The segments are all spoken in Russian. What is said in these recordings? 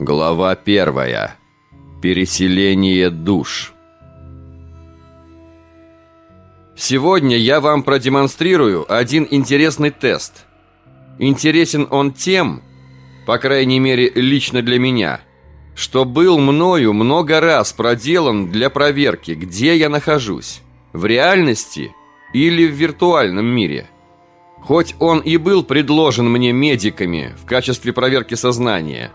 Глава первая. Переселение душ. Сегодня я вам продемонстрирую один интересный тест. Интересен он тем, по крайней мере лично для меня, что был мною много раз проделан для проверки, где я нахожусь, в реальности или в виртуальном мире. Хоть он и был предложен мне медиками в качестве проверки сознания,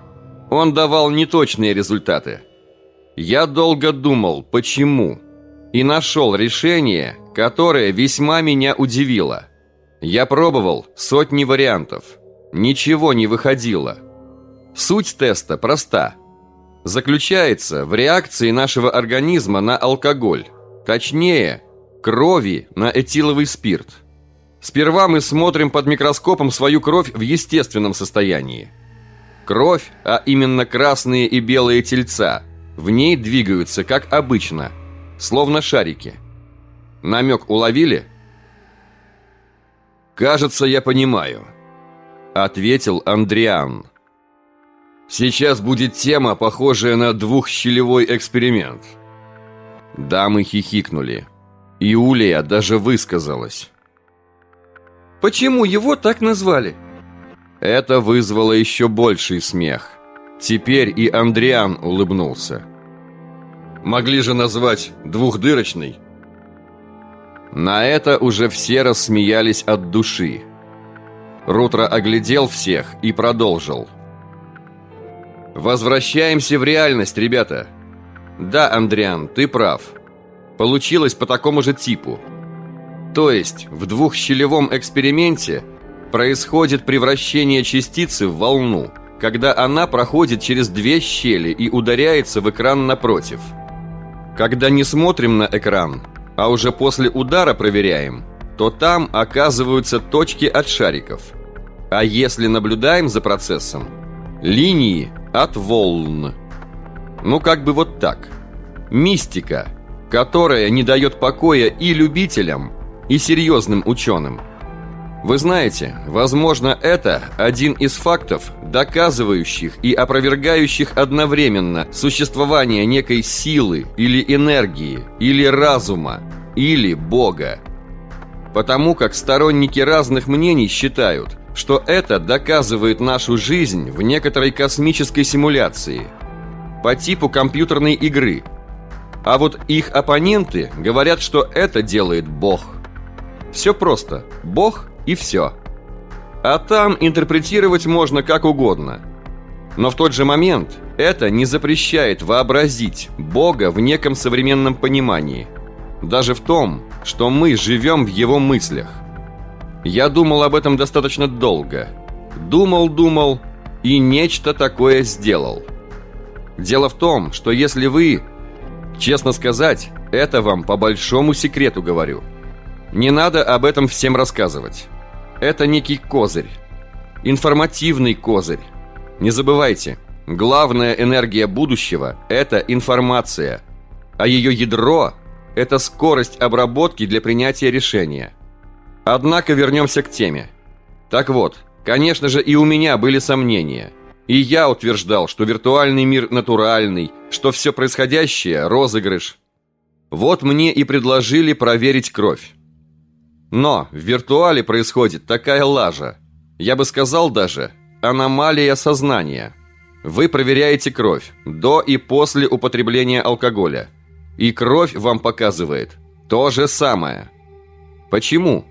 он давал неточные результаты. Я долго думал, почему, и нашел решение, которое весьма меня удивило. Я пробовал сотни вариантов. Ничего не выходило. Суть теста проста. Заключается в реакции нашего организма на алкоголь. Точнее, крови на этиловый спирт – Сперва мы смотрим под микроскопом свою кровь в естественном состоянии. Кровь, а именно красные и белые тельца, в ней двигаются, как обычно, словно шарики. Намек уловили? «Кажется, я понимаю», — ответил Андриан. «Сейчас будет тема, похожая на двухщелевой эксперимент». Дамы хихикнули. Иулия даже высказалась. Почему его так назвали? Это вызвало еще больший смех. Теперь и Андриан улыбнулся. Могли же назвать двухдырочный. На это уже все рассмеялись от души. Рутро оглядел всех и продолжил. Возвращаемся в реальность, ребята. Да, Андриан, ты прав. Получилось по такому же типу. То есть в двухщелевом эксперименте происходит превращение частицы в волну, когда она проходит через две щели и ударяется в экран напротив. Когда не смотрим на экран, а уже после удара проверяем, то там оказываются точки от шариков. А если наблюдаем за процессом, линии от волн. Ну как бы вот так. Мистика, которая не дает покоя и любителям, и серьезным ученым. Вы знаете, возможно, это один из фактов, доказывающих и опровергающих одновременно существование некой силы или энергии, или разума, или Бога. Потому как сторонники разных мнений считают, что это доказывает нашу жизнь в некоторой космической симуляции, по типу компьютерной игры. А вот их оппоненты говорят, что это делает Бог – все просто. Бог и все. А там интерпретировать можно как угодно. Но в тот же момент это не запрещает вообразить Бога в неком современном понимании. Даже в том, что мы живем в Его мыслях. Я думал об этом достаточно долго. Думал, думал и нечто такое сделал. Дело в том, что если вы... Честно сказать, это вам по большому секрету говорю – не надо об этом всем рассказывать. Это некий козырь. Информативный козырь. Не забывайте, главная энергия будущего – это информация. А ее ядро – это скорость обработки для принятия решения. Однако вернемся к теме. Так вот, конечно же и у меня были сомнения. И я утверждал, что виртуальный мир натуральный, что все происходящее – розыгрыш. Вот мне и предложили проверить кровь. Но в виртуале происходит такая лажа. Я бы сказал даже аномалия сознания. Вы проверяете кровь до и после употребления алкоголя. И кровь вам показывает то же самое. Почему?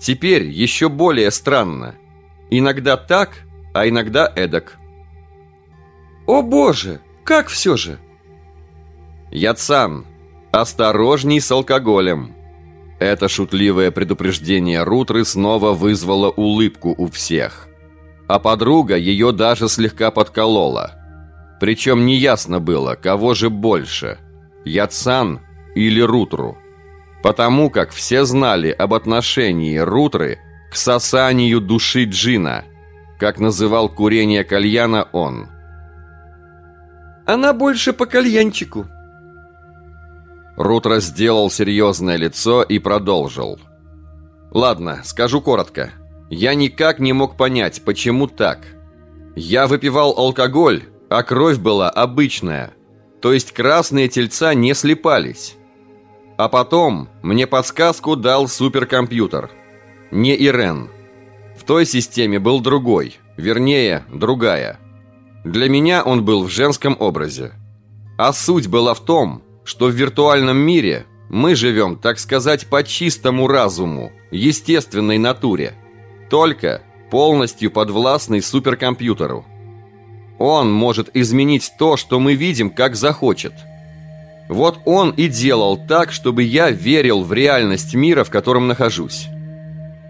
Теперь еще более странно. Иногда так, а иногда эдак. О боже, как все же? Яцан, осторожней с алкоголем. Это шутливое предупреждение Рутры снова вызвало улыбку у всех. А подруга ее даже слегка подколола. Причем неясно было, кого же больше – Яцан или Рутру. Потому как все знали об отношении Рутры к сосанию души Джина, как называл курение кальяна он. «Она больше по кальянчику», Рутро сделал серьезное лицо и продолжил. «Ладно, скажу коротко. Я никак не мог понять, почему так. Я выпивал алкоголь, а кровь была обычная, то есть красные тельца не слипались. А потом мне подсказку дал суперкомпьютер. Не Ирен. В той системе был другой, вернее, другая. Для меня он был в женском образе. А суть была в том, что в виртуальном мире мы живем, так сказать, по чистому разуму, естественной натуре. Только полностью подвластный суперкомпьютеру. Он может изменить то, что мы видим, как захочет. Вот он и делал так, чтобы я верил в реальность мира, в котором нахожусь.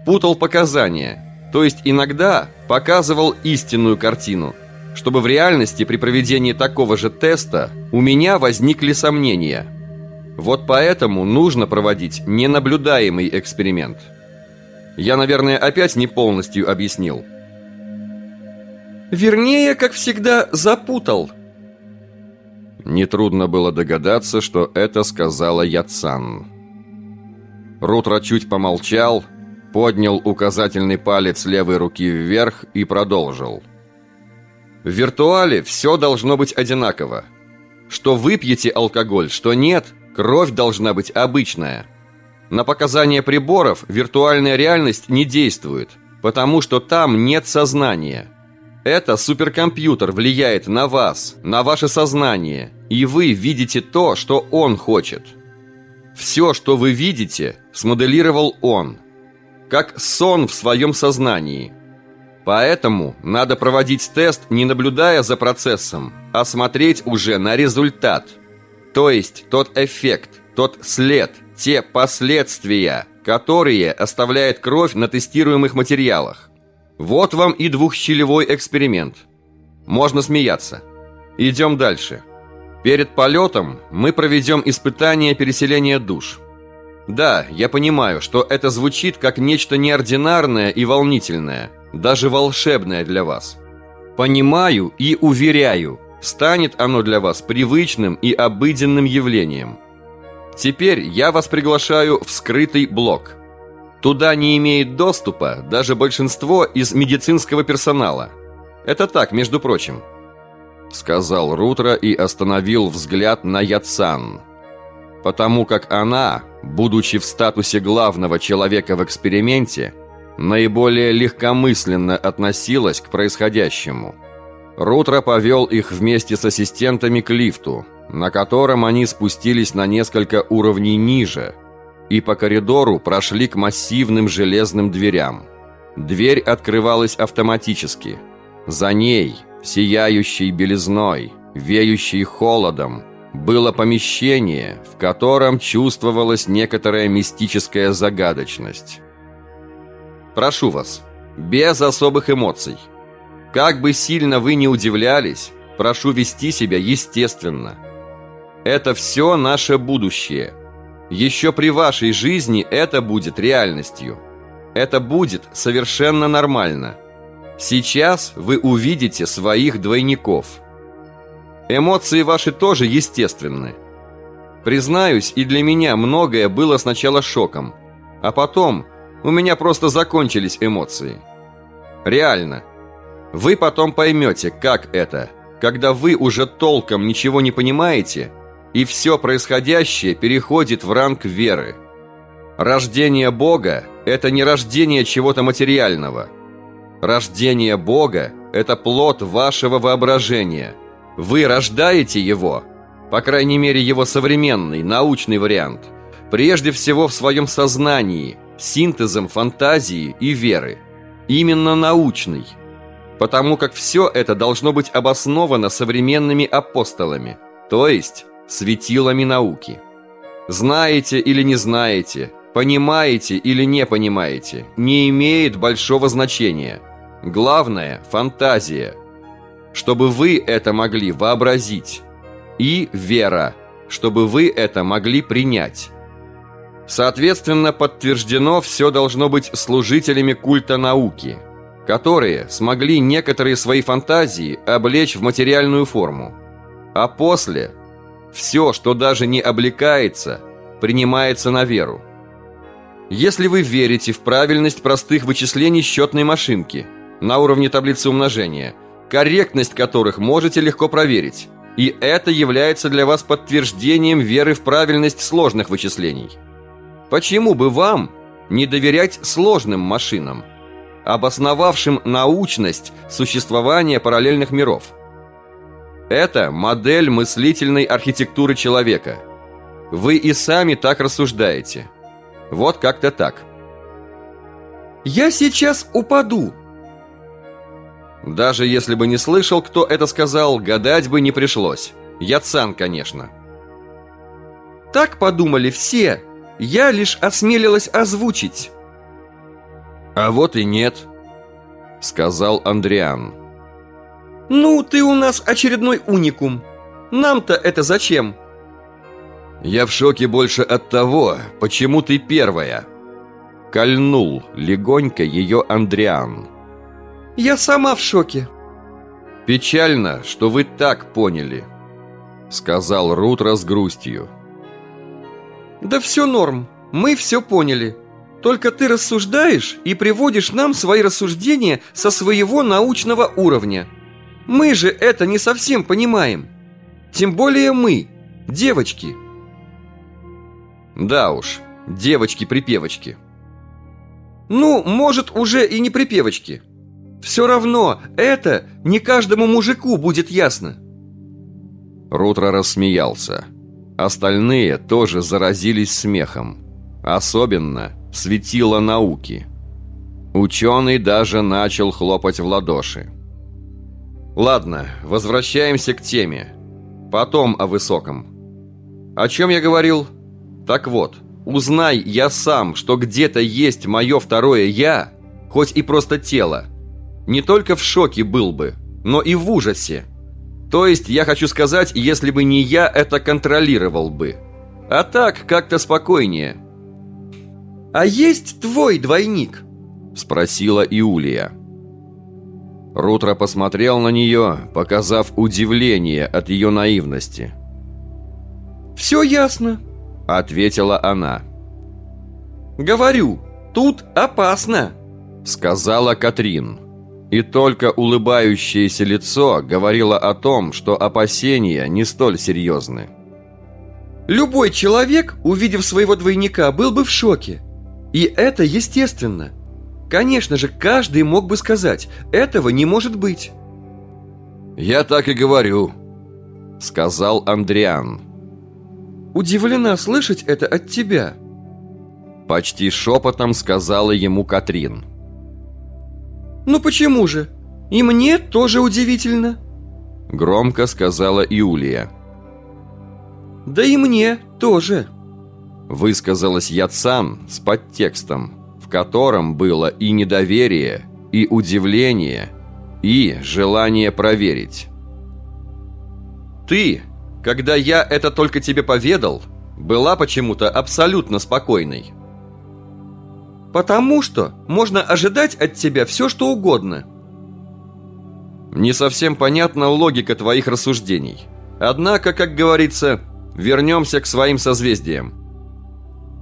Путал показания, то есть иногда показывал истинную картину, чтобы в реальности при проведении такого же теста у меня возникли сомнения. Вот поэтому нужно проводить ненаблюдаемый эксперимент. Я, наверное, опять не полностью объяснил – Вернее, как всегда, запутал. Нетрудно было догадаться, что это сказала Яцан. Рутро чуть помолчал, поднял указательный палец левой руки вверх и продолжил. В виртуале все должно быть одинаково. Что выпьете алкоголь, что нет, кровь должна быть обычная. На показания приборов виртуальная реальность не действует, потому что там нет сознания – это суперкомпьютер влияет на вас, на ваше сознание, и вы видите то, что он хочет. Все, что вы видите, смоделировал он, как сон в своем сознании. Поэтому надо проводить тест, не наблюдая за процессом, а смотреть уже на результат. То есть тот эффект, тот след, те последствия, которые оставляет кровь на тестируемых материалах. Вот вам и двухщелевой эксперимент. Можно смеяться. Идем дальше. Перед полетом мы проведем испытание переселения душ. Да, я понимаю, что это звучит как нечто неординарное и волнительное, даже волшебное для вас. Понимаю и уверяю, станет оно для вас привычным и обыденным явлением. Теперь я вас приглашаю в скрытый блок – Туда не имеет доступа даже большинство из медицинского персонала. Это так, между прочим. Сказал Рутро и остановил взгляд на Яцан. Потому как она, будучи в статусе главного человека в эксперименте, наиболее легкомысленно относилась к происходящему. Рутро повел их вместе с ассистентами к лифту, на котором они спустились на несколько уровней ниже – и по коридору прошли к массивным железным дверям. Дверь открывалась автоматически. За ней, сияющей белизной, веющей холодом, было помещение, в котором чувствовалась некоторая мистическая загадочность. Прошу вас, без особых эмоций. Как бы сильно вы ни удивлялись, прошу вести себя естественно. Это все наше будущее – еще при вашей жизни это будет реальностью. Это будет совершенно нормально. Сейчас вы увидите своих двойников. Эмоции ваши тоже естественны. Признаюсь, и для меня многое было сначала шоком, а потом у меня просто закончились эмоции. Реально. Вы потом поймете, как это, когда вы уже толком ничего не понимаете – и все происходящее переходит в ранг веры. Рождение Бога – это не рождение чего-то материального. Рождение Бога – это плод вашего воображения. Вы рождаете его, по крайней мере его современный, научный вариант, прежде всего в своем сознании, синтезом фантазии и веры. Именно научный. Потому как все это должно быть обосновано современными апостолами, то есть светилами науки. Знаете или не знаете, понимаете или не понимаете, не имеет большого значения. Главное – фантазия. Чтобы вы это могли вообразить. И вера, чтобы вы это могли принять. Соответственно, подтверждено все должно быть служителями культа науки, которые смогли некоторые свои фантазии облечь в материальную форму. А после все, что даже не облекается, принимается на веру. Если вы верите в правильность простых вычислений счетной машинки на уровне таблицы умножения, корректность которых можете легко проверить. И это является для вас подтверждением веры в правильность сложных вычислений. Почему бы вам не доверять сложным машинам, обосновавшим научность существования параллельных миров? Это модель мыслительной архитектуры человека. Вы и сами так рассуждаете. Вот как-то так. «Я сейчас упаду!» Даже если бы не слышал, кто это сказал, гадать бы не пришлось. Яцан, конечно. Так подумали все. Я лишь осмелилась озвучить. А вот и нет, сказал Андриан. Ну, ты у нас очередной уникум. Нам-то это зачем? Я в шоке больше от того, почему ты первая. Кольнул легонько ее Андриан. Я сама в шоке. Печально, что вы так поняли, сказал Рутро с грустью. Да все норм, мы все поняли. Только ты рассуждаешь и приводишь нам свои рассуждения со своего научного уровня. Мы же это не совсем понимаем. Тем более мы, девочки. Да уж, девочки-припевочки. Ну, может, уже и не припевочки. Все равно это не каждому мужику будет ясно. Рутро рассмеялся. Остальные тоже заразились смехом. Особенно светило науки. Ученый даже начал хлопать в ладоши. Ладно, возвращаемся к теме. Потом о высоком. О чем я говорил? Так вот, узнай я сам, что где-то есть мое второе «я», хоть и просто тело, не только в шоке был бы, но и в ужасе. То есть, я хочу сказать, если бы не я, это контролировал бы. А так, как-то спокойнее. «А есть твой двойник?» Спросила Иулия. Рутро посмотрел на нее, показав удивление от ее наивности. «Все ясно», — ответила она. «Говорю, тут опасно», — сказала Катрин. И только улыбающееся лицо говорило о том, что опасения не столь серьезны. Любой человек, увидев своего двойника, был бы в шоке. И это естественно. Конечно же, каждый мог бы сказать, этого не может быть. «Я так и говорю», — сказал Андриан. «Удивлена слышать это от тебя», — почти шепотом сказала ему Катрин. «Ну почему же? И мне тоже удивительно!» Громко сказала Юлия. «Да и мне тоже!» Высказалась Яцан с подтекстом, в котором было и недоверие, и удивление, и желание проверить. «Ты, когда я это только тебе поведал, была почему-то абсолютно спокойной. Потому что можно ожидать от тебя все, что угодно. Не совсем понятна логика твоих рассуждений. Однако, как говорится, вернемся к своим созвездиям.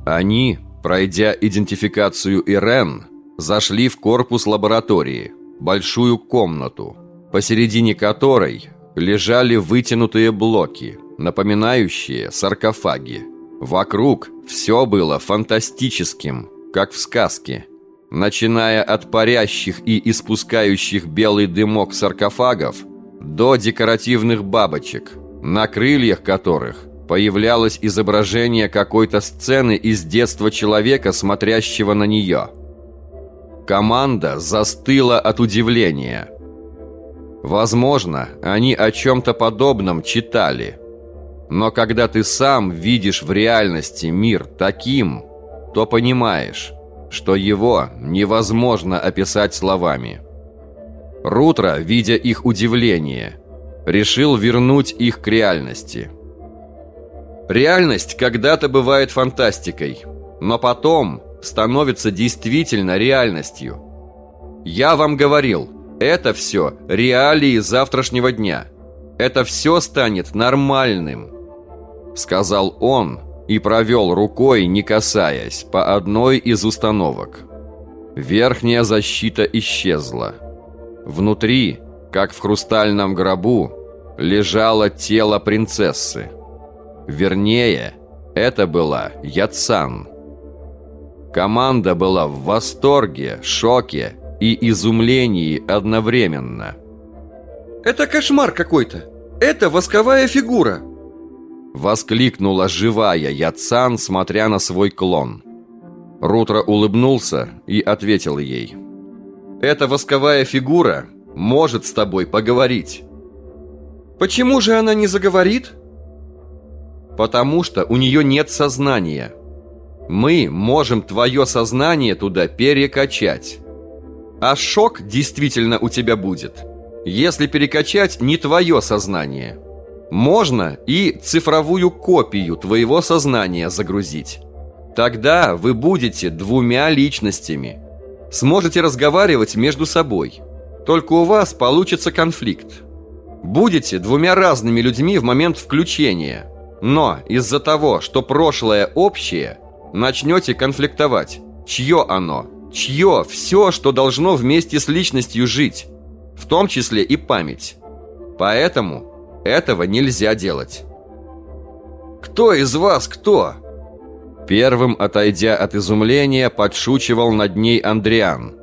Они, пройдя идентификацию Ирен, зашли в корпус лаборатории, большую комнату, посередине которой лежали вытянутые блоки, напоминающие саркофаги. Вокруг все было фантастическим, как в сказке. Начиная от парящих и испускающих белый дымок саркофагов до декоративных бабочек, на крыльях которых появлялось изображение какой-то сцены из детства человека, смотрящего на нее. Команда застыла от удивления. Возможно, они о чем-то подобном читали. Но когда ты сам видишь в реальности мир таким, то понимаешь, что его невозможно описать словами. Рутро, видя их удивление, решил вернуть их к реальности. Реальность когда-то бывает фантастикой, но потом становится действительно реальностью. Я вам говорил, это все реалии завтрашнего дня. Это все станет нормальным, сказал он, и провел рукой, не касаясь, по одной из установок. Верхняя защита исчезла. Внутри как в хрустальном гробу лежало тело принцессы. Вернее, это была Яцан. Команда была в восторге, шоке и изумлении одновременно. «Это кошмар какой-то! Это восковая фигура!» Воскликнула живая Яцан, смотря на свой клон. Рутро улыбнулся и ответил ей. «Эта восковая фигура может с тобой поговорить». «Почему же она не заговорит?» «Потому что у нее нет сознания. Мы можем твое сознание туда перекачать. А шок действительно у тебя будет, если перекачать не твое сознание. Можно и цифровую копию твоего сознания загрузить». Тогда вы будете двумя личностями. Сможете разговаривать между собой. Только у вас получится конфликт. Будете двумя разными людьми в момент включения. Но из-за того, что прошлое общее, начнете конфликтовать. Чье оно? Чье все, что должно вместе с личностью жить? В том числе и память. Поэтому этого нельзя делать. «Кто из вас кто?» Первым, отойдя от изумления, подшучивал над ней Андриан.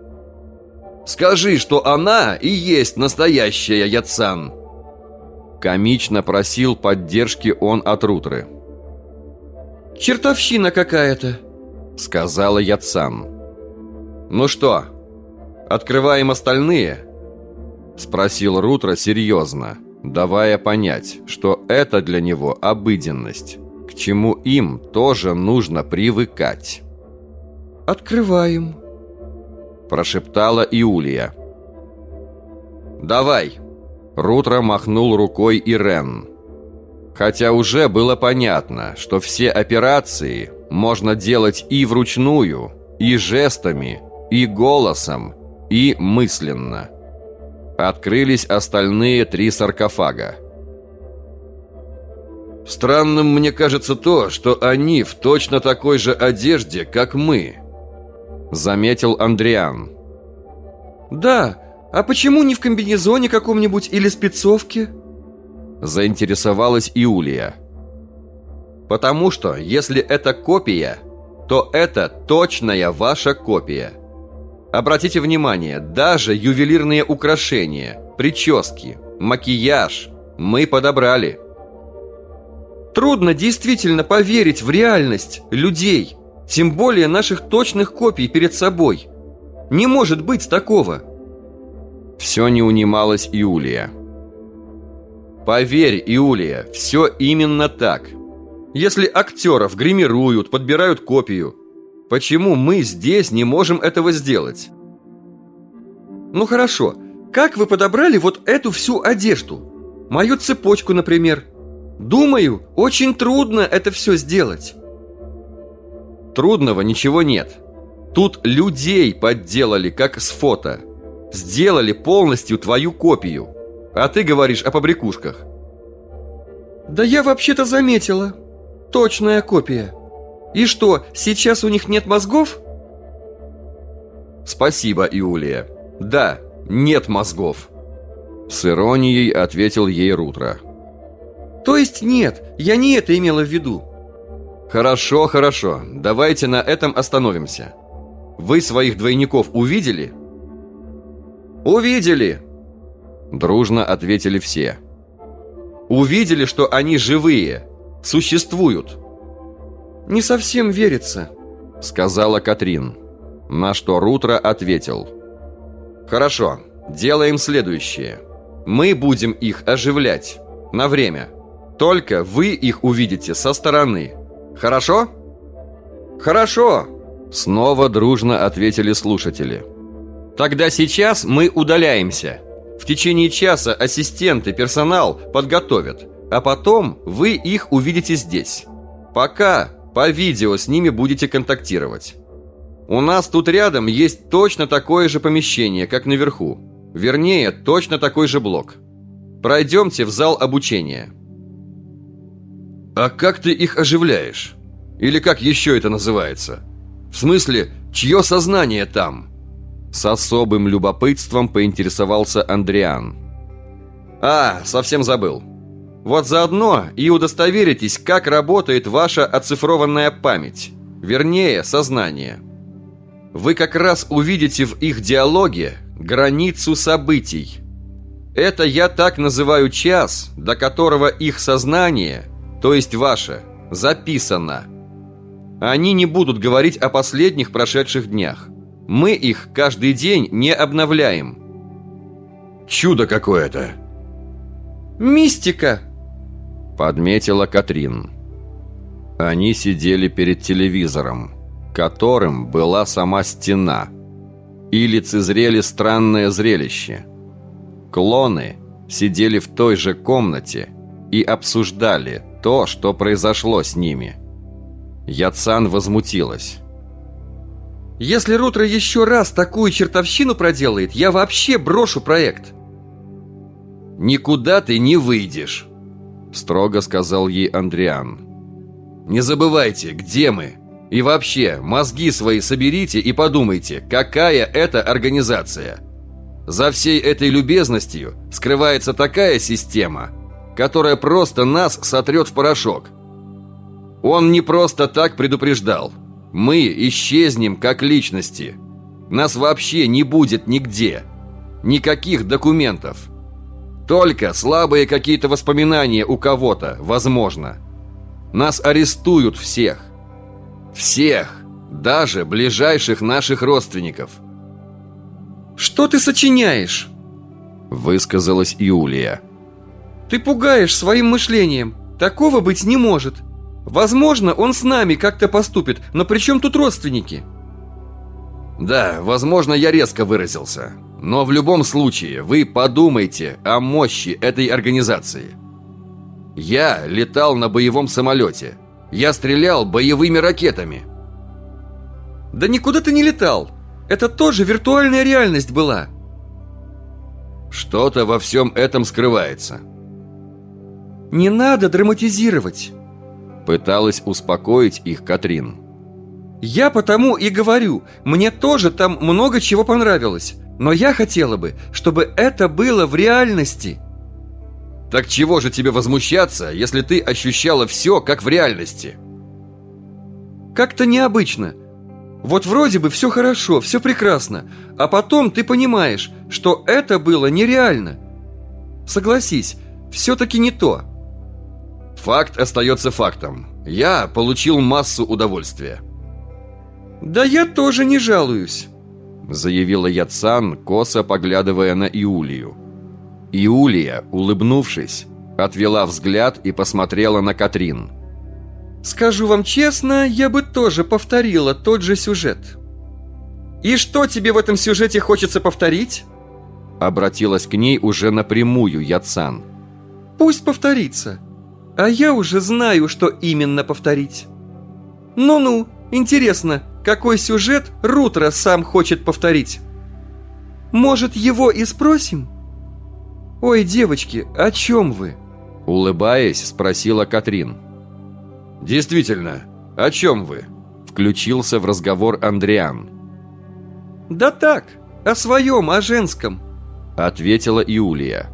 «Скажи, что она и есть настоящая Яцан!» Комично просил поддержки он от Рутры. «Чертовщина какая-то!» Сказала Яцан. «Ну что, открываем остальные?» Спросил Рутра серьезно, давая понять, что это для него обыденность к чему им тоже нужно привыкать. «Открываем», – прошептала Иулия. «Давай!» – Рутро махнул рукой Ирен. Хотя уже было понятно, что все операции можно делать и вручную, и жестами, и голосом, и мысленно. Открылись остальные три саркофага. Странным мне кажется то, что они в точно такой же одежде, как мы. Заметил Андриан. Да, а почему не в комбинезоне каком-нибудь или спецовке? Заинтересовалась Иулия. Потому что, если это копия, то это точная ваша копия. Обратите внимание, даже ювелирные украшения, прически, макияж мы подобрали. Трудно действительно поверить в реальность людей, тем более наших точных копий перед собой. Не может быть такого. Все не унималась Иулия. Поверь, Иулия, все именно так. Если актеров гримируют, подбирают копию, почему мы здесь не можем этого сделать? Ну хорошо, как вы подобрали вот эту всю одежду? Мою цепочку, например. Думаю, очень трудно это все сделать. Трудного ничего нет. Тут людей подделали, как с фото. Сделали полностью твою копию. А ты говоришь о побрякушках. Да я вообще-то заметила. Точная копия. И что, сейчас у них нет мозгов? Спасибо, Иулия. Да, нет мозгов. С иронией ответил ей Рутро. То есть нет, я не это имела в виду. Хорошо, хорошо. Давайте на этом остановимся. Вы своих двойников увидели? Увидели. Дружно ответили все. Увидели, что они живые, существуют. Не совсем верится, сказала Катрин. На что Рутро ответил. Хорошо, делаем следующее. Мы будем их оживлять на время. Только вы их увидите со стороны. Хорошо? Хорошо, снова дружно ответили слушатели. Тогда сейчас мы удаляемся. В течение часа ассистенты, персонал подготовят, а потом вы их увидите здесь. Пока по видео с ними будете контактировать. У нас тут рядом есть точно такое же помещение, как наверху. Вернее, точно такой же блок. Пройдемте в зал обучения. А как ты их оживляешь? Или как еще это называется? В смысле, чье сознание там? С особым любопытством поинтересовался Андриан. А, совсем забыл. Вот заодно и удостоверитесь, как работает ваша оцифрованная память. Вернее, сознание. Вы как раз увидите в их диалоге границу событий. Это я так называю час, до которого их сознание, то есть ваше, записано. Они не будут говорить о последних прошедших днях. Мы их каждый день не обновляем. Чудо какое-то. Мистика, подметила Катрин. Они сидели перед телевизором, которым была сама стена, и лицезрели странное зрелище. Клоны сидели в той же комнате и обсуждали то, что произошло с ними. Яцан возмутилась. Если Рутро еще раз такую чертовщину проделает, я вообще брошу проект. Никуда ты не выйдешь, строго сказал ей Андриан. Не забывайте, где мы. И вообще, мозги свои соберите и подумайте, какая это организация. За всей этой любезностью скрывается такая система, которая просто нас сотрет в порошок. Он не просто так предупреждал. Мы исчезнем как личности. Нас вообще не будет нигде. Никаких документов. Только слабые какие-то воспоминания у кого-то, возможно. Нас арестуют всех. Всех, даже ближайших наших родственников. Что ты сочиняешь? Высказалась Юлия. Ты пугаешь своим мышлением. Такого быть не может. Возможно, он с нами как-то поступит, но при чем тут родственники? Да, возможно, я резко выразился. Но в любом случае, вы подумайте о мощи этой организации. Я летал на боевом самолете. Я стрелял боевыми ракетами. Да никуда ты не летал. Это тоже виртуальная реальность была. Что-то во всем этом скрывается. Не надо драматизировать. Пыталась успокоить их Катрин. Я потому и говорю, мне тоже там много чего понравилось. Но я хотела бы, чтобы это было в реальности. Так чего же тебе возмущаться, если ты ощущала все, как в реальности? Как-то необычно. Вот вроде бы все хорошо, все прекрасно, а потом ты понимаешь, что это было нереально. Согласись, все-таки не то. Факт остается фактом. Я получил массу удовольствия. Да я тоже не жалуюсь заявила Яцан, косо поглядывая на Иулию. Иулия, улыбнувшись, отвела взгляд и посмотрела на Катрин. «Скажу вам честно, я бы тоже повторила тот же сюжет». «И что тебе в этом сюжете хочется повторить?» Обратилась к ней уже напрямую Яцан. «Пусть повторится. А я уже знаю, что именно повторить. Ну-ну, интересно, какой сюжет Рутро сам хочет повторить? Может, его и спросим? Ой, девочки, о чем вы? Улыбаясь, спросила Катрин. Действительно, о чем вы? Включился в разговор Андриан. Да так, о своем, о женском. Ответила Иулия.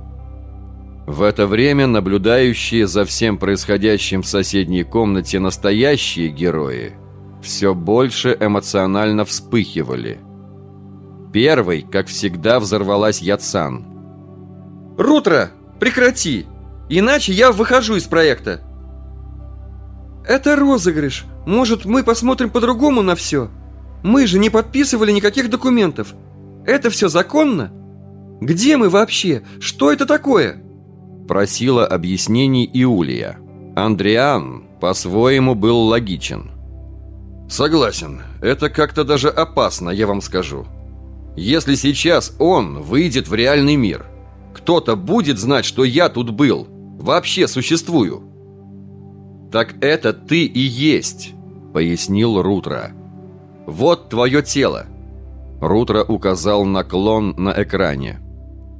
В это время наблюдающие за всем происходящим в соседней комнате настоящие герои – все больше эмоционально вспыхивали. Первой, как всегда, взорвалась Яцан. «Рутро, прекрати! Иначе я выхожу из проекта!» «Это розыгрыш. Может, мы посмотрим по-другому на все? Мы же не подписывали никаких документов. Это все законно? Где мы вообще? Что это такое?» Просила объяснений Иулия. Андриан по-своему был логичен. Согласен, это как-то даже опасно, я вам скажу. Если сейчас он выйдет в реальный мир, кто-то будет знать, что я тут был, вообще существую. Так это ты и есть, пояснил Рутро. Вот твое тело. Рутро указал на клон на экране.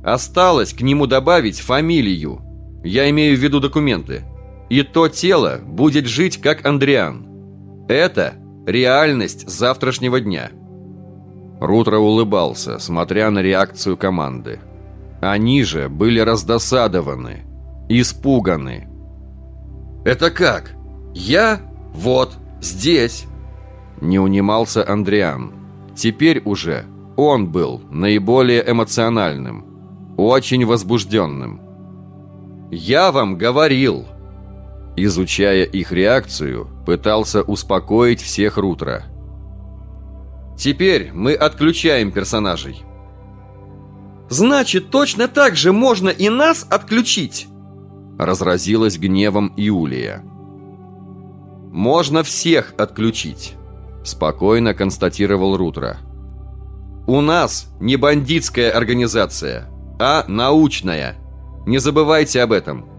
Осталось к нему добавить фамилию. Я имею в виду документы. И то тело будет жить как Андриан. Это Реальность завтрашнего дня. Рутро улыбался, смотря на реакцию команды. Они же были раздосадованы, испуганы. «Это как? Я вот здесь!» Не унимался Андриан. Теперь уже он был наиболее эмоциональным, очень возбужденным. «Я вам говорил!» Изучая их реакцию, пытался успокоить всех Рутро. «Теперь мы отключаем персонажей». «Значит, точно так же можно и нас отключить!» Разразилась гневом Иулия. «Можно всех отключить», – спокойно констатировал Рутро. «У нас не бандитская организация, а научная. Не забывайте об этом».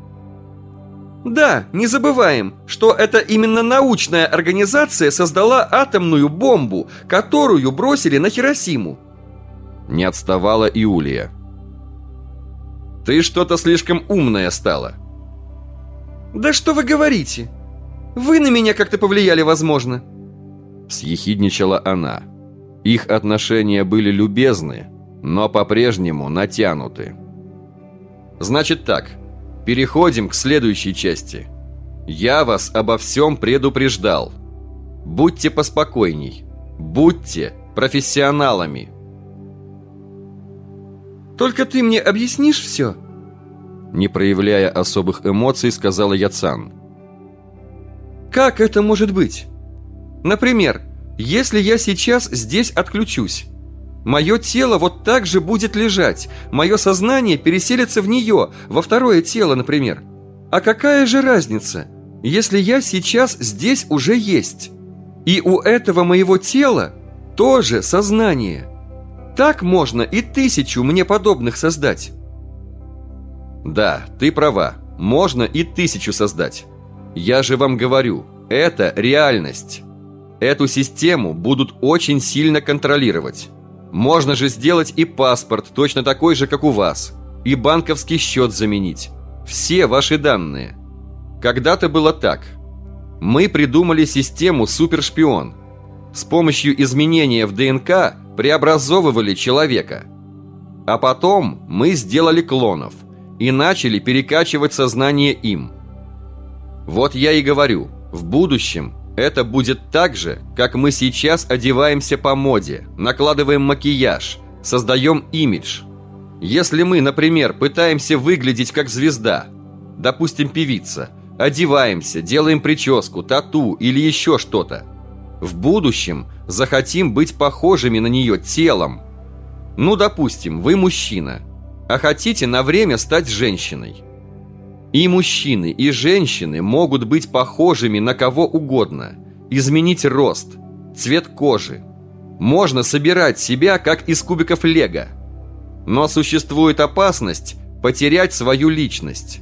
Да, не забываем, что это именно научная организация создала атомную бомбу, которую бросили на Хиросиму. Не отставала Иулия. Ты что-то слишком умная стала. Да что вы говорите? Вы на меня как-то повлияли, возможно. Съехидничала она. Их отношения были любезны, но по-прежнему натянуты. Значит так, переходим к следующей части. Я вас обо всем предупреждал. Будьте поспокойней. Будьте профессионалами. Только ты мне объяснишь все? Не проявляя особых эмоций, сказала Яцан. Как это может быть? Например, если я сейчас здесь отключусь, мое тело вот так же будет лежать, мое сознание переселится в нее, во второе тело, например. А какая же разница, если я сейчас здесь уже есть? И у этого моего тела тоже сознание. Так можно и тысячу мне подобных создать. Да, ты права, можно и тысячу создать. Я же вам говорю, это реальность. Эту систему будут очень сильно контролировать. Можно же сделать и паспорт точно такой же, как у вас. И банковский счет заменить. Все ваши данные. Когда-то было так. Мы придумали систему супершпион. С помощью изменения в ДНК преобразовывали человека. А потом мы сделали клонов и начали перекачивать сознание им. Вот я и говорю, в будущем это будет так же, как мы сейчас одеваемся по моде, накладываем макияж, создаем имидж. Если мы, например, пытаемся выглядеть как звезда, допустим, певица, одеваемся, делаем прическу, тату или еще что-то, в будущем захотим быть похожими на нее телом. Ну, допустим, вы мужчина, а хотите на время стать женщиной. И мужчины, и женщины могут быть похожими на кого угодно, изменить рост, цвет кожи. Можно собирать себя, как из кубиков лего. Но существует опасность потерять свою личность.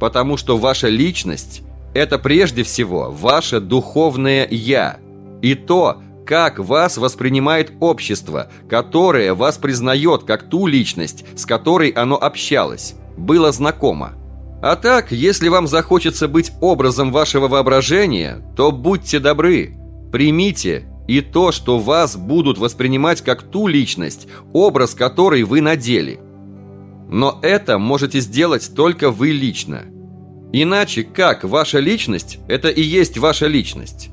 Потому что ваша личность – это прежде всего ваше духовное «я» и то, как вас воспринимает общество, которое вас признает как ту личность, с которой оно общалось, было знакомо. А так, если вам захочется быть образом вашего воображения, то будьте добры, примите и то, что вас будут воспринимать как ту личность, образ которой вы надели. Но это можете сделать только вы лично. Иначе как ваша личность – это и есть ваша личность?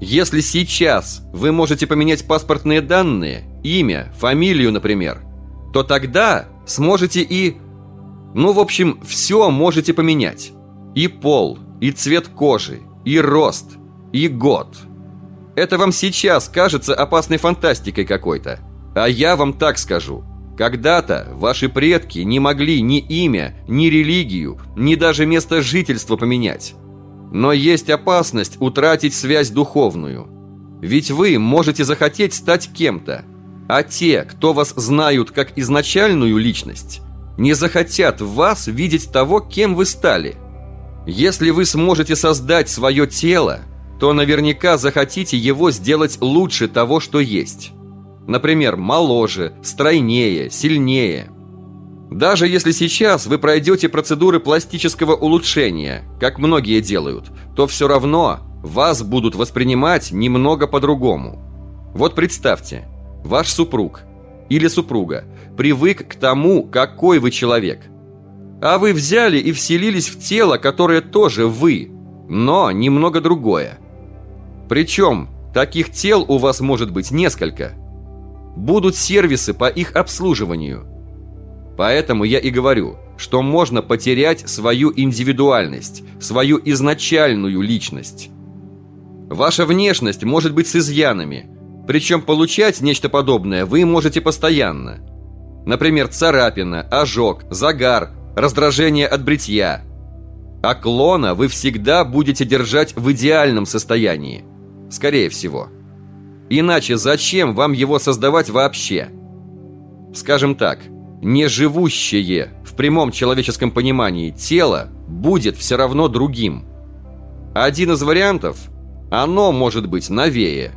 Если сейчас вы можете поменять паспортные данные, имя, фамилию, например, то тогда сможете и ну, в общем, все можете поменять. И пол, и цвет кожи, и рост, и год. Это вам сейчас кажется опасной фантастикой какой-то. А я вам так скажу. Когда-то ваши предки не могли ни имя, ни религию, ни даже место жительства поменять. Но есть опасность утратить связь духовную. Ведь вы можете захотеть стать кем-то. А те, кто вас знают как изначальную личность, не захотят в вас видеть того, кем вы стали. Если вы сможете создать свое тело, то наверняка захотите его сделать лучше того, что есть. Например, моложе, стройнее, сильнее. Даже если сейчас вы пройдете процедуры пластического улучшения, как многие делают, то все равно вас будут воспринимать немного по-другому. Вот представьте, ваш супруг – или супруга, привык к тому, какой вы человек. А вы взяли и вселились в тело, которое тоже вы, но немного другое. Причем таких тел у вас может быть несколько. Будут сервисы по их обслуживанию. Поэтому я и говорю, что можно потерять свою индивидуальность, свою изначальную личность. Ваша внешность может быть с изъянами, причем получать нечто подобное вы можете постоянно. Например, царапина, ожог, загар, раздражение от бритья. А клона вы всегда будете держать в идеальном состоянии. Скорее всего. Иначе зачем вам его создавать вообще? Скажем так, неживущее в прямом человеческом понимании тело будет все равно другим. Один из вариантов – оно может быть новее.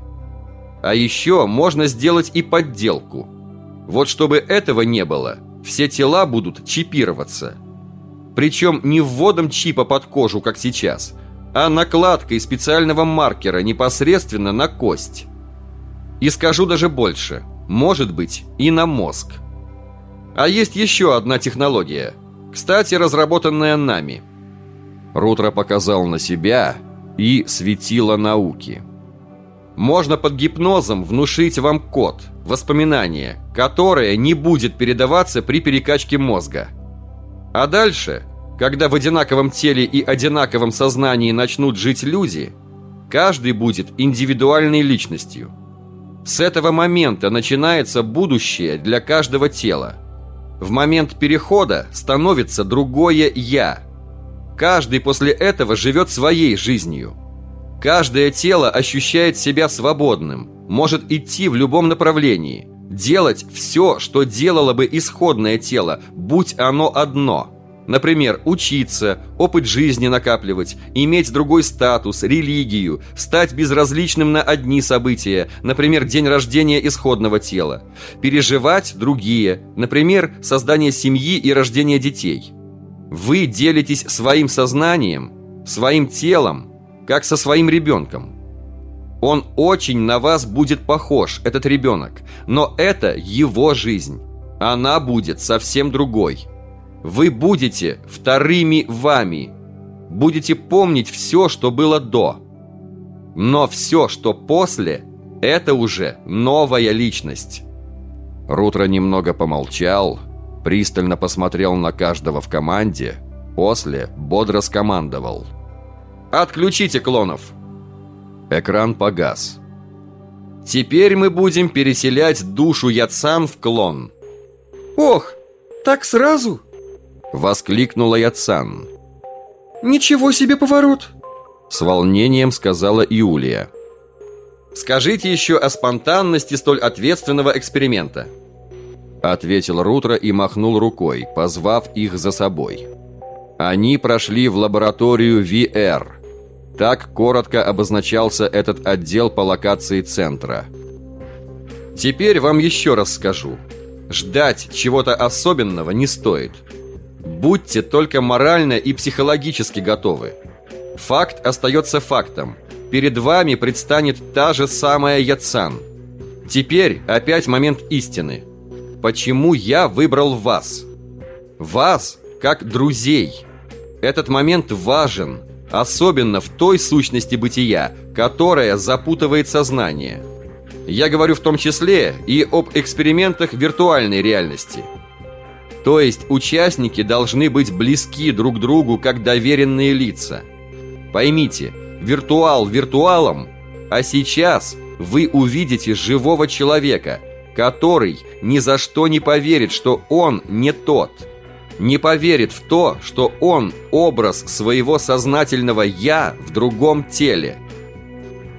А еще можно сделать и подделку. Вот чтобы этого не было, все тела будут чипироваться. Причем не вводом чипа под кожу, как сейчас, а накладкой специального маркера непосредственно на кость. И скажу даже больше, может быть и на мозг. А есть еще одна технология, кстати, разработанная нами. Рутро показал на себя и светило науки. Можно под гипнозом внушить вам код, воспоминание, которое не будет передаваться при перекачке мозга. А дальше, когда в одинаковом теле и одинаковом сознании начнут жить люди, каждый будет индивидуальной личностью. С этого момента начинается будущее для каждого тела – в момент перехода становится другое «я». Каждый после этого живет своей жизнью. Каждое тело ощущает себя свободным, может идти в любом направлении, делать все, что делало бы исходное тело, будь оно одно – Например, учиться, опыт жизни накапливать, иметь другой статус, религию, стать безразличным на одни события, например, день рождения исходного тела, переживать другие, например, создание семьи и рождение детей. Вы делитесь своим сознанием, своим телом, как со своим ребенком. Он очень на вас будет похож, этот ребенок, но это его жизнь. Она будет совсем другой – вы будете вторыми вами. Будете помнить все, что было до. Но все, что после, это уже новая личность. Рутро немного помолчал, пристально посмотрел на каждого в команде, после бодро скомандовал. «Отключите клонов!» Экран погас. «Теперь мы будем переселять душу Яцан в клон». «Ох, так сразу?» Воскликнула Яцан. «Ничего себе поворот!» С волнением сказала Юлия. «Скажите еще о спонтанности столь ответственного эксперимента», ответил Рутро и махнул рукой, позвав их за собой. Они прошли в лабораторию VR. Так коротко обозначался этот отдел по локации центра. Теперь вам еще раз скажу. Ждать чего-то особенного не стоит. Будьте только морально и психологически готовы. Факт остается фактом. Перед вами предстанет та же самая Яцан. Теперь опять момент истины. Почему я выбрал вас? Вас, как друзей. Этот момент важен, особенно в той сущности бытия, которая запутывает сознание. Я говорю в том числе и об экспериментах виртуальной реальности – то есть участники должны быть близки друг другу как доверенные лица. Поймите, виртуал виртуалом, а сейчас вы увидите живого человека, который ни за что не поверит, что он не тот. Не поверит в то, что он образ своего сознательного «я» в другом теле.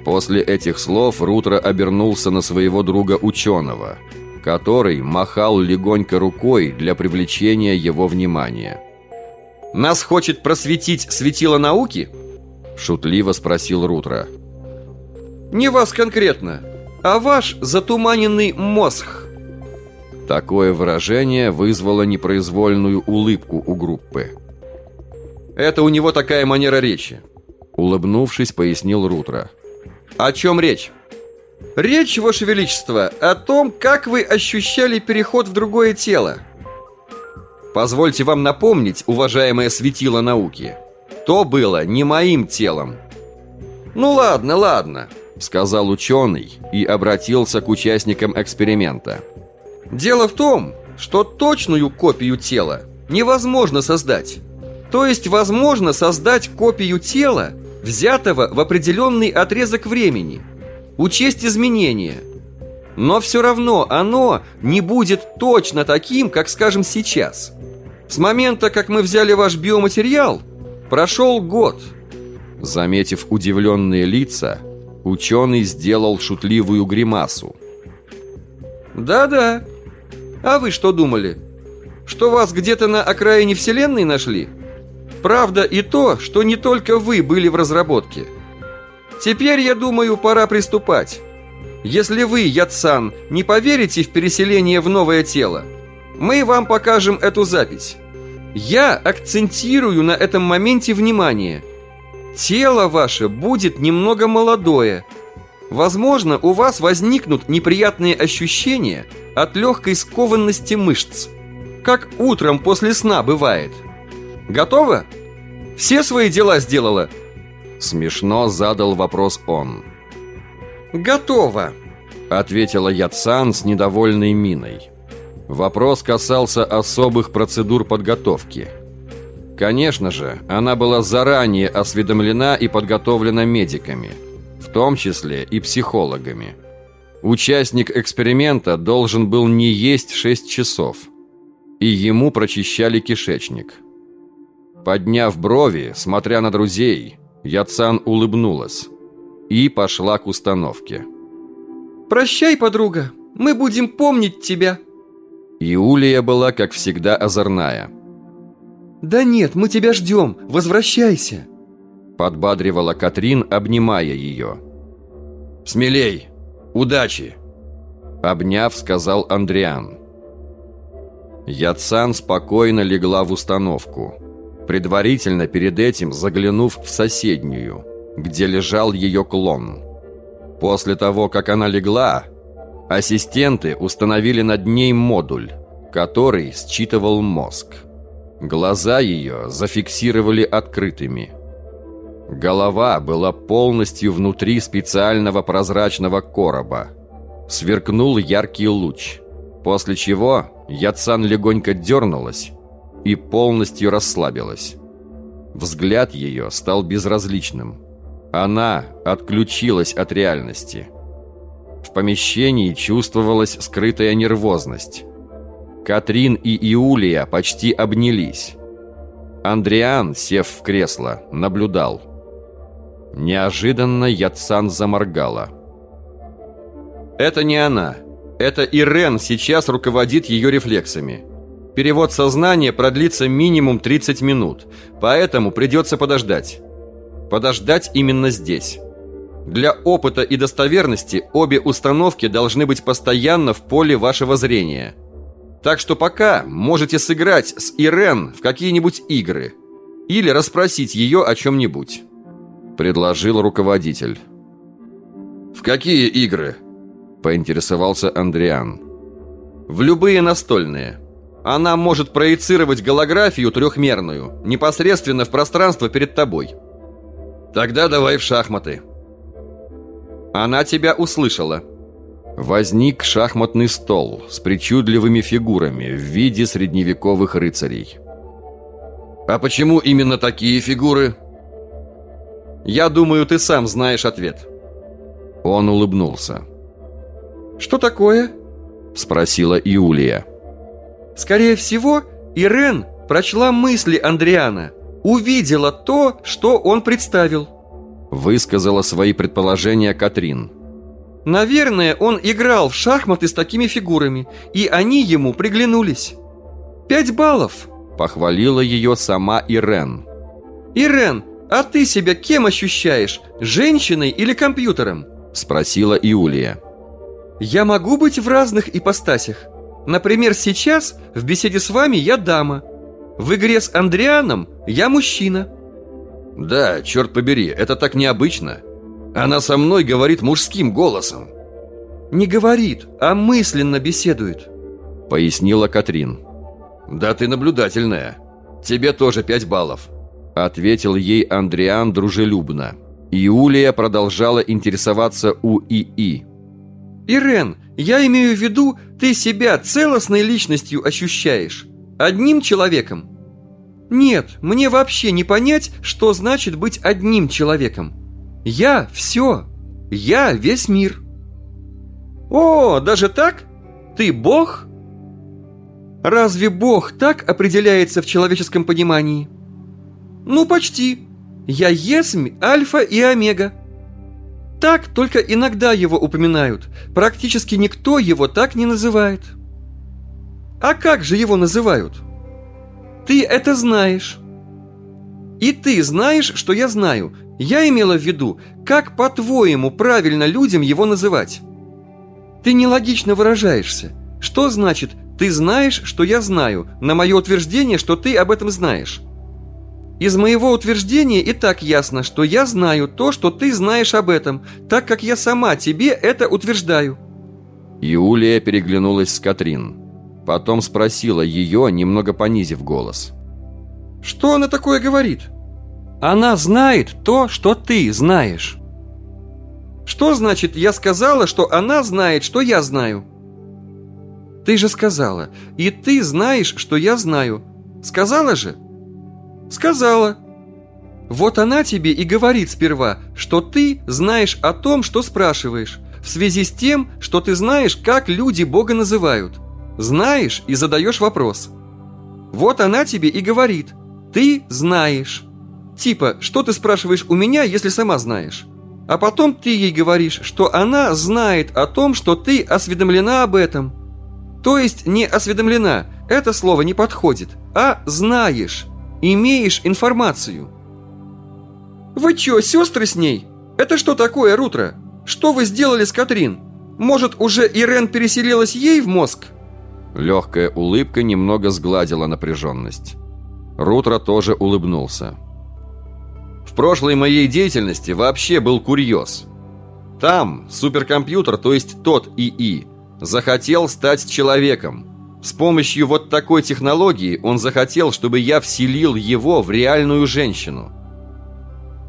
После этих слов Рутро обернулся на своего друга-ученого – который махал легонько рукой для привлечения его внимания. «Нас хочет просветить светило науки?» Шутливо спросил Рутро. «Не вас конкретно, а ваш затуманенный мозг». Такое выражение вызвало непроизвольную улыбку у группы. «Это у него такая манера речи», улыбнувшись, пояснил Рутро. «О чем речь?» Речь, Ваше Величество, о том, как вы ощущали переход в другое тело. Позвольте вам напомнить, уважаемое светило науки, то было не моим телом. Ну ладно, ладно, сказал ученый и обратился к участникам эксперимента. Дело в том, что точную копию тела невозможно создать. То есть возможно создать копию тела, взятого в определенный отрезок времени, учесть изменения. Но все равно оно не будет точно таким, как, скажем, сейчас. С момента, как мы взяли ваш биоматериал, прошел год. Заметив удивленные лица, ученый сделал шутливую гримасу. Да-да. А вы что думали? Что вас где-то на окраине Вселенной нашли? Правда и то, что не только вы были в разработке. Теперь, я думаю, пора приступать. Если вы, Яцан, не поверите в переселение в новое тело, мы вам покажем эту запись. Я акцентирую на этом моменте внимание. Тело ваше будет немного молодое. Возможно, у вас возникнут неприятные ощущения от легкой скованности мышц, как утром после сна бывает – Готова? Все свои дела сделала?» Смешно задал вопрос он. «Готово», — ответила Яцан с недовольной миной. Вопрос касался особых процедур подготовки. Конечно же, она была заранее осведомлена и подготовлена медиками, в том числе и психологами. Участник эксперимента должен был не есть 6 часов, и ему прочищали кишечник – Подняв брови, смотря на друзей, Яцан улыбнулась и пошла к установке. «Прощай, подруга, мы будем помнить тебя!» Иулия была, как всегда, озорная. «Да нет, мы тебя ждем, возвращайся!» Подбадривала Катрин, обнимая ее. «Смелей! Удачи!» Обняв, сказал Андриан. Яцан спокойно легла в установку – предварительно перед этим заглянув в соседнюю, где лежал ее клон. После того, как она легла, ассистенты установили над ней модуль, который считывал мозг. Глаза ее зафиксировали открытыми. Голова была полностью внутри специального прозрачного короба. Сверкнул яркий луч, после чего Яцан легонько дернулась, и полностью расслабилась. Взгляд ее стал безразличным. Она отключилась от реальности. В помещении чувствовалась скрытая нервозность. Катрин и Иулия почти обнялись. Андриан, сев в кресло, наблюдал. Неожиданно Яцан заморгала. «Это не она. Это Ирен сейчас руководит ее рефлексами. Перевод сознания продлится минимум 30 минут, поэтому придется подождать. Подождать именно здесь. Для опыта и достоверности обе установки должны быть постоянно в поле вашего зрения. Так что пока можете сыграть с Ирен в какие-нибудь игры или расспросить ее о чем-нибудь, предложил руководитель. В какие игры? поинтересовался Андриан. В любые настольные. Она может проецировать голографию трехмерную непосредственно в пространство перед тобой. Тогда давай в шахматы. Она тебя услышала. Возник шахматный стол с причудливыми фигурами в виде средневековых рыцарей. А почему именно такие фигуры? Я думаю, ты сам знаешь ответ. Он улыбнулся. Что такое? Спросила Иулия. Скорее всего, Ирен прочла мысли Андриана, увидела то, что он представил. Высказала свои предположения Катрин. Наверное, он играл в шахматы с такими фигурами, и они ему приглянулись. «Пять баллов!» – похвалила ее сама Ирен. «Ирен, а ты себя кем ощущаешь? Женщиной или компьютером?» – спросила Иулия. «Я могу быть в разных ипостасях. Например, сейчас в беседе с вами я дама. В игре с Андрианом я мужчина. Да, черт побери, это так необычно. Она со мной говорит мужским голосом. Не говорит, а мысленно беседует. Пояснила Катрин. Да ты наблюдательная. Тебе тоже пять баллов. Ответил ей Андриан дружелюбно. Иулия продолжала интересоваться у ИИ. «Ирен, я имею в виду, ты себя целостной личностью ощущаешь. Одним человеком. Нет, мне вообще не понять, что значит быть одним человеком. Я все. Я весь мир». «О, даже так? Ты Бог?» «Разве Бог так определяется в человеческом понимании?» «Ну, почти. Я есмь, альфа и омега». Так только иногда его упоминают. Практически никто его так не называет. А как же его называют? Ты это знаешь. И ты знаешь, что я знаю. Я имела в виду, как, по-твоему, правильно людям его называть? Ты нелогично выражаешься. Что значит «ты знаешь, что я знаю» на мое утверждение, что ты об этом знаешь? Из моего утверждения и так ясно, что я знаю то, что ты знаешь об этом, так как я сама тебе это утверждаю». Юлия переглянулась с Катрин. Потом спросила ее, немного понизив голос. «Что она такое говорит?» «Она знает то, что ты знаешь». «Что значит, я сказала, что она знает, что я знаю?» «Ты же сказала, и ты знаешь, что я знаю. Сказала же?» Сказала. Вот она тебе и говорит сперва, что ты знаешь о том, что спрашиваешь, в связи с тем, что ты знаешь, как люди Бога называют. Знаешь и задаешь вопрос. Вот она тебе и говорит. Ты знаешь. Типа, что ты спрашиваешь у меня, если сама знаешь? А потом ты ей говоришь, что она знает о том, что ты осведомлена об этом. То есть не осведомлена, это слово не подходит, а знаешь имеешь информацию. Вы чё, сестры с ней? Это что такое, Рутро? Что вы сделали с Катрин? Может, уже Ирен переселилась ей в мозг? Легкая улыбка немного сгладила напряженность. Рутро тоже улыбнулся. В прошлой моей деятельности вообще был курьез. Там суперкомпьютер, то есть тот ИИ, захотел стать человеком, с помощью вот такой технологии он захотел, чтобы я вселил его в реальную женщину.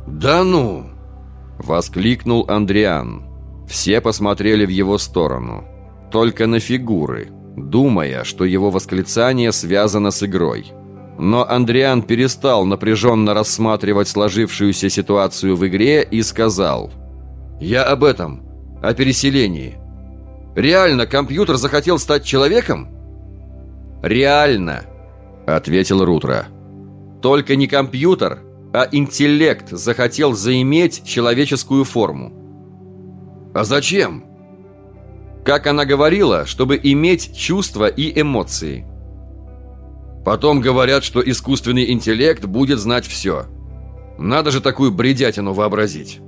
«Да ну!» – воскликнул Андриан. Все посмотрели в его сторону. Только на фигуры, думая, что его восклицание связано с игрой. Но Андриан перестал напряженно рассматривать сложившуюся ситуацию в игре и сказал «Я об этом, о переселении. Реально компьютер захотел стать человеком?» «Реально», — ответил Рутро. «Только не компьютер, а интеллект захотел заиметь человеческую форму». «А зачем?» Как она говорила, чтобы иметь чувства и эмоции. Потом говорят, что искусственный интеллект будет знать все. Надо же такую бредятину вообразить.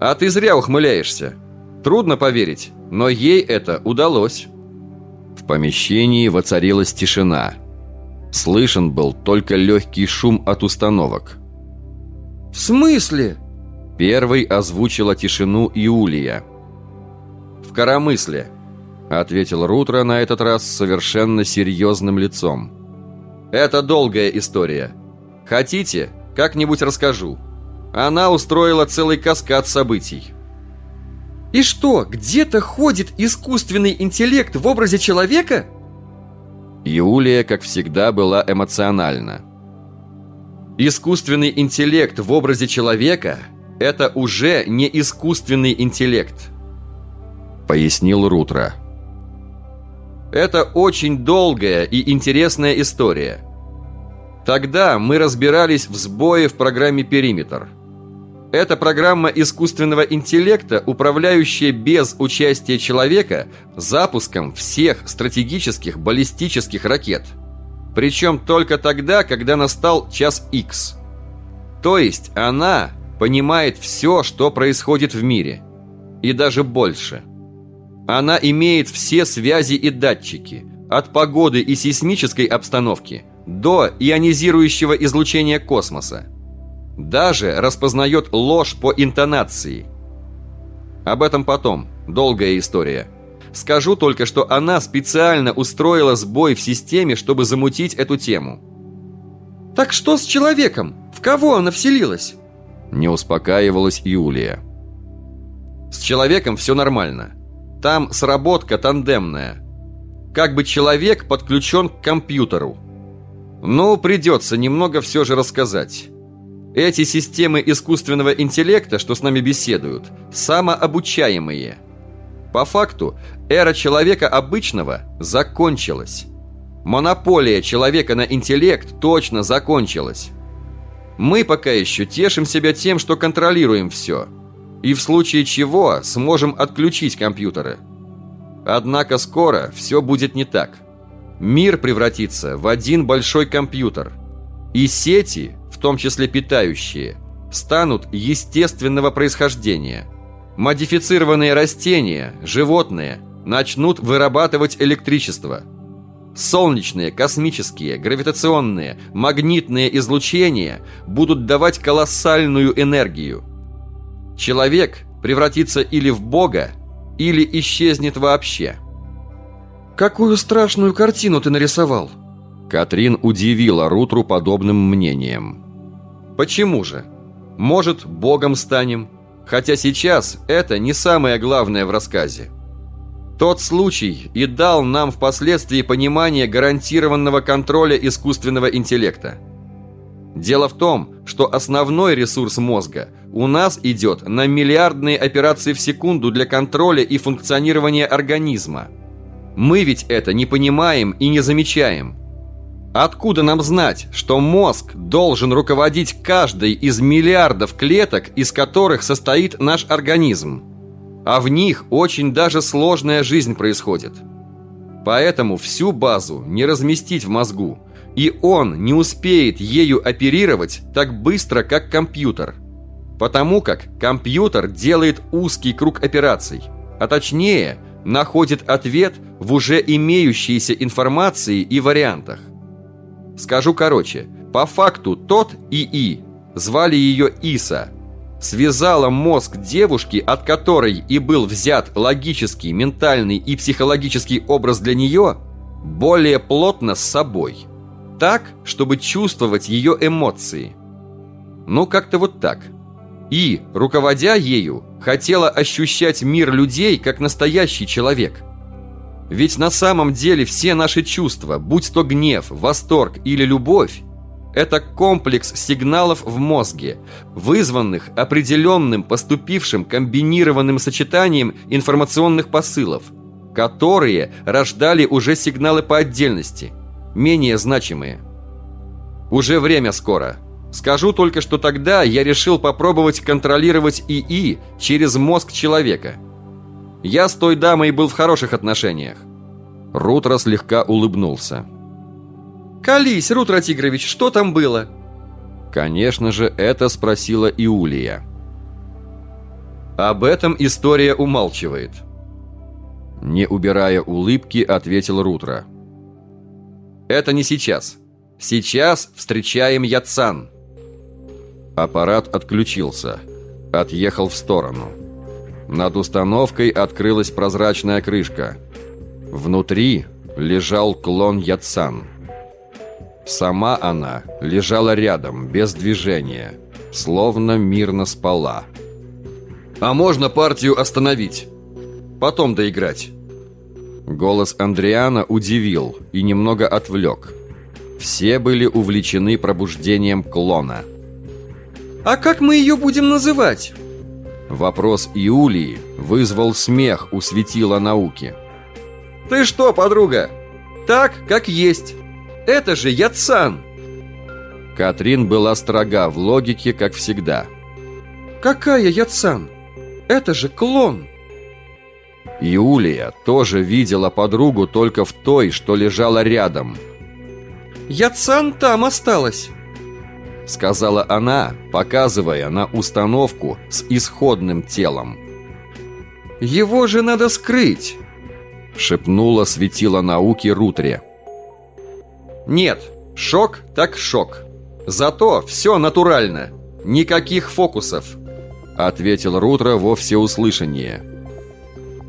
А ты зря ухмыляешься. Трудно поверить, но ей это удалось. В помещении воцарилась тишина. Слышен был только легкий шум от установок. «В смысле?» Первый озвучила тишину Иулия. «В коромысле», — ответил Рутро на этот раз совершенно серьезным лицом. «Это долгая история. Хотите, как-нибудь расскажу. Она устроила целый каскад событий». И что, где-то ходит искусственный интеллект в образе человека? Юлия, как всегда, была эмоциональна. Искусственный интеллект в образе человека – это уже не искусственный интеллект, пояснил Рутро. Это очень долгая и интересная история. Тогда мы разбирались в сбое в программе «Периметр». Это программа искусственного интеллекта, управляющая без участия человека запуском всех стратегических баллистических ракет. Причем только тогда, когда настал час X. То есть она понимает все, что происходит в мире. И даже больше. Она имеет все связи и датчики, от погоды и сейсмической обстановки до ионизирующего излучения космоса. Даже распознает ложь по интонации. Об этом потом. Долгая история. Скажу только, что она специально устроила сбой в системе, чтобы замутить эту тему. Так что с человеком? В кого она вселилась? Не успокаивалась Юлия. С человеком все нормально. Там сработка тандемная. Как бы человек подключен к компьютеру. Но придется немного все же рассказать. Эти системы искусственного интеллекта, что с нами беседуют, самообучаемые. По факту, эра человека обычного закончилась. Монополия человека на интеллект точно закончилась. Мы пока еще тешим себя тем, что контролируем все. И в случае чего сможем отключить компьютеры. Однако скоро все будет не так. Мир превратится в один большой компьютер. И сети, том числе питающие, станут естественного происхождения. Модифицированные растения, животные начнут вырабатывать электричество. Солнечные, космические, гравитационные, магнитные излучения будут давать колоссальную энергию. Человек превратится или в Бога, или исчезнет вообще – Какую страшную картину ты нарисовал? Катрин удивила Рутру подобным мнением. Почему же? Может, богом станем? Хотя сейчас это не самое главное в рассказе. Тот случай и дал нам впоследствии понимание гарантированного контроля искусственного интеллекта. Дело в том, что основной ресурс мозга у нас идет на миллиардные операции в секунду для контроля и функционирования организма – мы ведь это не понимаем и не замечаем. Откуда нам знать, что мозг должен руководить каждой из миллиардов клеток, из которых состоит наш организм? А в них очень даже сложная жизнь происходит. Поэтому всю базу не разместить в мозгу, и он не успеет ею оперировать так быстро, как компьютер. Потому как компьютер делает узкий круг операций, а точнее – находит ответ в уже имеющейся информации и вариантах. Скажу короче, по факту тот ИИ, звали ее Иса, связала мозг девушки, от которой и был взят логический, ментальный и психологический образ для нее, более плотно с собой. Так, чтобы чувствовать ее эмоции. Ну, как-то вот так. И, руководя ею, хотела ощущать мир людей как настоящий человек. Ведь на самом деле все наши чувства, будь то гнев, восторг или любовь, это комплекс сигналов в мозге, вызванных определенным поступившим комбинированным сочетанием информационных посылов, которые рождали уже сигналы по отдельности, менее значимые. Уже время скоро – Скажу только, что тогда я решил попробовать контролировать ИИ через мозг человека. Я с той дамой был в хороших отношениях. Рутро слегка улыбнулся. «Колись, Рутро Тигрович, что там было?» Конечно же, это спросила Иулия. Об этом история умалчивает. Не убирая улыбки, ответил Рутро. Это не сейчас. Сейчас встречаем Яцан. Аппарат отключился. Отъехал в сторону. Над установкой открылась прозрачная крышка. Внутри лежал клон Яцан. Сама она лежала рядом, без движения, словно мирно спала. «А можно партию остановить? Потом доиграть?» Голос Андриана удивил и немного отвлек. Все были увлечены пробуждением клона – а как мы ее будем называть? Вопрос Иулии вызвал смех у светила науки. Ты что, подруга? Так, как есть. Это же Яцан. Катрин была строга в логике, как всегда. Какая Яцан? Это же клон. Юлия тоже видела подругу только в той, что лежала рядом. Яцан там осталась. — сказала она, показывая на установку с исходным телом. «Его же надо скрыть!» — шепнула светила науки Рутре. «Нет, шок так шок. Зато все натурально. Никаких фокусов!» — ответил Рутро во всеуслышание.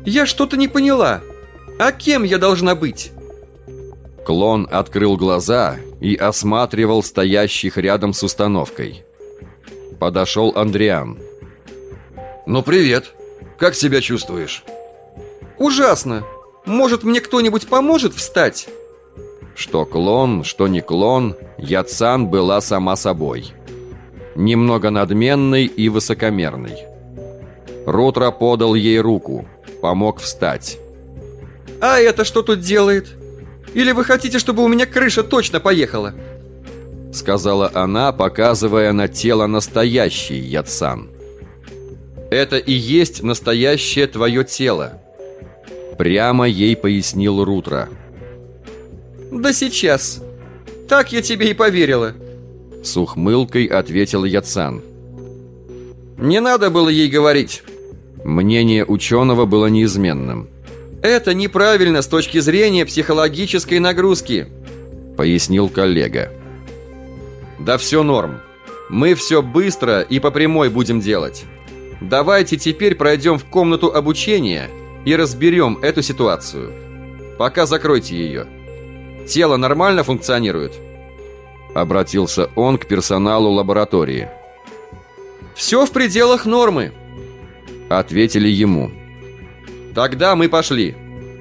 Я что-то не поняла. А кем я должна быть? Клон открыл глаза и осматривал стоящих рядом с установкой. Подошел Андриан. «Ну, привет. Как себя чувствуешь?» «Ужасно. Может, мне кто-нибудь поможет встать?» Что клон, что не клон, Яцан была сама собой. Немного надменной и высокомерной. Рутро подал ей руку, помог встать. «А это что тут делает? Или вы хотите, чтобы у меня крыша точно поехала?» Сказала она, показывая на тело настоящий Яцан. «Это и есть настоящее твое тело», Прямо ей пояснил Рутро. «Да сейчас. Так я тебе и поверила». С ухмылкой ответил Яцан. «Не надо было ей говорить». Мнение ученого было неизменным. «Это неправильно с точки зрения психологической нагрузки», пояснил коллега. «Да все норм. Мы все быстро и по прямой будем делать. Давайте теперь пройдем в комнату обучения и разберем эту ситуацию. Пока закройте ее. Тело нормально функционирует?» Обратился он к персоналу лаборатории. «Все в пределах нормы», — ответили ему. «Тогда мы пошли.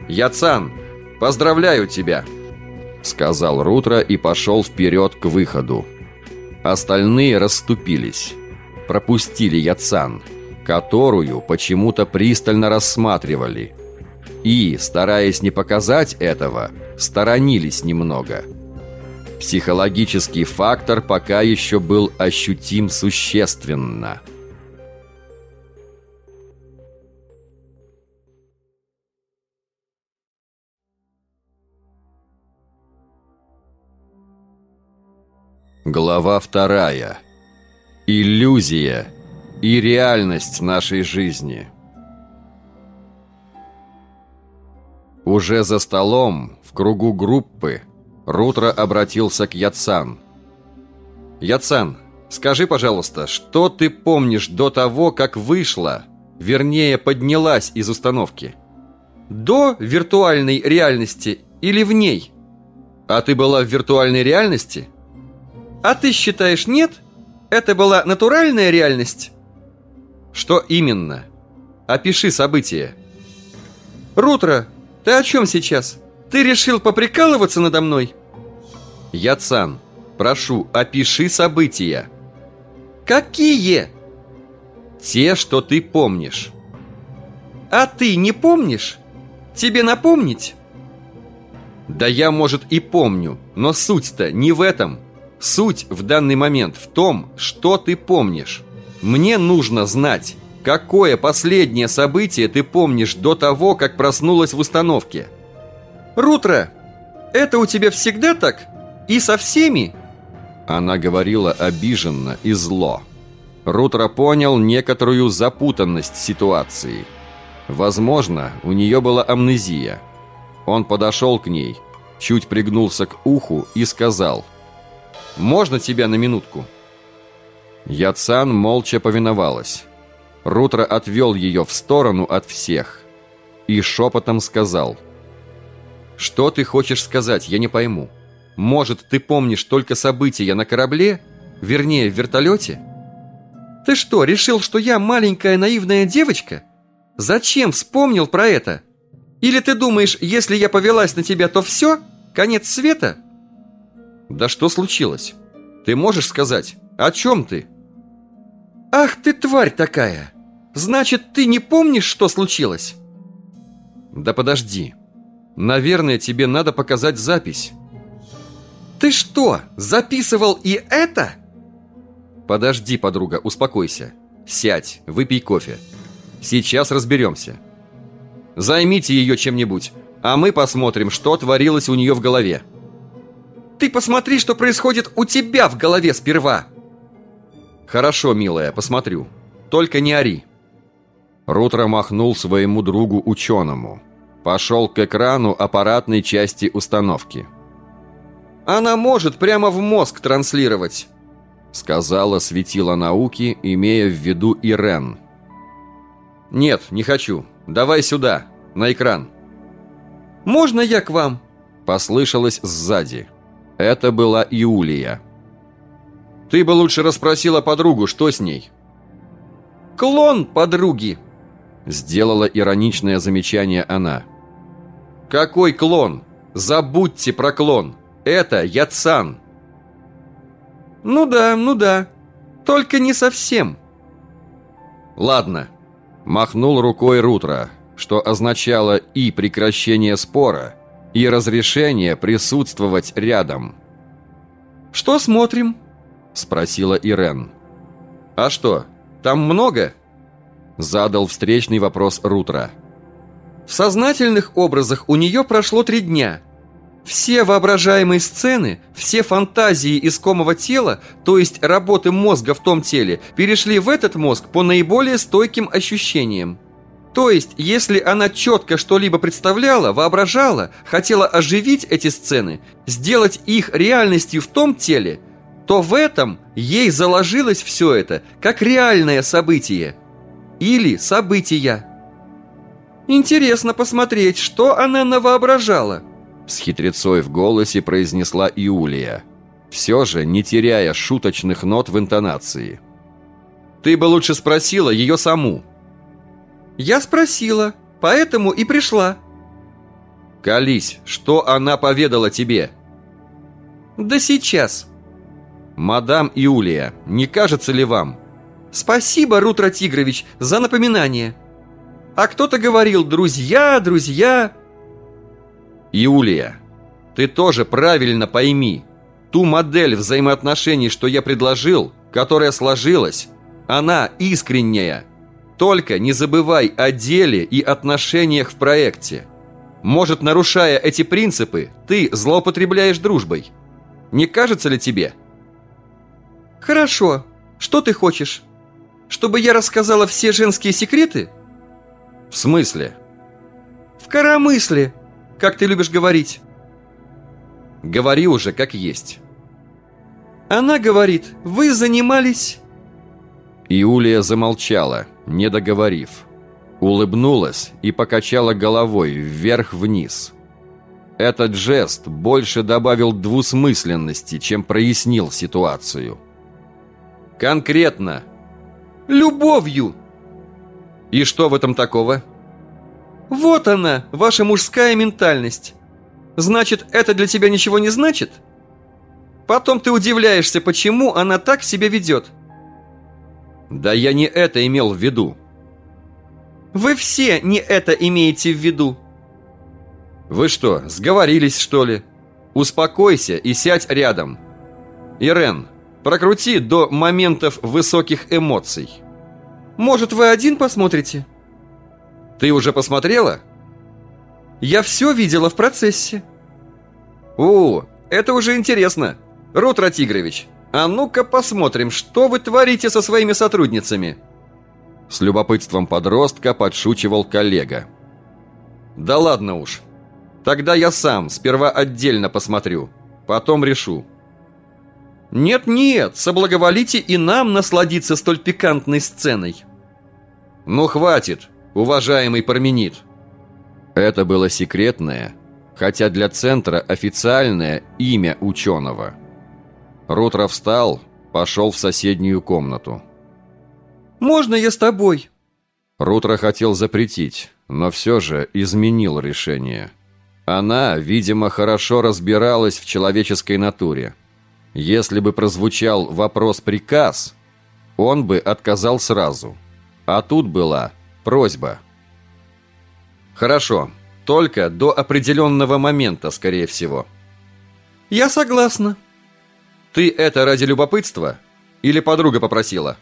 Яцан, поздравляю тебя», — сказал Рутро и пошел вперед к выходу. Остальные расступились. Пропустили Яцан которую почему-то пристально рассматривали. И, стараясь не показать этого, сторонились немного. Психологический фактор пока еще был ощутим существенно. Глава вторая. Иллюзия и реальность нашей жизни. Уже за столом, в кругу группы, Рутро обратился к Яцан. «Яцан, скажи, пожалуйста, что ты помнишь до того, как вышла, вернее, поднялась из установки? До виртуальной реальности или в ней? А ты была в виртуальной реальности? А ты считаешь, нет? Это была натуральная реальность?» Что именно? Опиши события. Рутро, ты о чем сейчас? Ты решил поприкалываться надо мной? Яцан, прошу, опиши события. Какие? Те, что ты помнишь. А ты не помнишь? Тебе напомнить? Да я, может, и помню, но суть-то не в этом. Суть в данный момент в том, что ты помнишь. Мне нужно знать, какое последнее событие ты помнишь до того, как проснулась в установке. Рутро, это у тебя всегда так? И со всеми? Она говорила обиженно и зло. Рутро понял некоторую запутанность ситуации. Возможно, у нее была амнезия. Он подошел к ней, чуть пригнулся к уху и сказал «Можно тебя на минутку?» Яцан молча повиновалась. Рутро отвел ее в сторону от всех и шепотом сказал «Что ты хочешь сказать, я не пойму. Может, ты помнишь только события на корабле? Вернее, в вертолете?» «Ты что, решил, что я маленькая наивная девочка? Зачем вспомнил про это? Или ты думаешь, если я повелась на тебя, то все? Конец света?» «Да что случилось? Ты можешь сказать, о чем ты?» «Ах ты тварь такая! Значит, ты не помнишь, что случилось?» «Да подожди. Наверное, тебе надо показать запись». «Ты что, записывал и это?» «Подожди, подруга, успокойся. Сядь, выпей кофе. Сейчас разберемся. Займите ее чем-нибудь, а мы посмотрим, что творилось у нее в голове». «Ты посмотри, что происходит у тебя в голове сперва!» «Хорошо, милая, посмотрю. Только не ори». Рутро махнул своему другу-ученому. Пошел к экрану аппаратной части установки. «Она может прямо в мозг транслировать», сказала светила науки, имея в виду Ирен. «Нет, не хочу. Давай сюда. На экран. «Можно я к вам?» Послышалось сзади. Это была Иулия. «Ты бы лучше расспросила подругу, что с ней?» «Клон подруги!» Сделала ироничное замечание она. «Какой клон? Забудьте про клон! Это Яцан!» «Ну да, ну да. Только не совсем». «Ладно», — махнул рукой Рутро, что означало и прекращение спора, и разрешение присутствовать рядом. «Что смотрим?» — спросила Ирен. «А что, там много?» Задал встречный вопрос Рутро. В сознательных образах у нее прошло три дня. Все воображаемые сцены, все фантазии искомого тела, то есть работы мозга в том теле, перешли в этот мозг по наиболее стойким ощущениям. То есть, если она четко что-либо представляла, воображала, хотела оживить эти сцены, сделать их реальностью в том теле, то в этом ей заложилось все это как реальное событие. Или события. Интересно посмотреть, что она навоображала. С хитрецой в голосе произнесла Иулия, все же не теряя шуточных нот в интонации. «Ты бы лучше спросила ее саму», «Я спросила, поэтому и пришла». «Колись, что она поведала тебе?» «Да сейчас». «Мадам Иулия, не кажется ли вам?» «Спасибо, Рутро Тигрович, за напоминание. А кто-то говорил «друзья, друзья». «Иулия, ты тоже правильно пойми. Ту модель взаимоотношений, что я предложил, которая сложилась, она искренняя». Только не забывай о деле и отношениях в проекте. Может, нарушая эти принципы, ты злоупотребляешь дружбой. Не кажется ли тебе? Хорошо. Что ты хочешь? Чтобы я рассказала все женские секреты? В смысле? В коромысле, как ты любишь говорить. Говори уже как есть. Она говорит, вы занимались... Иулия замолчала, не договорив. Улыбнулась и покачала головой вверх-вниз. Этот жест больше добавил двусмысленности, чем прояснил ситуацию. «Конкретно!» «Любовью!» «И что в этом такого?» «Вот она, ваша мужская ментальность. Значит, это для тебя ничего не значит?» Потом ты удивляешься, почему она так себя ведет. Да я не это имел в виду. Вы все не это имеете в виду. Вы что, сговорились, что ли? Успокойся и сядь рядом. Ирен, прокрути до моментов высоких эмоций. Может, вы один посмотрите? Ты уже посмотрела? Я все видела в процессе. О, это уже интересно. Рутро Тигрович, «А ну-ка посмотрим, что вы творите со своими сотрудницами!» С любопытством подростка подшучивал коллега. «Да ладно уж. Тогда я сам сперва отдельно посмотрю, потом решу». «Нет-нет, соблаговолите и нам насладиться столь пикантной сценой». «Ну хватит, уважаемый Парменид». Это было секретное, хотя для центра официальное имя ученого – Рутро встал, пошел в соседнюю комнату. «Можно я с тобой?» Рутро хотел запретить, но все же изменил решение. Она, видимо, хорошо разбиралась в человеческой натуре. Если бы прозвучал вопрос-приказ, он бы отказал сразу. А тут была просьба. «Хорошо, только до определенного момента, скорее всего». «Я согласна», ты это ради любопытства? Или подруга попросила?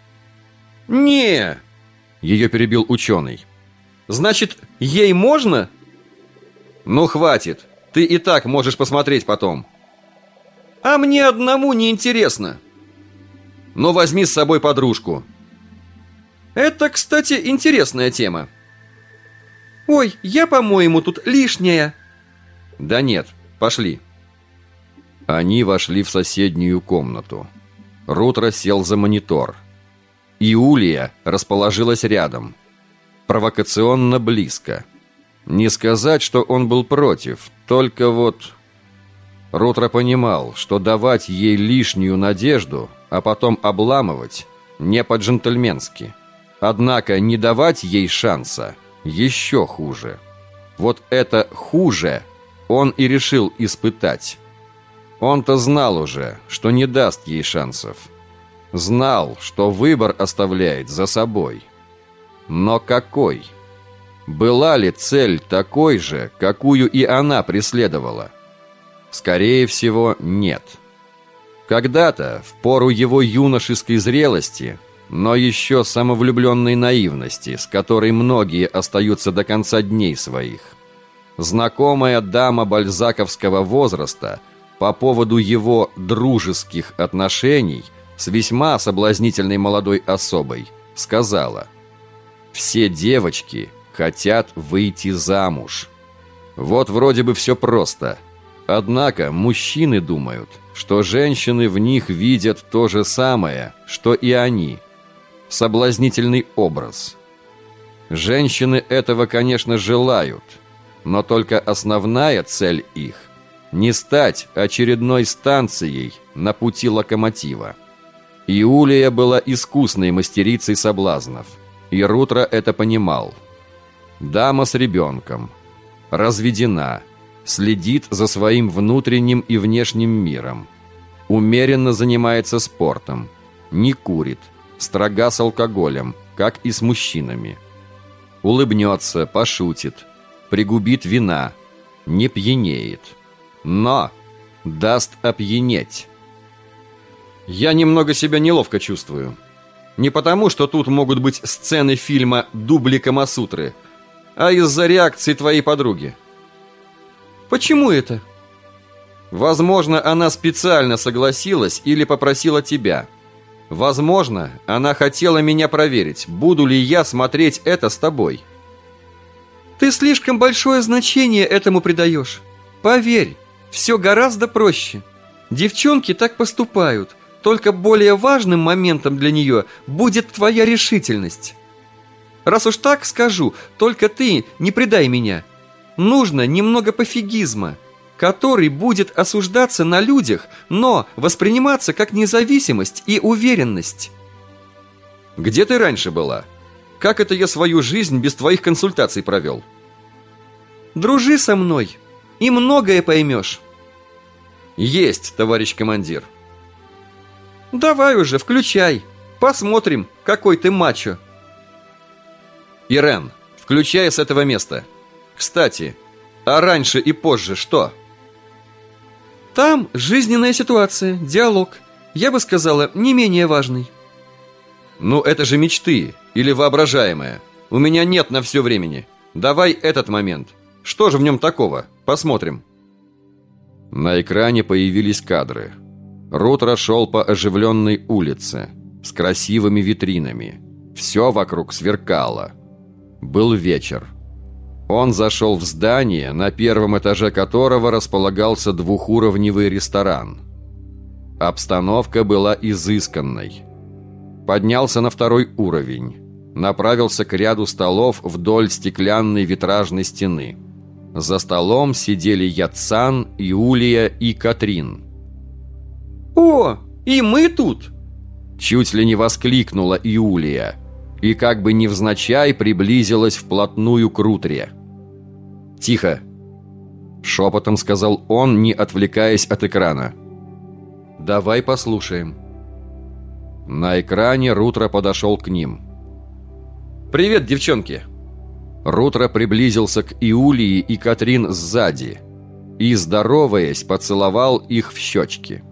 Не, ее перебил ученый. Значит, ей можно? Ну, хватит. Ты и так можешь посмотреть потом. А мне одному не интересно. Ну, возьми с собой подружку. Это, кстати, интересная тема. Ой, я, по-моему, тут лишняя. Да нет, пошли. Они вошли в соседнюю комнату. Рутро сел за монитор. Иулия расположилась рядом. Провокационно близко. Не сказать, что он был против, только вот... Рутро понимал, что давать ей лишнюю надежду, а потом обламывать, не по-джентльменски. Однако не давать ей шанса еще хуже. Вот это «хуже» он и решил испытать. Он-то знал уже, что не даст ей шансов. Знал, что выбор оставляет за собой. Но какой? Была ли цель такой же, какую и она преследовала? Скорее всего, нет. Когда-то, в пору его юношеской зрелости, но еще самовлюбленной наивности, с которой многие остаются до конца дней своих, знакомая дама бальзаковского возраста по поводу его дружеских отношений с весьма соблазнительной молодой особой сказала «Все девочки хотят выйти замуж». Вот вроде бы все просто. Однако мужчины думают, что женщины в них видят то же самое, что и они. Соблазнительный образ. Женщины этого, конечно, желают – но только основная цель их – не стать очередной станцией на пути локомотива. Иулия была искусной мастерицей соблазнов, и Рутро это понимал. Дама с ребенком, разведена, следит за своим внутренним и внешним миром, умеренно занимается спортом, не курит, строга с алкоголем, как и с мужчинами. Улыбнется, пошутит – пригубит вина, не пьянеет, но даст опьянеть. Я немного себя неловко чувствую. Не потому, что тут могут быть сцены фильма «Дубли Камасутры», а из-за реакции твоей подруги. Почему это? Возможно, она специально согласилась или попросила тебя. Возможно, она хотела меня проверить, буду ли я смотреть это с тобой. Ты слишком большое значение этому придаешь. Поверь, все гораздо проще. Девчонки так поступают. Только более важным моментом для нее будет твоя решительность. Раз уж так скажу, только ты не предай меня. Нужно немного пофигизма, который будет осуждаться на людях, но восприниматься как независимость и уверенность. Где ты раньше была? Как это я свою жизнь без твоих консультаций провел? Дружи со мной, и многое поймешь. Есть, товарищ командир. Давай уже, включай. Посмотрим, какой ты мачо. Ирен, включай с этого места. Кстати, а раньше и позже что? Там жизненная ситуация, диалог. Я бы сказала, не менее важный. Ну, это же мечты или воображаемое. У меня нет на все времени. Давай этот момент. Что же в нем такого? Посмотрим. На экране появились кадры. Рут шел по оживленной улице с красивыми витринами. Все вокруг сверкало. Был вечер. Он зашел в здание, на первом этаже которого располагался двухуровневый ресторан. Обстановка была изысканной поднялся на второй уровень. Направился к ряду столов вдоль стеклянной витражной стены. За столом сидели Яцан, Иулия и Катрин. «О, и мы тут!» Чуть ли не воскликнула Иулия и как бы невзначай приблизилась вплотную к Рутре. «Тихо!» Шепотом сказал он, не отвлекаясь от экрана. «Давай послушаем». На экране Рутро подошел к ним. «Привет, девчонки!» Рутро приблизился к Иулии и Катрин сзади и, здороваясь, поцеловал их в щечки.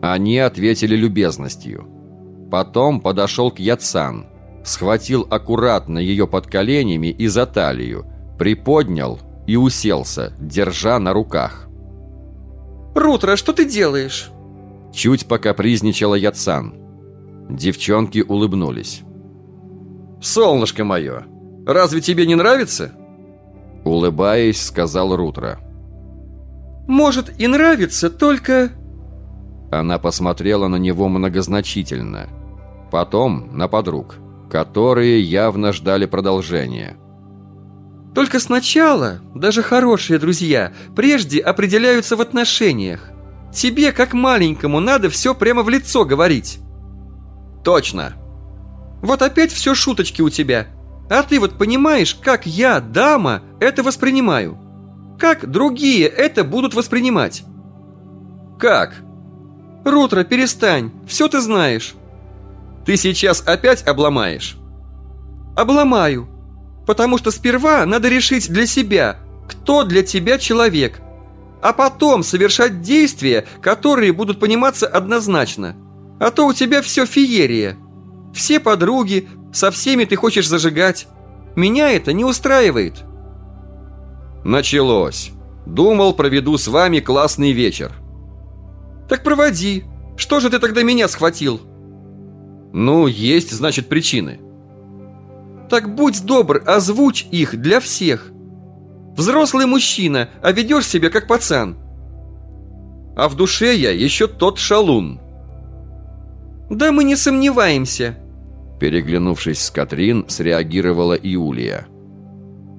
Они ответили любезностью. Потом подошел к Яцан, схватил аккуратно ее под коленями и за талию, приподнял и уселся, держа на руках. «Рутро, что ты делаешь?» Чуть покапризничала Яцан. Девчонки улыбнулись. «Солнышко мое, разве тебе не нравится?» Улыбаясь, сказал Рутро. «Может, и нравится, только...» Она посмотрела на него многозначительно. Потом на подруг, которые явно ждали продолжения. Только сначала даже хорошие друзья прежде определяются в отношениях. Тебе, как маленькому, надо все прямо в лицо говорить. Точно. Вот опять все шуточки у тебя. А ты вот понимаешь, как я, дама, это воспринимаю? Как другие это будут воспринимать? Как? Рутро, перестань, все ты знаешь. Ты сейчас опять обломаешь? Обломаю. Потому что сперва надо решить для себя, кто для тебя человек, а потом совершать действия, которые будут пониматься однозначно. А то у тебя все феерия. Все подруги, со всеми ты хочешь зажигать. Меня это не устраивает. Началось. Думал, проведу с вами классный вечер. Так проводи. Что же ты тогда меня схватил? Ну, есть, значит, причины. Так будь добр, озвучь их для всех. Взрослый мужчина, а ведешь себя как пацан. А в душе я еще тот шалун. Да мы не сомневаемся. Переглянувшись с Катрин, среагировала Иулия.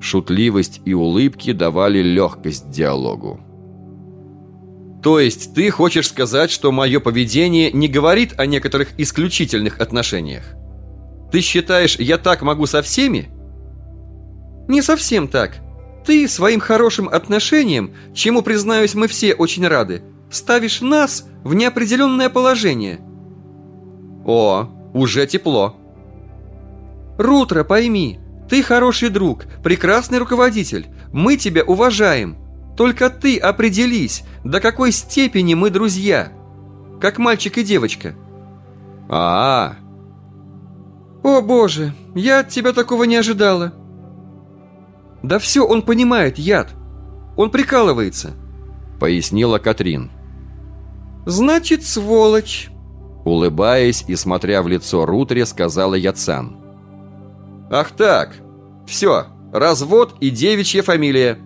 Шутливость и улыбки давали легкость диалогу. То есть ты хочешь сказать, что мое поведение не говорит о некоторых исключительных отношениях? Ты считаешь, я так могу со всеми? Не совсем так. Ты своим хорошим отношением, чему, признаюсь, мы все очень рады, ставишь нас в неопределенное положение. О, уже тепло. Рутро, пойми, ты хороший друг, прекрасный руководитель, мы тебя уважаем. Только ты определись, до какой степени мы друзья. Как мальчик и девочка. А, -а, -а «О, Боже, я от тебя такого не ожидала!» «Да все он понимает, яд! Он прикалывается!» Пояснила Катрин. «Значит, сволочь!» Улыбаясь и смотря в лицо Рутре, сказала Яцан. «Ах так! Все, развод и девичья фамилия!»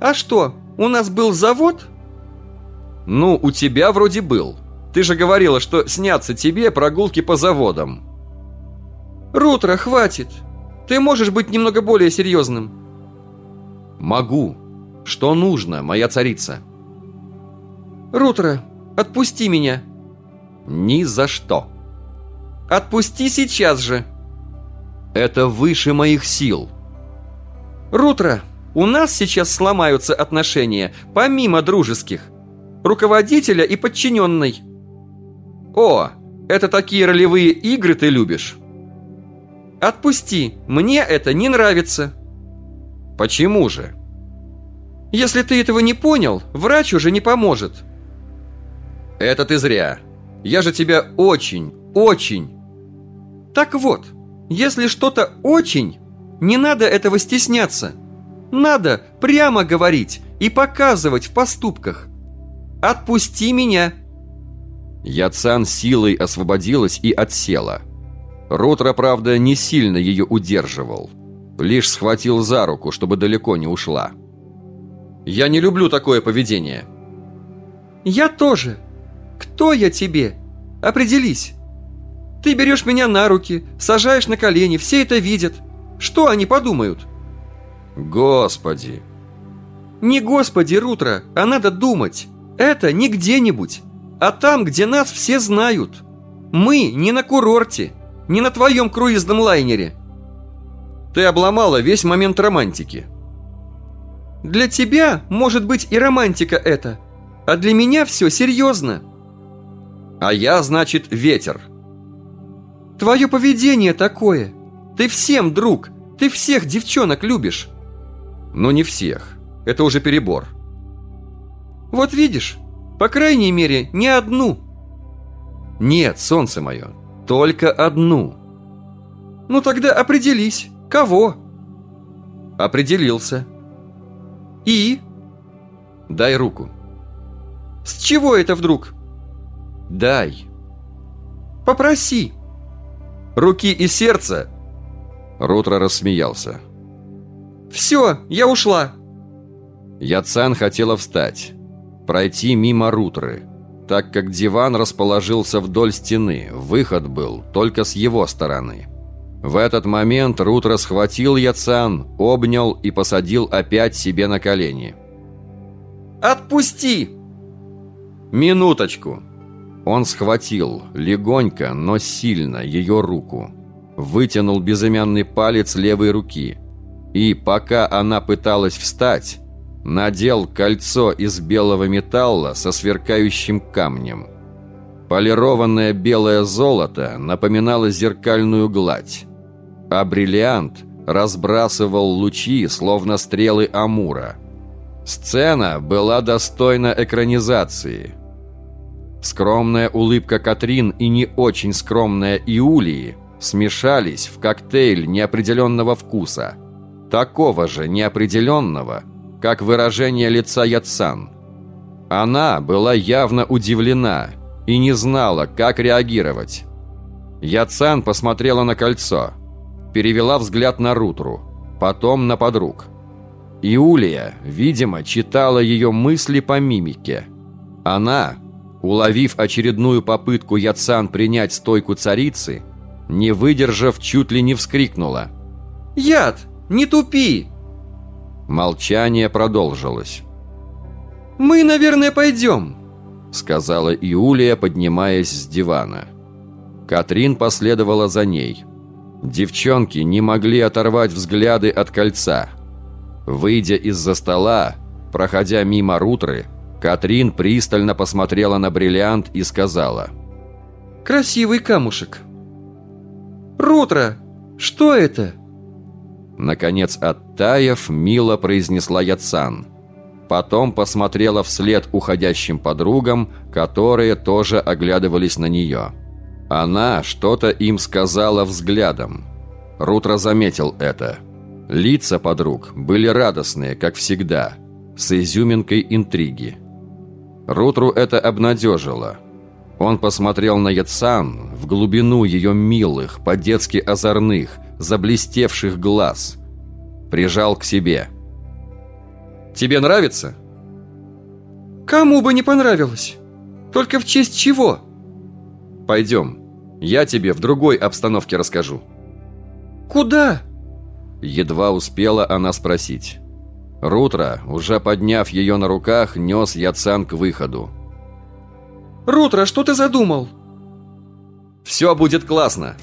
«А что, у нас был завод?» «Ну, у тебя вроде был. Ты же говорила, что снятся тебе прогулки по заводам». Рутро, хватит! Ты можешь быть немного более серьезным?» «Могу. Что нужно, моя царица?» «Рутро, отпусти меня!» «Ни за что!» «Отпусти сейчас же!» «Это выше моих сил!» «Рутро, у нас сейчас сломаются отношения, помимо дружеских. Руководителя и подчиненной». «О, это такие ролевые игры ты любишь?» Отпусти, мне это не нравится. Почему же? Если ты этого не понял, врач уже не поможет. Это ты зря. Я же тебя очень, очень... Так вот, если что-то очень, не надо этого стесняться. Надо прямо говорить и показывать в поступках. Отпусти меня. Яцан силой освободилась и отсела. Рутро, правда, не сильно ее удерживал. Лишь схватил за руку, чтобы далеко не ушла. «Я не люблю такое поведение». «Я тоже. Кто я тебе? Определись. Ты берешь меня на руки, сажаешь на колени, все это видят. Что они подумают?» «Господи!» «Не господи, Рутро, а надо думать. Это не где-нибудь, а там, где нас все знают. Мы не на курорте». Не на твоем круизном лайнере. Ты обломала весь момент романтики. Для тебя, может быть, и романтика это. А для меня все серьезно. А я, значит, ветер. Твое поведение такое. Ты всем друг. Ты всех девчонок любишь. Но не всех. Это уже перебор. Вот видишь, по крайней мере, не одну. Нет, солнце мое, только одну. Ну тогда определись, кого? Определился. И? Дай руку. С чего это вдруг? Дай. Попроси. Руки и сердце. Рутро рассмеялся. Все, я ушла. Яцан хотела встать, пройти мимо Рутры так как диван расположился вдоль стены, выход был только с его стороны. В этот момент Рутро схватил Яцан, обнял и посадил опять себе на колени. «Отпусти!» «Минуточку!» Он схватил, легонько, но сильно, ее руку. Вытянул безымянный палец левой руки. И, пока она пыталась встать, надел кольцо из белого металла со сверкающим камнем. Полированное белое золото напоминало зеркальную гладь, а бриллиант разбрасывал лучи, словно стрелы Амура. Сцена была достойна экранизации – Скромная улыбка Катрин и не очень скромная Иулии смешались в коктейль неопределенного вкуса. Такого же неопределенного, как выражение лица Яцан. Она была явно удивлена и не знала, как реагировать. Яцан посмотрела на кольцо, перевела взгляд на Рутру, потом на подруг. Иулия, видимо, читала ее мысли по мимике. Она Уловив очередную попытку Яцан принять стойку царицы, не выдержав, чуть ли не вскрикнула. «Яд! Не тупи!» Молчание продолжилось. «Мы, наверное, пойдем», — сказала Иулия, поднимаясь с дивана. Катрин последовала за ней. Девчонки не могли оторвать взгляды от кольца. Выйдя из-за стола, проходя мимо Рутры, Катрин пристально посмотрела на бриллиант и сказала. «Красивый камушек». «Рутро, что это?» Наконец, оттаив, мило произнесла Яцан. Потом посмотрела вслед уходящим подругам, которые тоже оглядывались на нее. Она что-то им сказала взглядом. Рутро заметил это. Лица подруг были радостные, как всегда, с изюминкой интриги. Рутру это обнадежило. Он посмотрел на Яцан в глубину ее милых, по-детски озорных, заблестевших глаз. Прижал к себе. «Тебе нравится?» «Кому бы не понравилось? Только в честь чего?» «Пойдем. Я тебе в другой обстановке расскажу». «Куда?» Едва успела она спросить. Рутро, уже подняв ее на руках, нес Яцан к выходу. «Рутро, что ты задумал?» «Все будет классно!»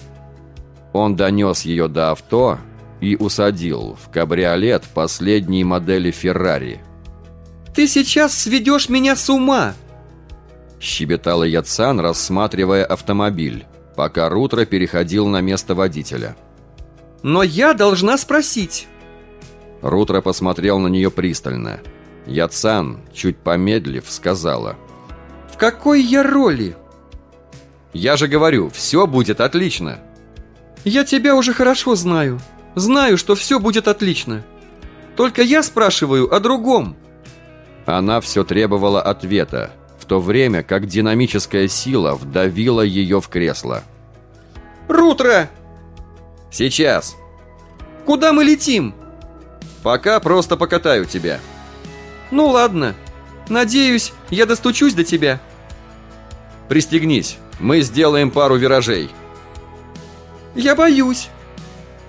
Он донес ее до авто и усадил в кабриолет последней модели «Феррари». «Ты сейчас сведешь меня с ума!» Щебетала Яцан, рассматривая автомобиль, пока Рутро переходил на место водителя. «Но я должна спросить!» Рутро посмотрел на нее пристально. Яцан, чуть помедлив, сказала. «В какой я роли?» «Я же говорю, все будет отлично!» «Я тебя уже хорошо знаю. Знаю, что все будет отлично. Только я спрашиваю о другом». Она все требовала ответа, в то время как динамическая сила вдавила ее в кресло. «Рутро!» «Сейчас!» «Куда мы летим?» Пока просто покатаю тебя. Ну ладно. Надеюсь, я достучусь до тебя. Пристегнись. Мы сделаем пару виражей. Я боюсь.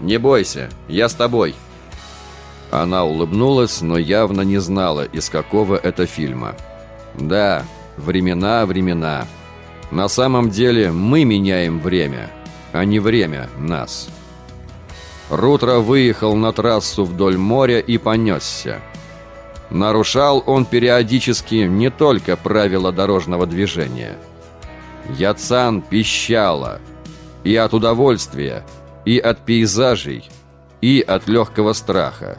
Не бойся, я с тобой. Она улыбнулась, но явно не знала, из какого это фильма. Да, времена, времена. На самом деле мы меняем время, а не время нас. Рутро выехал на трассу вдоль моря и понесся. Нарушал он периодически не только правила дорожного движения. Яцан пищала и от удовольствия, и от пейзажей, и от легкого страха.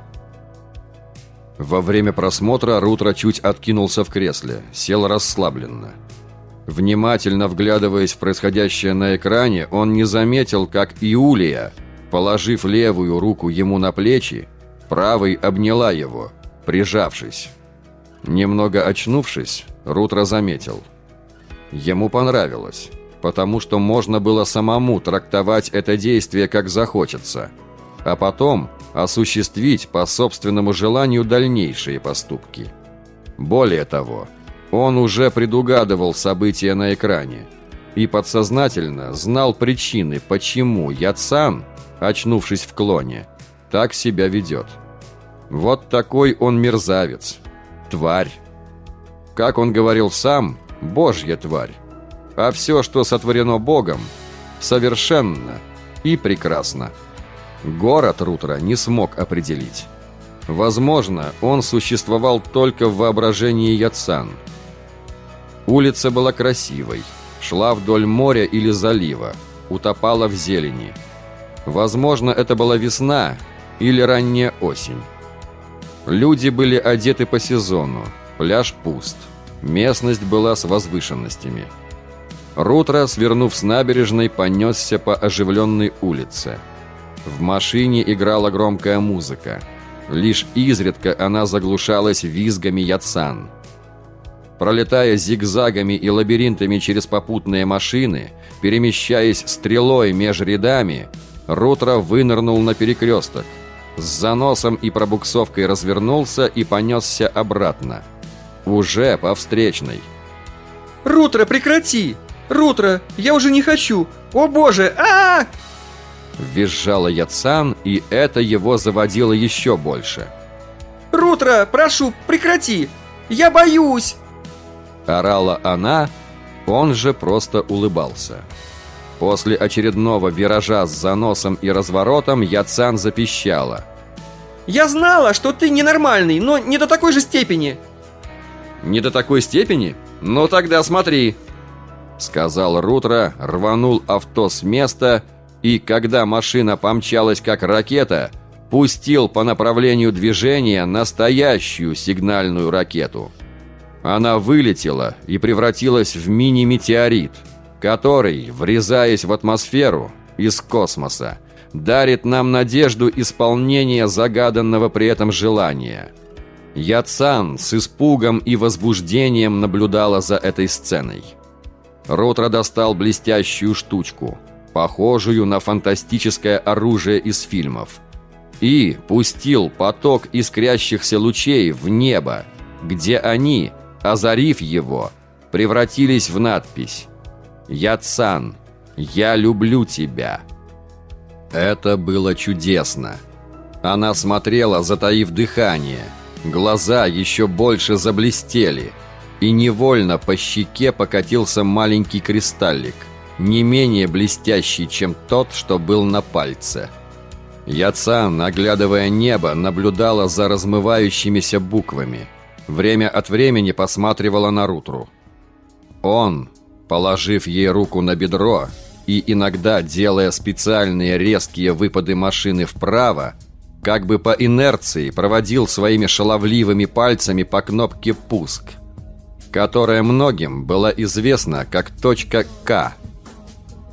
Во время просмотра Рутро чуть откинулся в кресле, сел расслабленно. Внимательно вглядываясь в происходящее на экране, он не заметил, как Иулия – Положив левую руку ему на плечи, правой обняла его, прижавшись. Немного очнувшись, Рутро заметил. Ему понравилось, потому что можно было самому трактовать это действие как захочется, а потом осуществить по собственному желанию дальнейшие поступки. Более того, он уже предугадывал события на экране. и подсознательно знал причины, почему Яцан, очнувшись в клоне, так себя ведет. Вот такой он мерзавец, тварь. Как он говорил сам, божья тварь. А все, что сотворено Богом, совершенно и прекрасно. Город Рутра не смог определить. Возможно, он существовал только в воображении Яцан. Улица была красивой, шла вдоль моря или залива, утопала в зелени. Возможно, это была весна или ранняя осень. Люди были одеты по сезону, пляж пуст, местность была с возвышенностями. Рутро, свернув с набережной, понесся по оживленной улице. В машине играла громкая музыка – Лишь изредка она заглушалась визгами яцан. Пролетая зигзагами и лабиринтами через попутные машины, перемещаясь стрелой меж рядами, Рутро вынырнул на перекресток. С заносом и пробуксовкой развернулся и понесся обратно. Уже по встречной. «Рутро, прекрати! Рутро, я уже не хочу! О боже! а, -а, -а Визжала Яцан, и это его заводило еще больше. «Рутро, прошу, прекрати! Я боюсь!» Орала она, он же просто улыбался. После очередного виража с заносом и разворотом Яцан запищала. «Я знала, что ты ненормальный, но не до такой же степени!» «Не до такой степени? Ну тогда смотри!» Сказал Рутро, рванул авто с места и, когда машина помчалась как ракета, пустил по направлению движения настоящую сигнальную ракету. Она вылетела и превратилась в мини-метеорит, который, врезаясь в атмосферу из космоса, дарит нам надежду исполнения загаданного при этом желания. Яцан с испугом и возбуждением наблюдала за этой сценой. Ротро достал блестящую штучку – похожую на фантастическое оружие из фильмов, и пустил поток искрящихся лучей в небо, где они, озарив его, превратились в надпись «Яцан, я люблю тебя». Это было чудесно. Она смотрела, затаив дыхание. Глаза еще больше заблестели, и невольно по щеке покатился маленький кристаллик – не менее блестящий, чем тот, что был на пальце. Яцан, наглядывая небо, наблюдала за размывающимися буквами. Время от времени посматривала на Рутру. Он, положив ей руку на бедро и иногда делая специальные резкие выпады машины вправо, как бы по инерции проводил своими шаловливыми пальцами по кнопке «Пуск», которая многим была известна как точка «К»,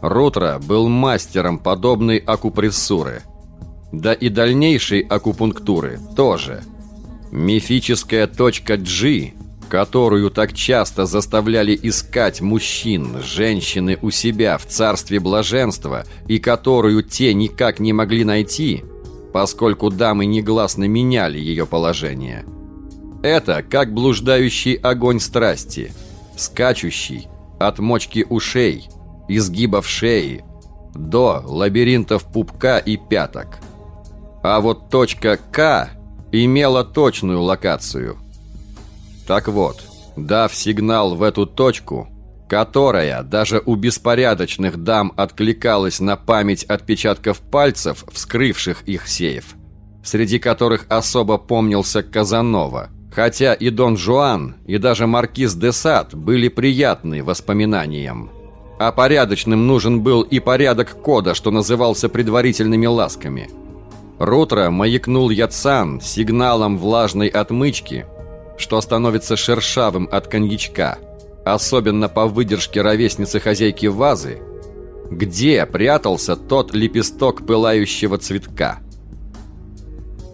Рутро был мастером подобной акупрессуры. Да и дальнейшей акупунктуры тоже. Мифическая точка G, которую так часто заставляли искать мужчин, женщины у себя в царстве блаженства и которую те никак не могли найти, поскольку дамы негласно меняли ее положение. Это как блуждающий огонь страсти, скачущий от мочки ушей – изгибов шеи, до лабиринтов пупка и пяток. А вот точка К имела точную локацию. Так вот, дав сигнал в эту точку, которая даже у беспорядочных дам откликалась на память отпечатков пальцев, вскрывших их сейф, среди которых особо помнился Казанова, хотя и Дон Жуан, и даже Маркиз де Сад были приятны воспоминаниям а порядочным нужен был и порядок кода, что назывался предварительными ласками. Рутро маякнул Яцан сигналом влажной отмычки, что становится шершавым от коньячка, особенно по выдержке ровесницы хозяйки вазы, где прятался тот лепесток пылающего цветка.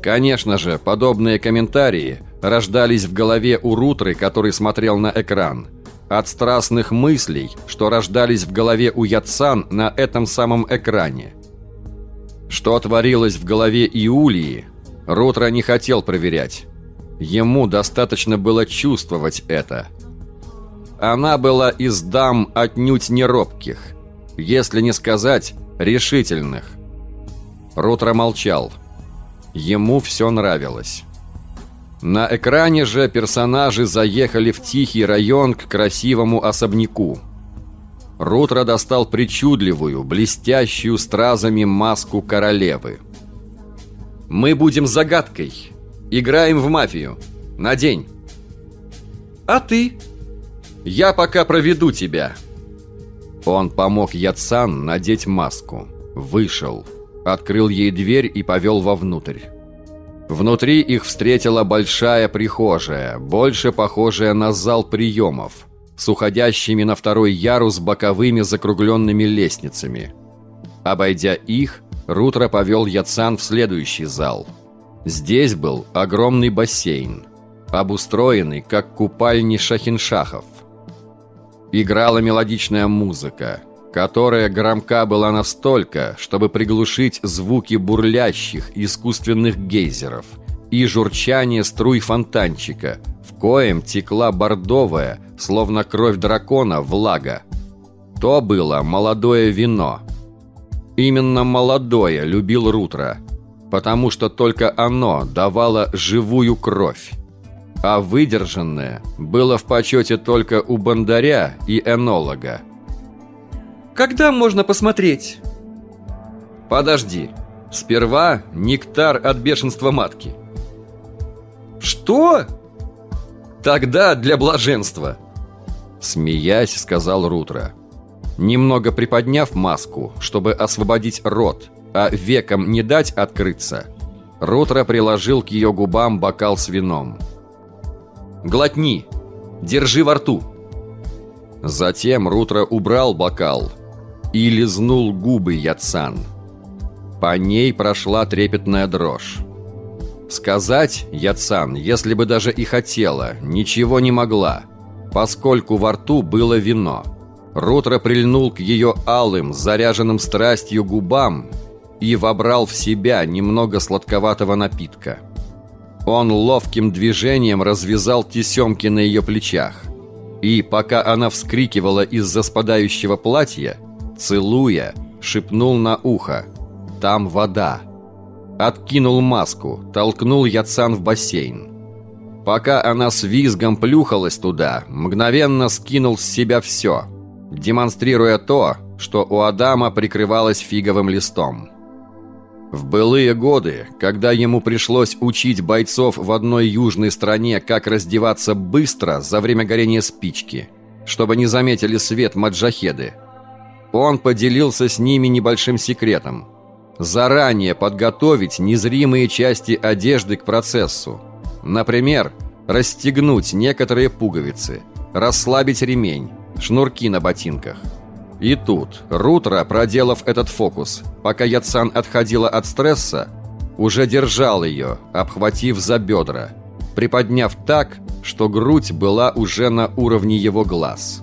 Конечно же, подобные комментарии рождались в голове у Рутры, который смотрел на экран – от страстных мыслей, что рождались в голове у Яцан на этом самом экране. Что творилось в голове Иулии, Рутро не хотел проверять. Ему достаточно было чувствовать это. она была из дам отнюдь не робких, если не сказать решительных. Рутро молчал. Ему все нравилось. На экране же персонажи заехали в тихий район к красивому особняку. Рутро достал причудливую, блестящую стразами маску королевы. «Мы будем загадкой. Играем в мафию. Надень». «А ты?» «Я пока проведу тебя». Он помог Яцан надеть маску. Вышел. Открыл ей дверь и повел вовнутрь. Внутри их встретила большая прихожая, больше похожая на зал приемов, с уходящими на второй ярус боковыми закругленными лестницами. Обойдя их, Рутро повел Яцан в следующий зал. Здесь был огромный бассейн, обустроенный как купальни шахиншахов. Играла мелодичная музыка, которая громка была настолько, чтобы приглушить звуки бурлящих искусственных гейзеров и журчание струй фонтанчика, в коем текла бордовая, словно кровь дракона, влага. То было молодое вино. Именно молодое любил Рутро, потому что только оно давало живую кровь. А выдержанное было в почете только у бандаря и энолога – когда можно посмотреть? Подожди. Сперва нектар от бешенства матки. Что? Тогда для блаженства. Смеясь, сказал Рутро. Немного приподняв маску, чтобы освободить рот, а веком не дать открыться, Рутро приложил к ее губам бокал с вином. «Глотни! Держи во рту!» Затем Рутро убрал бокал и лизнул губы Яцан. По ней прошла трепетная дрожь. Сказать Яцан, если бы даже и хотела, ничего не могла, поскольку во рту было вино. Рутро прильнул к ее алым, заряженным страстью губам и вобрал в себя немного сладковатого напитка. Он ловким движением развязал тесемки на ее плечах. И пока она вскрикивала из-за спадающего платья, целуя, шепнул на ухо «Там вода». Откинул маску, толкнул Яцан в бассейн. Пока она с визгом плюхалась туда, мгновенно скинул с себя все, демонстрируя то, что у Адама прикрывалось фиговым листом. В былые годы, когда ему пришлось учить бойцов в одной южной стране, как раздеваться быстро за время горения спички, чтобы не заметили свет маджахеды, он поделился с ними небольшим секретом. Заранее подготовить незримые части одежды к процессу. Например, расстегнуть некоторые пуговицы, расслабить ремень, шнурки на ботинках. И тут Рутро, проделав этот фокус, пока Яцан отходила от стресса, уже держал ее, обхватив за бедра, приподняв так, что грудь была уже на уровне его глаз.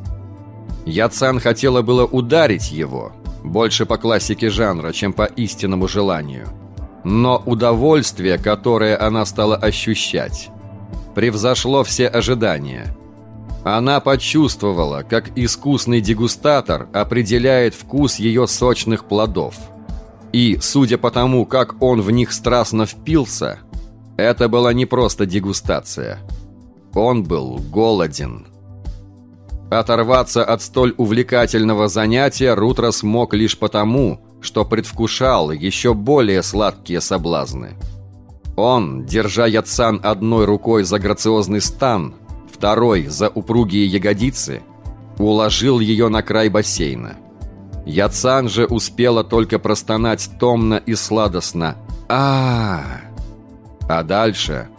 Яцан хотела было ударить его, больше по классике жанра, чем по истинному желанию. Но удовольствие, которое она стала ощущать, превзошло все ожидания. Она почувствовала, как искусный дегустатор определяет вкус ее сочных плодов. И, судя по тому, как он в них страстно впился, это была не просто дегустация. Он был голоден. Оторваться от столь увлекательного занятия Рутро смог лишь потому, что предвкушал еще более сладкие соблазны. Он, держа Яцан одной рукой за грациозный стан, второй за упругие ягодицы, уложил ее на край бассейна. Яцан же успела только простонать томно и сладостно а, -а, -а, а дальше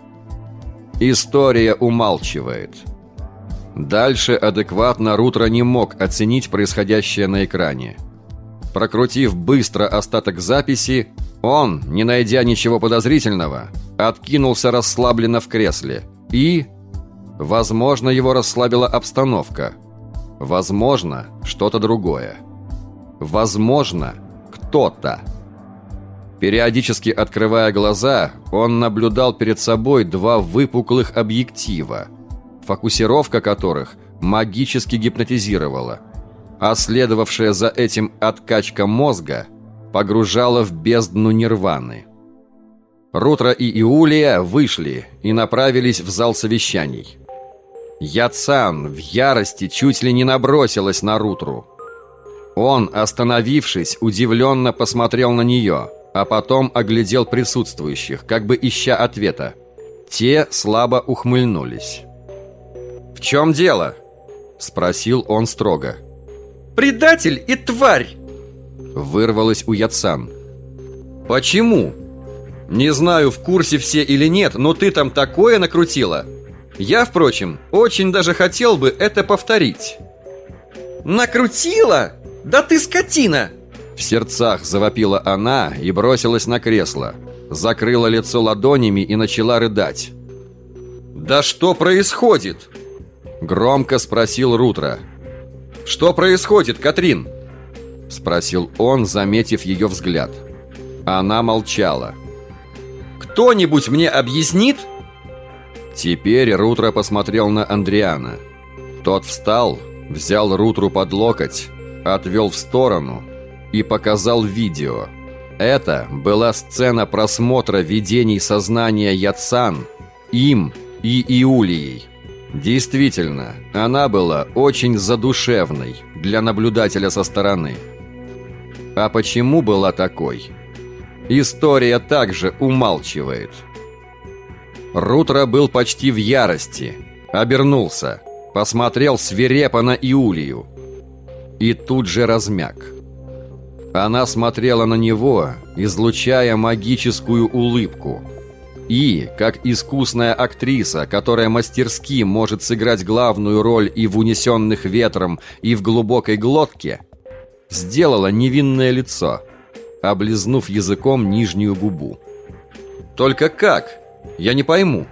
история умалчивает – Дальше адекватно Рутро не мог оценить происходящее на экране. Прокрутив быстро остаток записи, он, не найдя ничего подозрительного, откинулся расслабленно в кресле и... Возможно, его расслабила обстановка. Возможно, что-то другое. Возможно, кто-то. Периодически открывая глаза, он наблюдал перед собой два выпуклых объектива – фокусировка которых магически гипнотизировала, а следовавшая за этим откачка мозга погружала в бездну нирваны. Рутра и Иулия вышли и направились в зал совещаний. Яцан в ярости чуть ли не набросилась на Рутру. Он, остановившись, удивленно посмотрел на нее, а потом оглядел присутствующих, как бы ища ответа. Те слабо ухмыльнулись. «В чем дело?» – спросил он строго. «Предатель и тварь!» Вырвалось у Яцан. «Почему?» «Не знаю, в курсе все или нет, но ты там такое накрутила!» Я, впрочем, очень даже хотел бы это повторить. Накрутила? Да ты скотина! В сердцах завопила она и бросилась на кресло. Закрыла лицо ладонями и начала рыдать. «Да что происходит?» Громко спросил Рутро. «Что происходит, Катрин?» Спросил он, заметив ее взгляд. Она молчала. «Кто-нибудь мне объяснит?» Теперь Рутро посмотрел на Андриана. Тот встал, взял Рутру под локоть, отвел в сторону и показал видео. Это была сцена просмотра видений сознания Яцан, им и Иулией. Действительно, она была очень задушевной для наблюдателя со стороны. А почему была такой? История также умалчивает – Рутро был почти в ярости. Обернулся. Посмотрел свирепо на Иулию. И тут же размяк. Она смотрела на него, излучая магическую улыбку. И, как искусная актриса, которая мастерски может сыграть главную роль и в «Унесенных ветром», и в «Глубокой глотке», сделала невинное лицо, облизнув языком нижнюю губу. «Только как?» Я не пойму.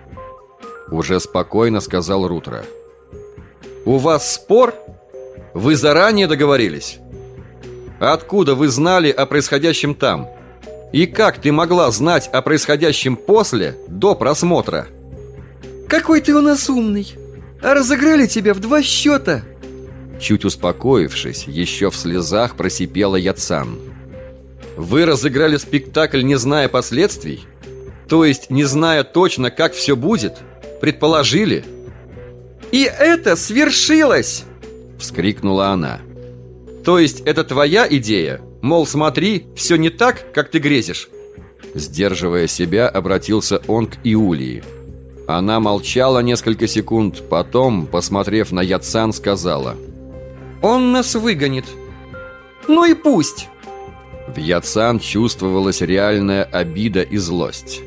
Уже спокойно сказал Рутро. У вас спор? Вы заранее договорились? Откуда вы знали о происходящем там? И как ты могла знать о происходящем после, до просмотра? Какой ты у нас умный. А разыграли тебя в два счета. Чуть успокоившись, еще в слезах просипела Яцан. Вы разыграли спектакль, не зная последствий? То есть, не зная точно, как все будет, предположили. «И это свершилось!» – вскрикнула она. «То есть, это твоя идея? Мол, смотри, все не так, как ты грезишь?» Сдерживая себя, обратился он к Иулии. Она молчала несколько секунд, потом, посмотрев на Яцан, сказала. «Он нас выгонит. Ну и пусть!» В Яцан чувствовалась реальная обида и злость.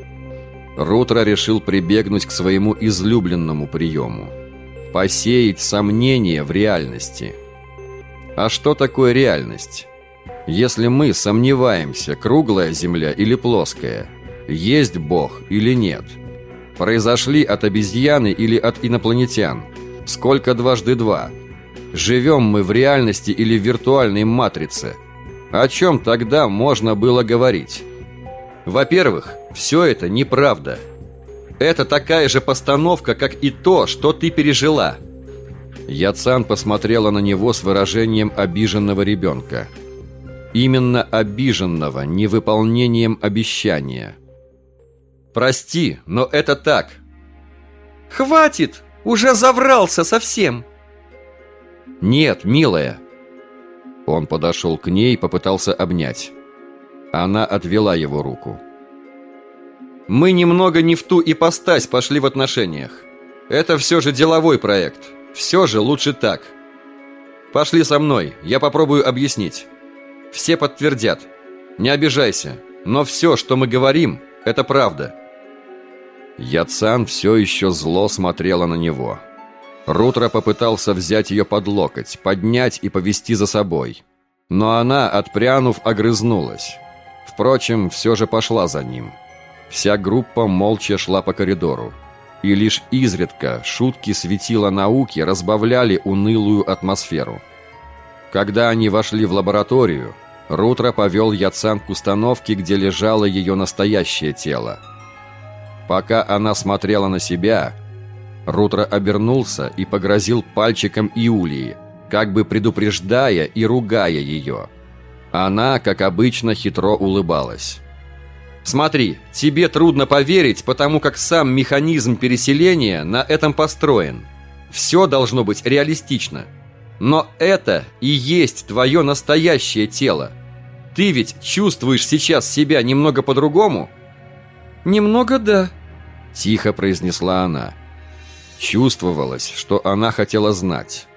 Рутро решил прибегнуть к своему излюбленному приему – посеять сомнения в реальности. А что такое реальность? Если мы сомневаемся, круглая Земля или плоская, есть Бог или нет, произошли от обезьяны или от инопланетян, сколько дважды два, живем мы в реальности или в виртуальной матрице, о чем тогда можно было говорить? Во-первых, все это неправда. Это такая же постановка, как и то, что ты пережила. Яцан посмотрела на него с выражением обиженного ребенка. Именно обиженного невыполнением обещания. «Прости, но это так». «Хватит! Уже заврался совсем!» «Нет, милая!» Он подошел к ней и попытался обнять. Она отвела его руку. Мы немного не в ту ипостась пошли в отношениях. Это все же деловой проект. Все же лучше так. Пошли со мной, я попробую объяснить. Все подтвердят. Не обижайся, но все, что мы говорим, это правда. Яцан все еще зло смотрела на него. Рутро попытался взять ее под локоть, поднять и повести за собой. Но она, отпрянув, огрызнулась. Впрочем, все же пошла за ним. Вся группа молча шла по коридору. И лишь изредка шутки светила науки разбавляли унылую атмосферу. Когда они вошли в лабораторию, Рутро повел Яцан к установке, где лежало ее настоящее тело. Пока она смотрела на себя, Рутро обернулся и погрозил пальчиком Иулии, как бы предупреждая и ругая ее. Она, как обычно, хитро улыбалась. Смотри, тебе трудно поверить, потому как сам механизм переселения на этом построен. Все должно быть реалистично. Но это и есть твое настоящее тело. Ты ведь чувствуешь сейчас себя немного по-другому? Немного да, тихо произнесла она. Чувствовалось, что она хотела знать.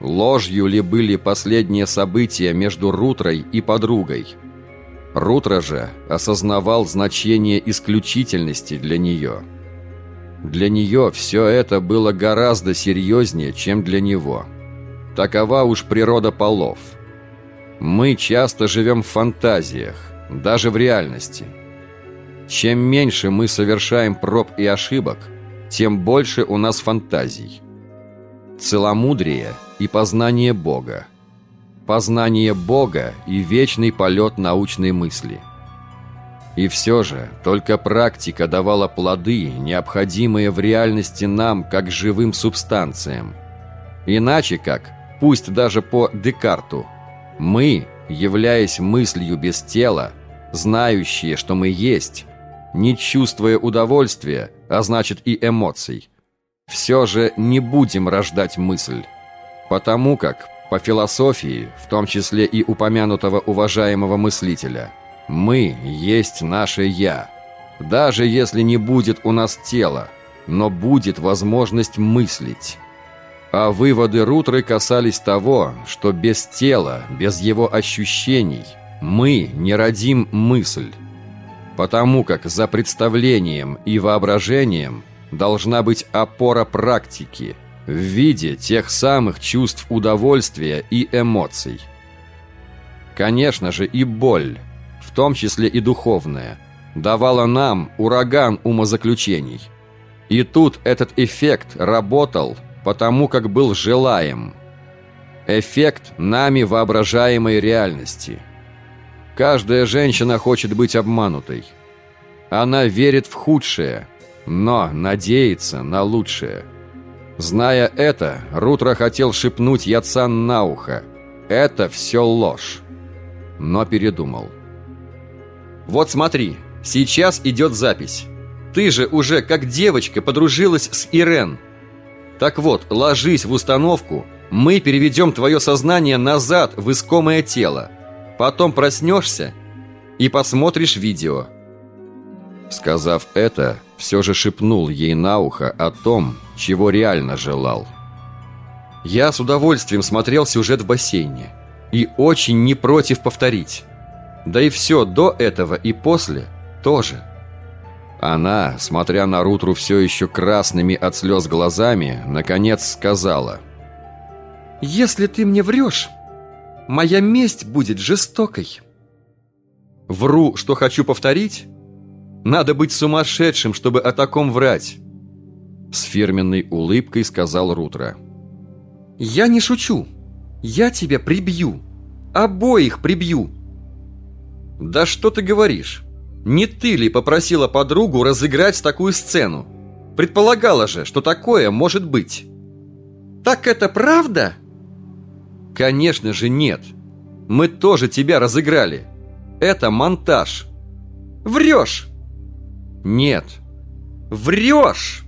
Ложью ли были последние события между Рутрой и подругой? Рутро же осознавал значение исключительности для нее. Для нее все это было гораздо серьезнее, чем для него. Такова уж природа полов. Мы часто живем в фантазиях, даже в реальности. Чем меньше мы совершаем проб и ошибок, тем больше у нас фантазий. Целомудрие и познание Бога – познание Бога и вечный полет научной мысли. И все же, только практика давала плоды, необходимые в реальности нам, как живым субстанциям. Иначе как, пусть даже по Декарту, мы, являясь мыслью без тела, знающие, что мы есть, не чувствуя удовольствия, а значит и эмоций, все же не будем рождать мысль, потому как по философии, в том числе и упомянутого уважаемого мыслителя, мы есть наше «я». Даже если не будет у нас тела, но будет возможность мыслить. А выводы Рутры касались того, что без тела, без его ощущений, мы не родим мысль. Потому как за представлением и воображением должна быть опора практики – в виде тех самых чувств удовольствия и эмоций. Конечно же, и боль, в том числе и духовная, давала нам ураган умозаключений. И тут этот эффект работал, потому как был желаем. Эффект нами воображаемой реальности. Каждая женщина хочет быть обманутой. Она верит в худшее, но надеется на лучшее. Зная это, Рутро хотел шепнуть Яцан на ухо. Это все ложь. Но передумал. Вот смотри, сейчас идет запись. Ты же уже как девочка подружилась с Ирен. Так вот, ложись в установку, мы переведем твое сознание назад в искомое тело. Потом проснешься и посмотришь видео. Сказав это, все же шепнул ей на ухо о том, чего реально желал. Я с удовольствием смотрел сюжет в бассейне и очень не против повторить. Да и все до этого и после тоже. Она, смотря на Рутру все еще красными от слез глазами, наконец сказала. «Если ты мне врешь, моя месть будет жестокой». «Вру, что хочу повторить?» Надо быть сумасшедшим, чтобы о таком врать!» С фирменной улыбкой сказал Рутро. «Я не шучу. Я тебя прибью. Обоих прибью!» «Да что ты говоришь? Не ты ли попросила подругу разыграть такую сцену? Предполагала же, что такое может быть!» «Так это правда?» «Конечно же нет. Мы тоже тебя разыграли. Это монтаж». «Врешь!» «Нет». «Врешь!»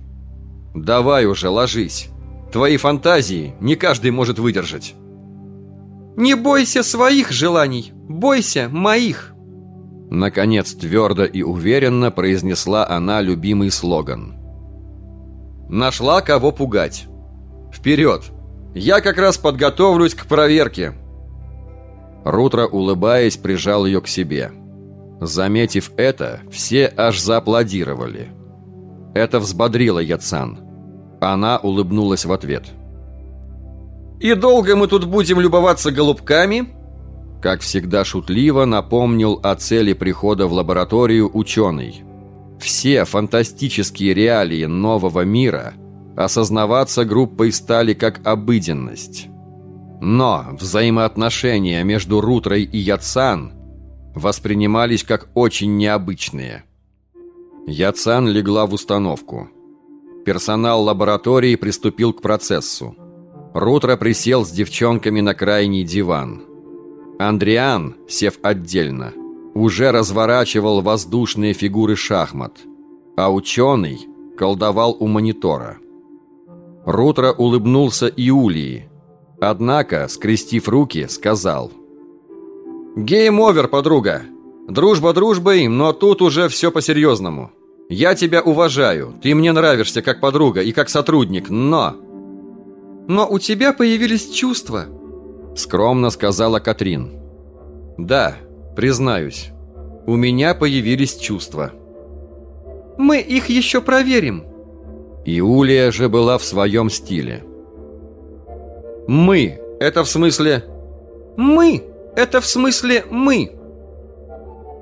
«Давай уже, ложись. Твои фантазии не каждый может выдержать». «Не бойся своих желаний, бойся моих!» Наконец, твердо и уверенно произнесла она любимый слоган. «Нашла кого пугать. Вперед! Я как раз подготовлюсь к проверке!» Рутро, улыбаясь, прижал ее к себе. Заметив это, все аж зааплодировали. Это взбодрило Яцан. Она улыбнулась в ответ. «И долго мы тут будем любоваться голубками?» Как всегда шутливо напомнил о цели прихода в лабораторию ученый. Все фантастические реалии нового мира осознаваться группой стали как обыденность. Но взаимоотношения между Рутрой и Яцан – воспринимались как очень необычные. Яцан легла в установку. Персонал лаборатории приступил к процессу. Рутро присел с девчонками на крайний диван. Андриан, сев отдельно, уже разворачивал воздушные фигуры шахмат, а ученый колдовал у монитора. Рутро улыбнулся Иулии, однако, скрестив руки, сказал «Game over, подруга! Дружба дружбой, но тут уже все по-серьезному. Я тебя уважаю, ты мне нравишься как подруга и как сотрудник, но...» Но у тебя появились чувства Скромно сказала Катрин. Да, признаюсь У меня появились чувства. Мы их еще проверим. Иулия же была в своем стиле. Мы, это в смысле... Мы, это в смысле мы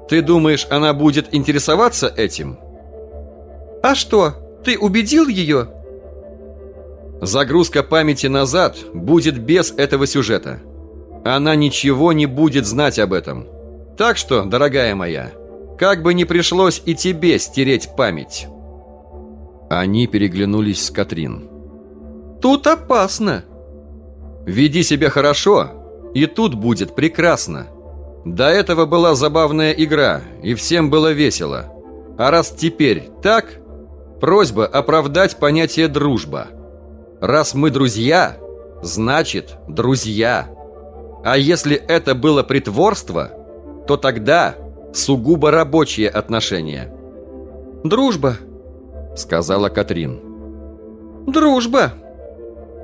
Ты думаешь, она будет интересоваться этим? А что, ты убедил ее? Загрузка памяти назад будет без этого сюжета. Она ничего не будет знать об этом. Так что, дорогая моя, как бы ни пришлось и тебе стереть память. Они переглянулись с Катрин. Тут опасно. Веди себя хорошо, и тут будет прекрасно. До этого была забавная игра, и всем было весело. А раз теперь так, просьба оправдать понятие «дружба». Раз мы друзья, значит друзья. А если это было притворство, то тогда сугубо рабочие отношения. Дружба, сказала Катрин. Дружба.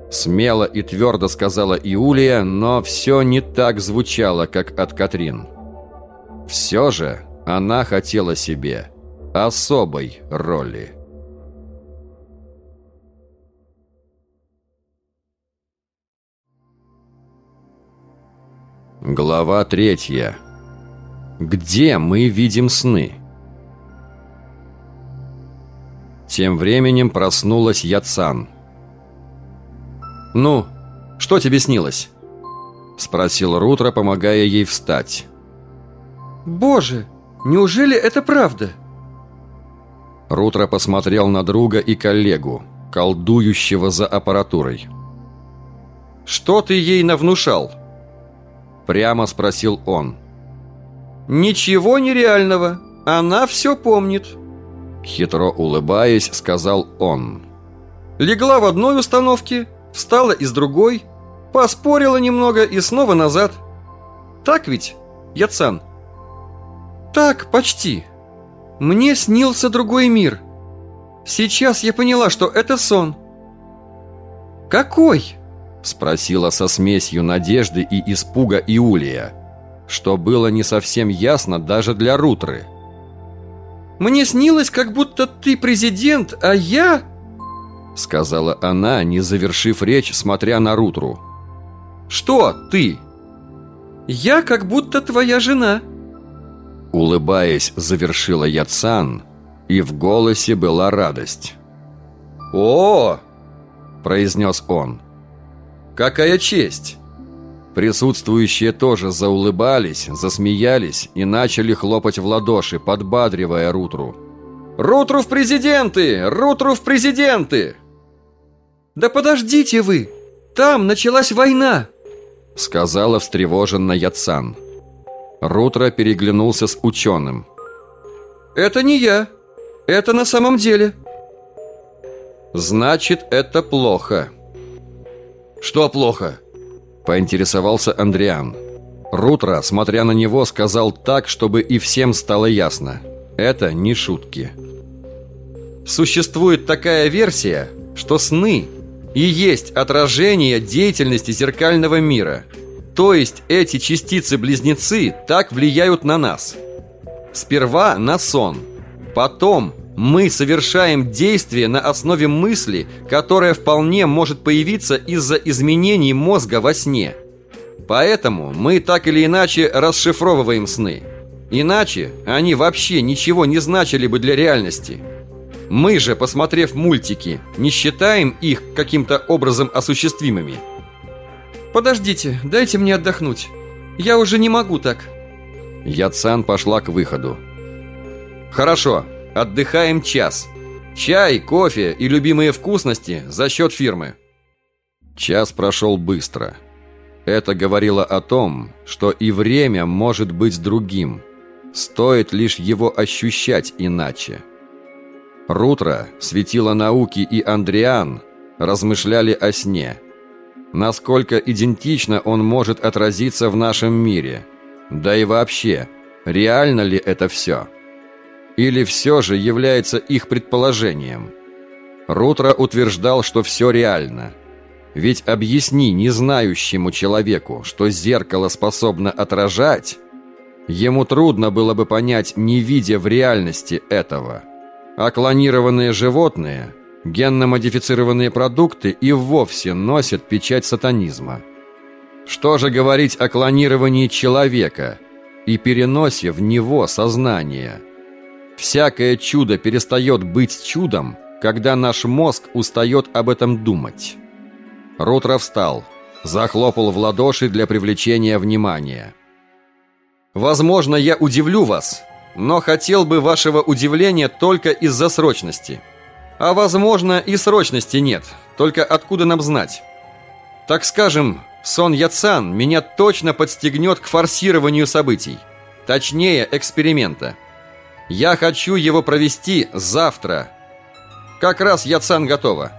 Смело и твердо сказала Иулия, но все не так звучало, как от Катрин. Все же она хотела себе особой роли. Глава третья. Где мы видим сны? Тем временем проснулась Яцан. «Ну, что тебе снилось?» Спросил Рутро, помогая ей встать. «Боже, неужели это правда?» Рутро посмотрел на друга и коллегу, колдующего за аппаратурой. «Что ты ей навнушал?» Прямо спросил он. «Ничего нереального. Она все помнит». Хитро улыбаясь, сказал он. «Легла в одной установке, встала из другой, поспорила немного и снова назад. Так ведь, Яцан?» «Так, почти. Мне снился другой мир. Сейчас я поняла, что это сон». «Какой?» Спросила со смесью надежды и испуга Иулия, что было не совсем ясно даже для Рутры. «Мне снилось, как будто ты президент, а я...» Сказала она, не завершив речь, смотря на Рутру. «Что ты?» «Я как будто твоя жена». Улыбаясь, завершила Яцан, и в голосе была радость. «О!» – произнес он. Какая честь!» Присутствующие тоже заулыбались, засмеялись и начали хлопать в ладоши, подбадривая Рутру. «Рутру в президенты! Рутру в президенты!» «Да подождите вы! Там началась война!» Сказала встревоженно Яцан. Рутро переглянулся с ученым. «Это не я. Это на самом деле». «Значит, это плохо». «Что плохо?» Поинтересовался Андриан. Рутро, смотря на него, сказал так, чтобы и всем стало ясно. Это не шутки. Существует такая версия, что сны и есть отражение деятельности зеркального мира. То есть эти частицы-близнецы так влияют на нас. Сперва на сон, потом мы совершаем действие на основе мысли, которая вполне может появиться из-за изменений мозга во сне. Поэтому мы так или иначе расшифровываем сны. Иначе они вообще ничего не значили бы для реальности. Мы же, посмотрев мультики, не считаем их каким-то образом осуществимыми. Подождите, дайте мне отдохнуть. Я уже не могу так. Яцан пошла к выходу. Хорошо. Отдыхаем час. Чай, кофе и любимые вкусности за счет фирмы. Час прошел быстро. Это говорило о том, что и время может быть другим. Стоит лишь его ощущать иначе. Рутро, светило науки и Андриан размышляли о сне. Насколько идентично он может отразиться в нашем мире? Да и вообще, реально ли это все? Или все же является их предположением? Рутро утверждал, что все реально. Ведь объясни незнающему человеку, что зеркало способно отражать, ему трудно было бы понять, не видя в реальности этого. А клонированные животные, генно-модифицированные продукты и вовсе носят печать сатанизма. Что же говорить о клонировании человека и переносе в него сознания – Всякое чудо перестает быть чудом, когда наш мозг устает об этом думать. Рутро встал, захлопал в ладоши для привлечения внимания. «Возможно, я удивлю вас, но хотел бы вашего удивления только из-за срочности. А возможно, и срочности нет, только откуда нам знать? Так скажем, сон Яцан меня точно подстегнет к форсированию событий, точнее, эксперимента». Я хочу его провести завтра. Как раз Яцан готова.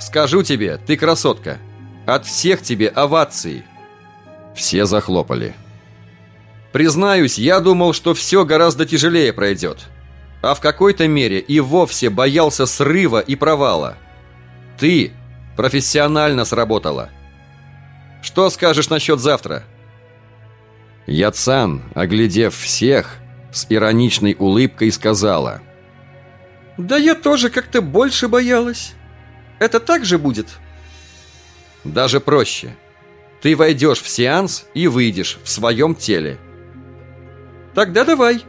Скажу тебе, ты красотка. От всех тебе овации. Все захлопали. Признаюсь, я думал, что все гораздо тяжелее пройдет. А в какой-то мере и вовсе боялся срыва и провала. Ты профессионально сработала. Что скажешь насчет завтра? Яцан, оглядев всех, с ироничной улыбкой сказала. «Да я тоже как-то больше боялась. Это так же будет?» «Даже проще. Ты войдешь в сеанс и выйдешь в своем теле». «Тогда давай».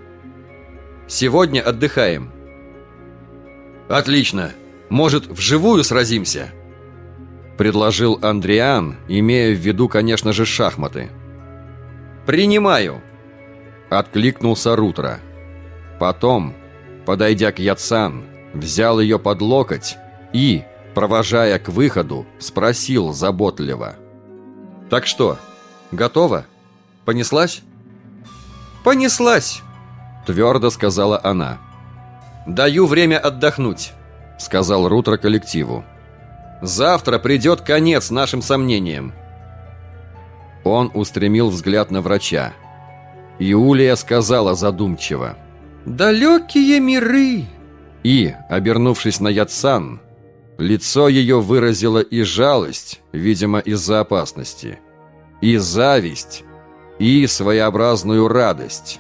«Сегодня отдыхаем». «Отлично. Может, вживую сразимся?» Предложил Андриан, имея в виду, конечно же, шахматы. «Принимаю». Откликнулся Рутро. Потом, подойдя к Яцан, взял ее под локоть и, провожая к выходу, спросил заботливо. «Так что, готова? Понеслась?» «Понеслась!» Твердо сказала она. «Даю время отдохнуть», — сказал Рутро коллективу. «Завтра придет конец нашим сомнениям». Он устремил взгляд на врача. Иулия сказала задумчиво. «Далекие миры!» И, обернувшись на Яцан, лицо ее выразило и жалость, видимо, из-за опасности, и зависть, и своеобразную радость.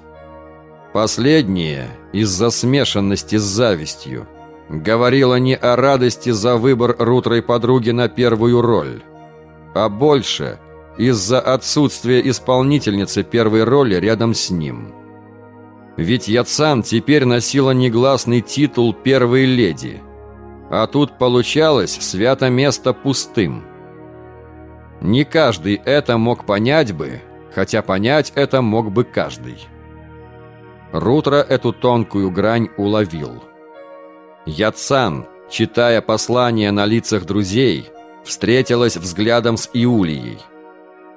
Последнее, из-за смешанности с завистью, говорило не о радости за выбор Рутрой подруги на первую роль, а больше – из-за отсутствия исполнительницы первой роли рядом с ним. Ведь Яцан теперь носила негласный титул первой леди, а тут получалось свято место пустым. Не каждый это мог понять бы, хотя понять это мог бы каждый. Рутро эту тонкую грань уловил. Яцан, читая послания на лицах друзей, встретилась взглядом с Иулией –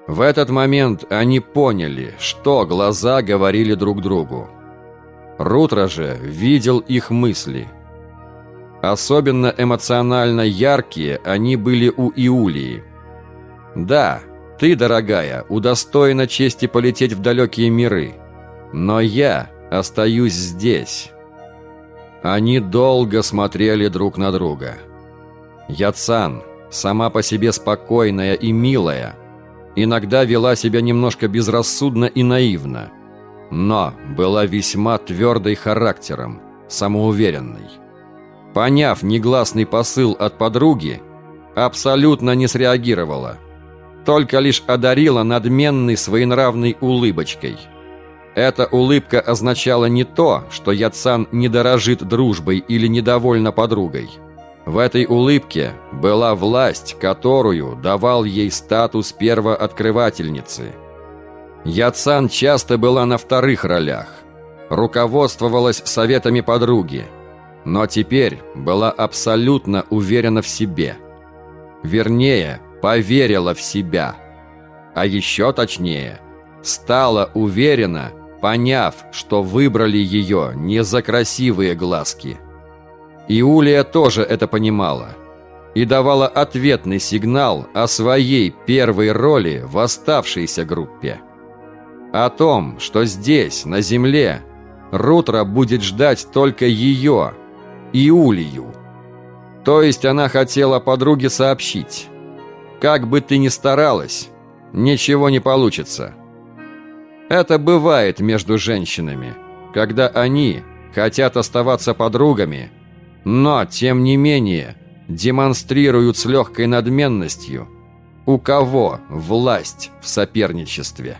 в этот момент они поняли, что глаза говорили друг другу. Рутро же видел их мысли. Особенно эмоционально яркие они были у Иулии. «Да, ты, дорогая, удостоена чести полететь в далекие миры, но я остаюсь здесь». Они долго смотрели друг на друга. Яцан, сама по себе спокойная и милая, иногда вела себя немножко безрассудно и наивно, но была весьма твердой характером, самоуверенной. Поняв негласный посыл от подруги, абсолютно не среагировала, только лишь одарила надменной своенравной улыбочкой. Эта улыбка означала не то, что Яцан не дорожит дружбой или недовольна подругой – в этой улыбке была власть, которую давал ей статус первооткрывательницы. Яцан часто была на вторых ролях, руководствовалась советами подруги, но теперь была абсолютно уверена в себе. Вернее, поверила в себя. А еще точнее, стала уверена, поняв, что выбрали ее не за красивые глазки. Иулия тоже это понимала и давала ответный сигнал о своей первой роли в оставшейся группе. О том, что здесь, на земле, Рутра будет ждать только ее, Иулию. То есть она хотела подруге сообщить. Как бы ты ни старалась, ничего не получится. Это бывает между женщинами, когда они хотят оставаться подругами, но, тем не менее, демонстрируют с легкой надменностью, у кого власть в соперничестве.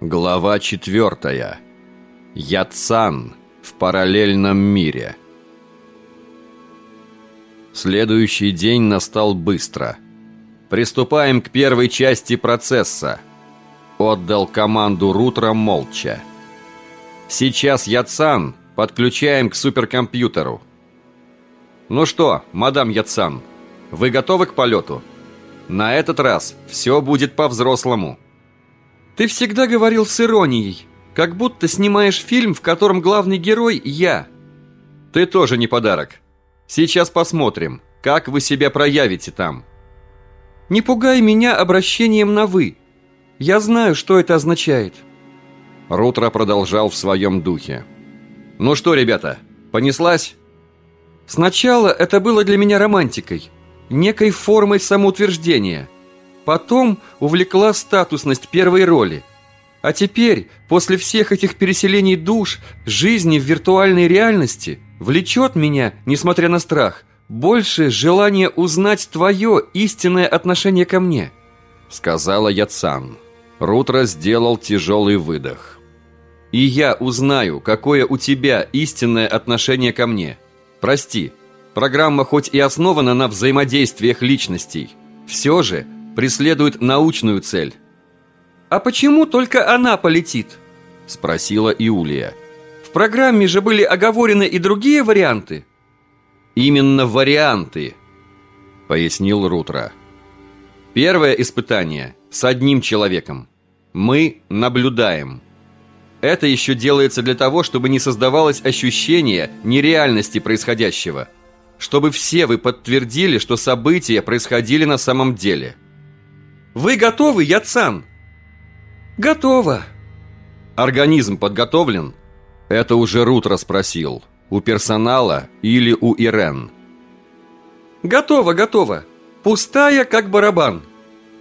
Глава четвертая. Яцан в параллельном мире. Следующий день настал быстро. Приступаем к первой части процесса. Отдал команду Рутро молча. Сейчас Яцан подключаем к суперкомпьютеру. Ну что, мадам Яцан, вы готовы к полету? На этот раз все будет по-взрослому. Ты всегда говорил с иронией, как будто снимаешь фильм, в котором главный герой я. Ты тоже не подарок. Сейчас посмотрим, как вы себя проявите там. Не пугай меня обращением на «вы». Я знаю, что это означает. Рутро продолжал в своем духе. Ну что, ребята, понеслась? Сначала это было для меня романтикой, некой формой самоутверждения – Потом увлекла статусность первой роли. А теперь, после всех этих переселений душ, жизни в виртуальной реальности, влечет меня, несмотря на страх, больше желание узнать твое истинное отношение ко мне. Сказала Яцан. Рутро сделал тяжелый выдох. И я узнаю, какое у тебя истинное отношение ко мне. Прости, программа хоть и основана на взаимодействиях личностей, все же – преследует научную цель. «А почему только она полетит?» – спросила Иулия. «В программе же были оговорены и другие варианты». «Именно варианты», – пояснил Рутро. «Первое испытание с одним человеком. Мы наблюдаем». Это еще делается для того, чтобы не создавалось ощущение нереальности происходящего, чтобы все вы подтвердили, что события происходили на самом деле – вы готовы, Яцан? Готово. Организм подготовлен? Это уже Рут расспросил. У персонала или у Ирен? Готово, готово. Пустая, как барабан.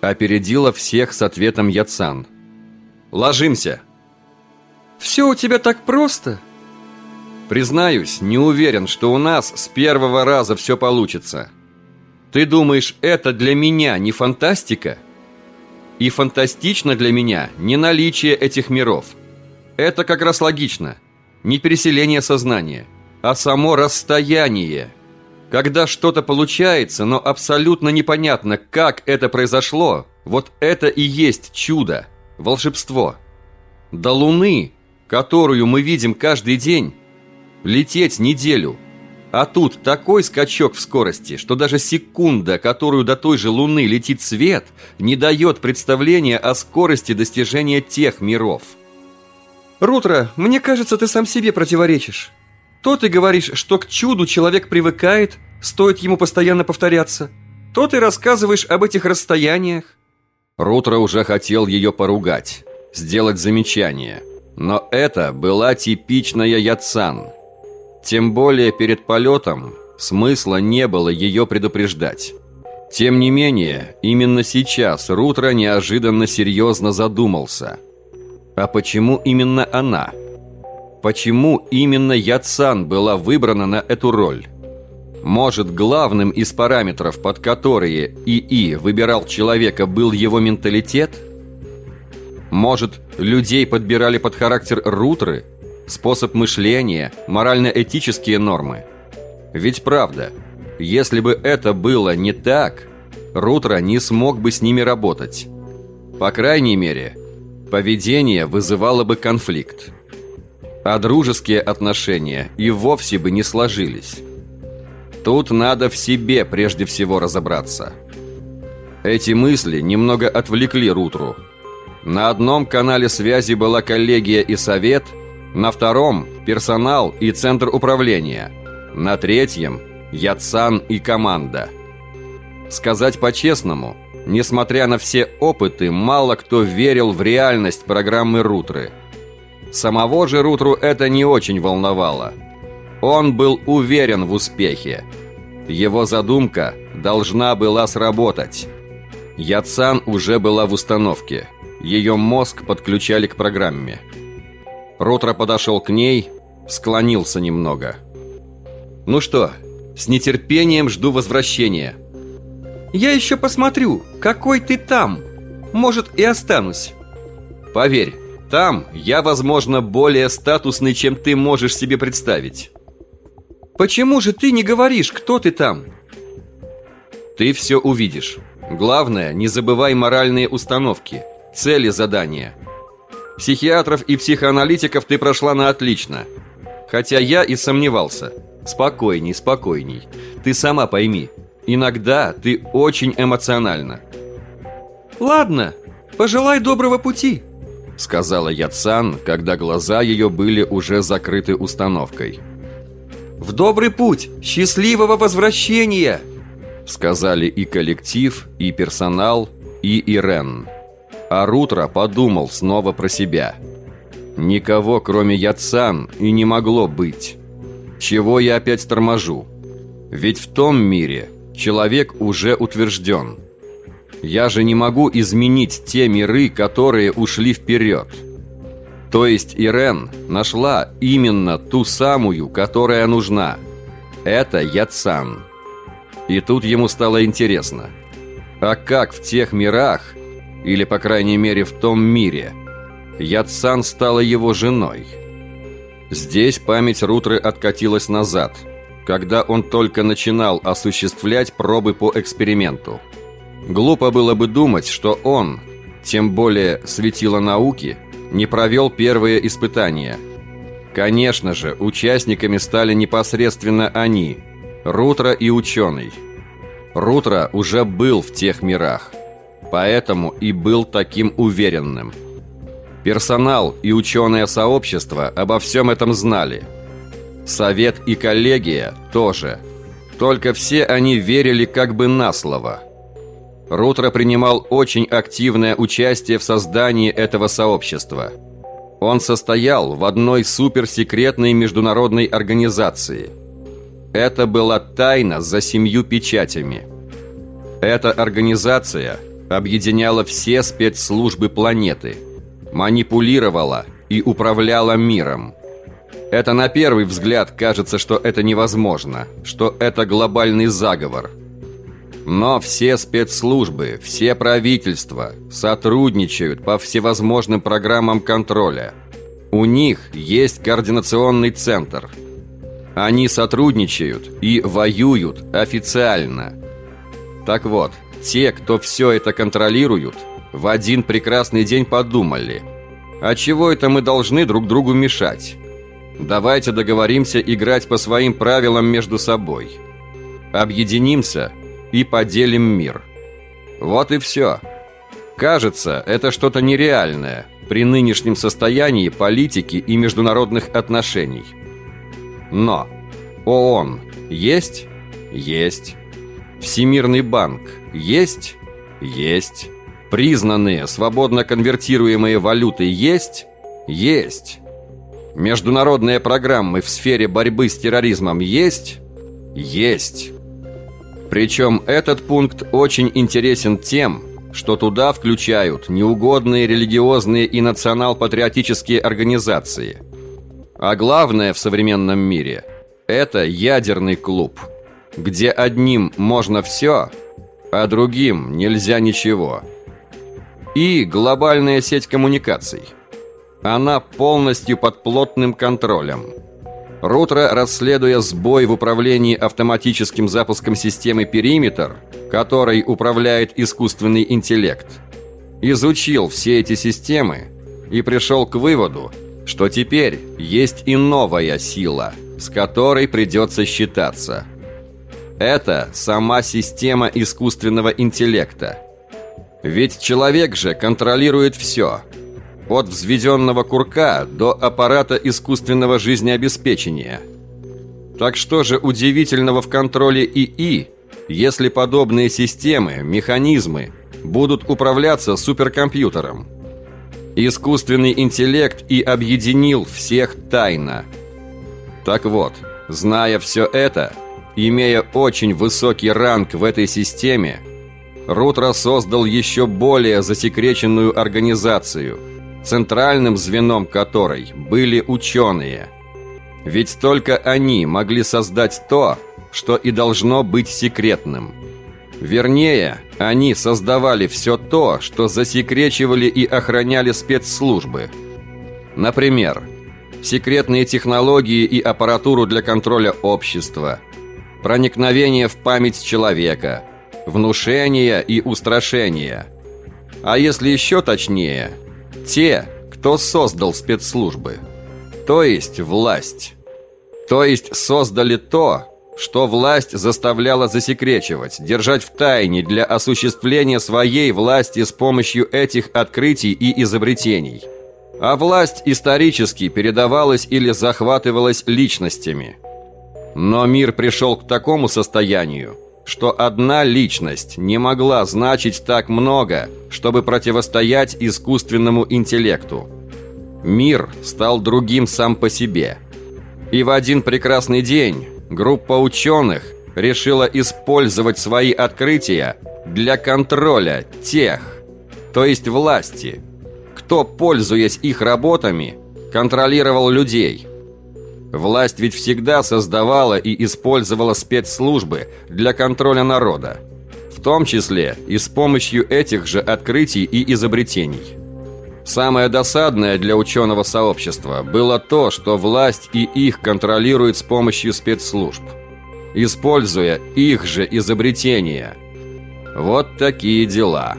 Опередила всех с ответом Яцан. Ложимся. Все у тебя так просто? Признаюсь, не уверен, что у нас с первого раза все получится. Ты думаешь, это для меня не фантастика? И фантастично для меня не наличие этих миров. Это как раз логично. Не переселение сознания, а само расстояние. Когда что-то получается, но абсолютно непонятно, как это произошло, вот это и есть чудо, волшебство. До Луны, которую мы видим каждый день, лететь неделю – а тут такой скачок в скорости, что даже секунда, которую до той же Луны летит свет, не дает представления о скорости достижения тех миров. Рутро, мне кажется, ты сам себе противоречишь. То ты говоришь, что к чуду человек привыкает, стоит ему постоянно повторяться. То ты рассказываешь об этих расстояниях. Рутро уже хотел ее поругать, сделать замечание. Но это была типичная Яцан – тем более перед полетом смысла не было ее предупреждать. Тем не менее, именно сейчас Рутро неожиданно серьезно задумался. А почему именно она? Почему именно Яцан была выбрана на эту роль? Может, главным из параметров, под которые ИИ выбирал человека, был его менталитет? Может, людей подбирали под характер Рутры – способ мышления, морально-этические нормы. Ведь правда, если бы это было не так, Рутро не смог бы с ними работать. По крайней мере, поведение вызывало бы конфликт. А дружеские отношения и вовсе бы не сложились. Тут надо в себе прежде всего разобраться. Эти мысли немного отвлекли Рутру. На одном канале связи была коллегия и совет, на втором – персонал и центр управления, на третьем – Яцан и команда. Сказать по-честному, несмотря на все опыты, мало кто верил в реальность программы Рутры. Самого же Рутру это не очень волновало – он был уверен в успехе. Его задумка должна была сработать. Яцан уже была в установке. Ее мозг подключали к программе. Ротро подошел к ней, склонился немного. «Ну что, с нетерпением жду возвращения». «Я еще посмотрю, какой ты там. Может, и останусь». «Поверь, там я, возможно, более статусный, чем ты можешь себе представить». Почему же ты не говоришь, кто ты там? Ты все увидишь. Главное, не забывай моральные установки, цели задания. Психиатров и психоаналитиков ты прошла на отлично. Хотя я и сомневался. Спокойней, спокойней. Ты сама пойми, иногда ты очень эмоциональна. Ладно, пожелай доброго пути, сказала Яцан, когда глаза ее были уже закрыты установкой. В добрый путь! Счастливого возвращения!» Сказали и коллектив, и персонал, и Ирен. А Рутро подумал снова про себя. Никого, кроме Яцан, и не могло быть. Чего я опять торможу? Ведь в том мире человек уже утвержден. Я же не могу изменить те миры, которые ушли вперед. То есть Ирен нашла именно ту самую, которая нужна. Это Яцан. И тут ему стало интересно. А как в тех мирах, или по крайней мере в том мире, Яцан стала его женой? Здесь память Рутры откатилась назад, когда он только начинал осуществлять пробы по эксперименту. Глупо было бы думать, что он, тем более светило науки – не провел первые испытания. Конечно же, участниками стали непосредственно они, Рутро и ученый. Рутро уже был в тех мирах, поэтому и был таким уверенным. Персонал и ученое сообщество обо всем этом знали. Совет и коллегия тоже. Только все они верили как бы на слово – Рутро принимал очень активное участие в создании этого сообщества. Он состоял в одной суперсекретной международной организации. Это была тайна за семью печатями. Эта организация объединяла все спецслужбы планеты, манипулировала и управляла миром. Это на первый взгляд кажется, что это невозможно, что это глобальный заговор – но все спецслужбы, все правительства сотрудничают по всевозможным программам контроля. У них есть координационный центр. Они сотрудничают и воюют официально. Так вот, те, кто все это контролируют, в один прекрасный день подумали, а чего это мы должны друг другу мешать? Давайте договоримся играть по своим правилам между собой. Объединимся – и поделим мир. Вот и все. Кажется, это что-то нереальное при нынешнем состоянии политики и международных отношений. Но ООН есть? Есть. Всемирный банк есть? Есть. Признанные свободно конвертируемые валюты есть? Есть. Международные программы в сфере борьбы с терроризмом есть? Есть. Причем этот пункт очень интересен тем, что туда включают неугодные религиозные и национал-патриотические организации. А главное в современном мире – это ядерный клуб, где одним можно все, а другим нельзя ничего. И глобальная сеть коммуникаций. Она полностью под плотным контролем – Рутро, расследуя сбой в управлении автоматическим запуском системы «Периметр», которой управляет искусственный интеллект, изучил все эти системы и пришел к выводу, что теперь есть и новая сила, с которой придется считаться. Это сама система искусственного интеллекта. Ведь человек же контролирует все. От взведенного курка до аппарата искусственного жизнеобеспечения. Так что же удивительного в контроле ИИ, если подобные системы, механизмы будут управляться суперкомпьютером? Искусственный интеллект и объединил всех тайно. Так вот, зная все это, имея очень высокий ранг в этой системе, Рутро создал еще более засекреченную организацию, центральным звеном которой были ученые. Ведь только они могли создать то, что и должно быть секретным – Вернее, они создавали все то, что засекречивали и охраняли спецслужбы. Например, секретные технологии и аппаратуру для контроля общества, проникновение в память человека, внушение и устрашение. А если еще точнее, те, кто создал спецслужбы. То есть власть. То есть создали то, что власть заставляла засекречивать, держать в тайне для осуществления своей власти с помощью этих открытий и изобретений. А власть исторически передавалась или захватывалась личностями. Но мир пришел к такому состоянию, что одна личность не могла значить так много, чтобы противостоять искусственному интеллекту. Мир стал другим сам по себе. И в один прекрасный день группа ученых решила использовать свои открытия для контроля тех, то есть власти, кто, пользуясь их работами, контролировал людей. Власть ведь всегда создавала и использовала спецслужбы для контроля народа, в том числе и с помощью этих же открытий и изобретений. Самое досадное для ученого сообщества было то, что власть и их контролирует с помощью спецслужб, используя их же изобретения. Вот такие дела.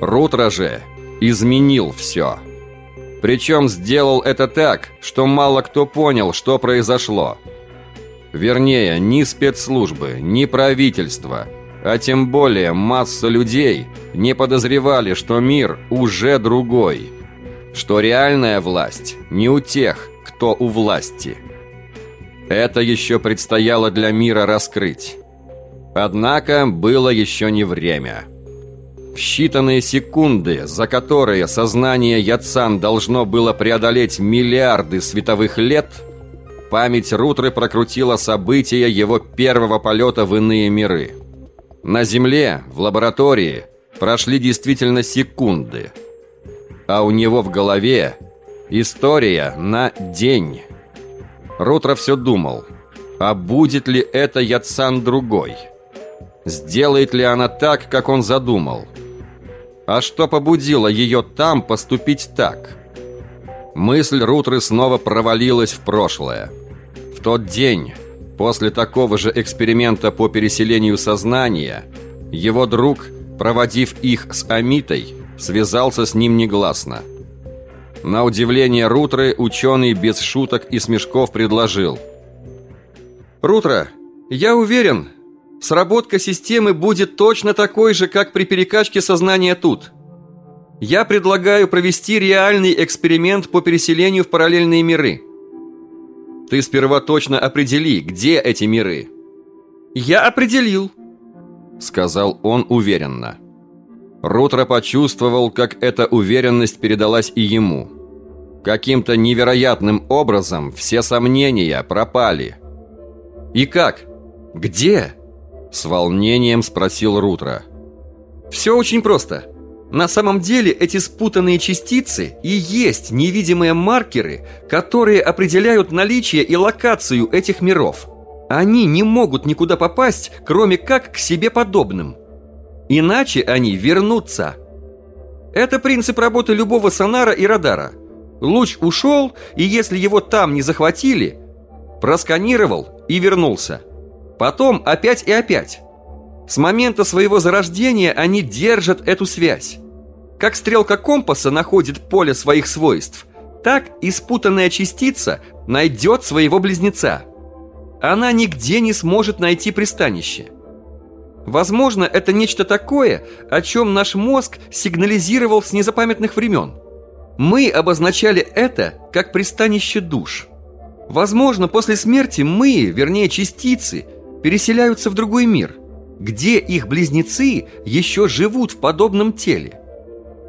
Рутро же изменил все. Причем сделал это так, что мало кто понял, что произошло. Вернее, ни спецслужбы, ни правительство – а тем более масса людей не подозревали, что мир уже другой, что реальная власть не у тех, кто у власти. Это еще предстояло для мира раскрыть. Однако было еще не время. В считанные секунды, за которые сознание Яцан должно было преодолеть миллиарды световых лет, память Рутры прокрутила события его первого полета в иные миры – на Земле, в лаборатории, прошли действительно секунды. А у него в голове история на день. Рутро все думал, а будет ли это Яцан другой? Сделает ли она так, как он задумал? А что побудило ее там поступить так? Мысль Рутры снова провалилась в прошлое. В тот день После такого же эксперимента по переселению сознания, его друг, проводив их с Амитой, связался с ним негласно. На удивление Рутры ученый без шуток и смешков предложил. «Рутра, я уверен, сработка системы будет точно такой же, как при перекачке сознания тут. Я предлагаю провести реальный эксперимент по переселению в параллельные миры». Ты сперва точно определи, где эти миры. Я определил, сказал он уверенно. Рутро почувствовал, как эта уверенность передалась и ему. Каким-то невероятным образом все сомнения пропали. «И как? Где?» С волнением спросил Рутро. «Все очень просто. На самом деле эти спутанные частицы и есть невидимые маркеры, которые определяют наличие и локацию этих миров. Они не могут никуда попасть, кроме как к себе подобным. Иначе они вернутся. Это принцип работы любого сонара и радара. Луч ушел, и если его там не захватили, просканировал и вернулся. Потом опять и опять. С момента своего зарождения они держат эту связь. как стрелка компаса находит поле своих свойств, так и спутанная частица найдет своего близнеца. Она нигде не сможет найти пристанище. Возможно, это нечто такое, о чем наш мозг сигнализировал с незапамятных времен. Мы обозначали это как пристанище душ. Возможно, после смерти мы, вернее частицы, переселяются в другой мир, где их близнецы еще живут в подобном теле.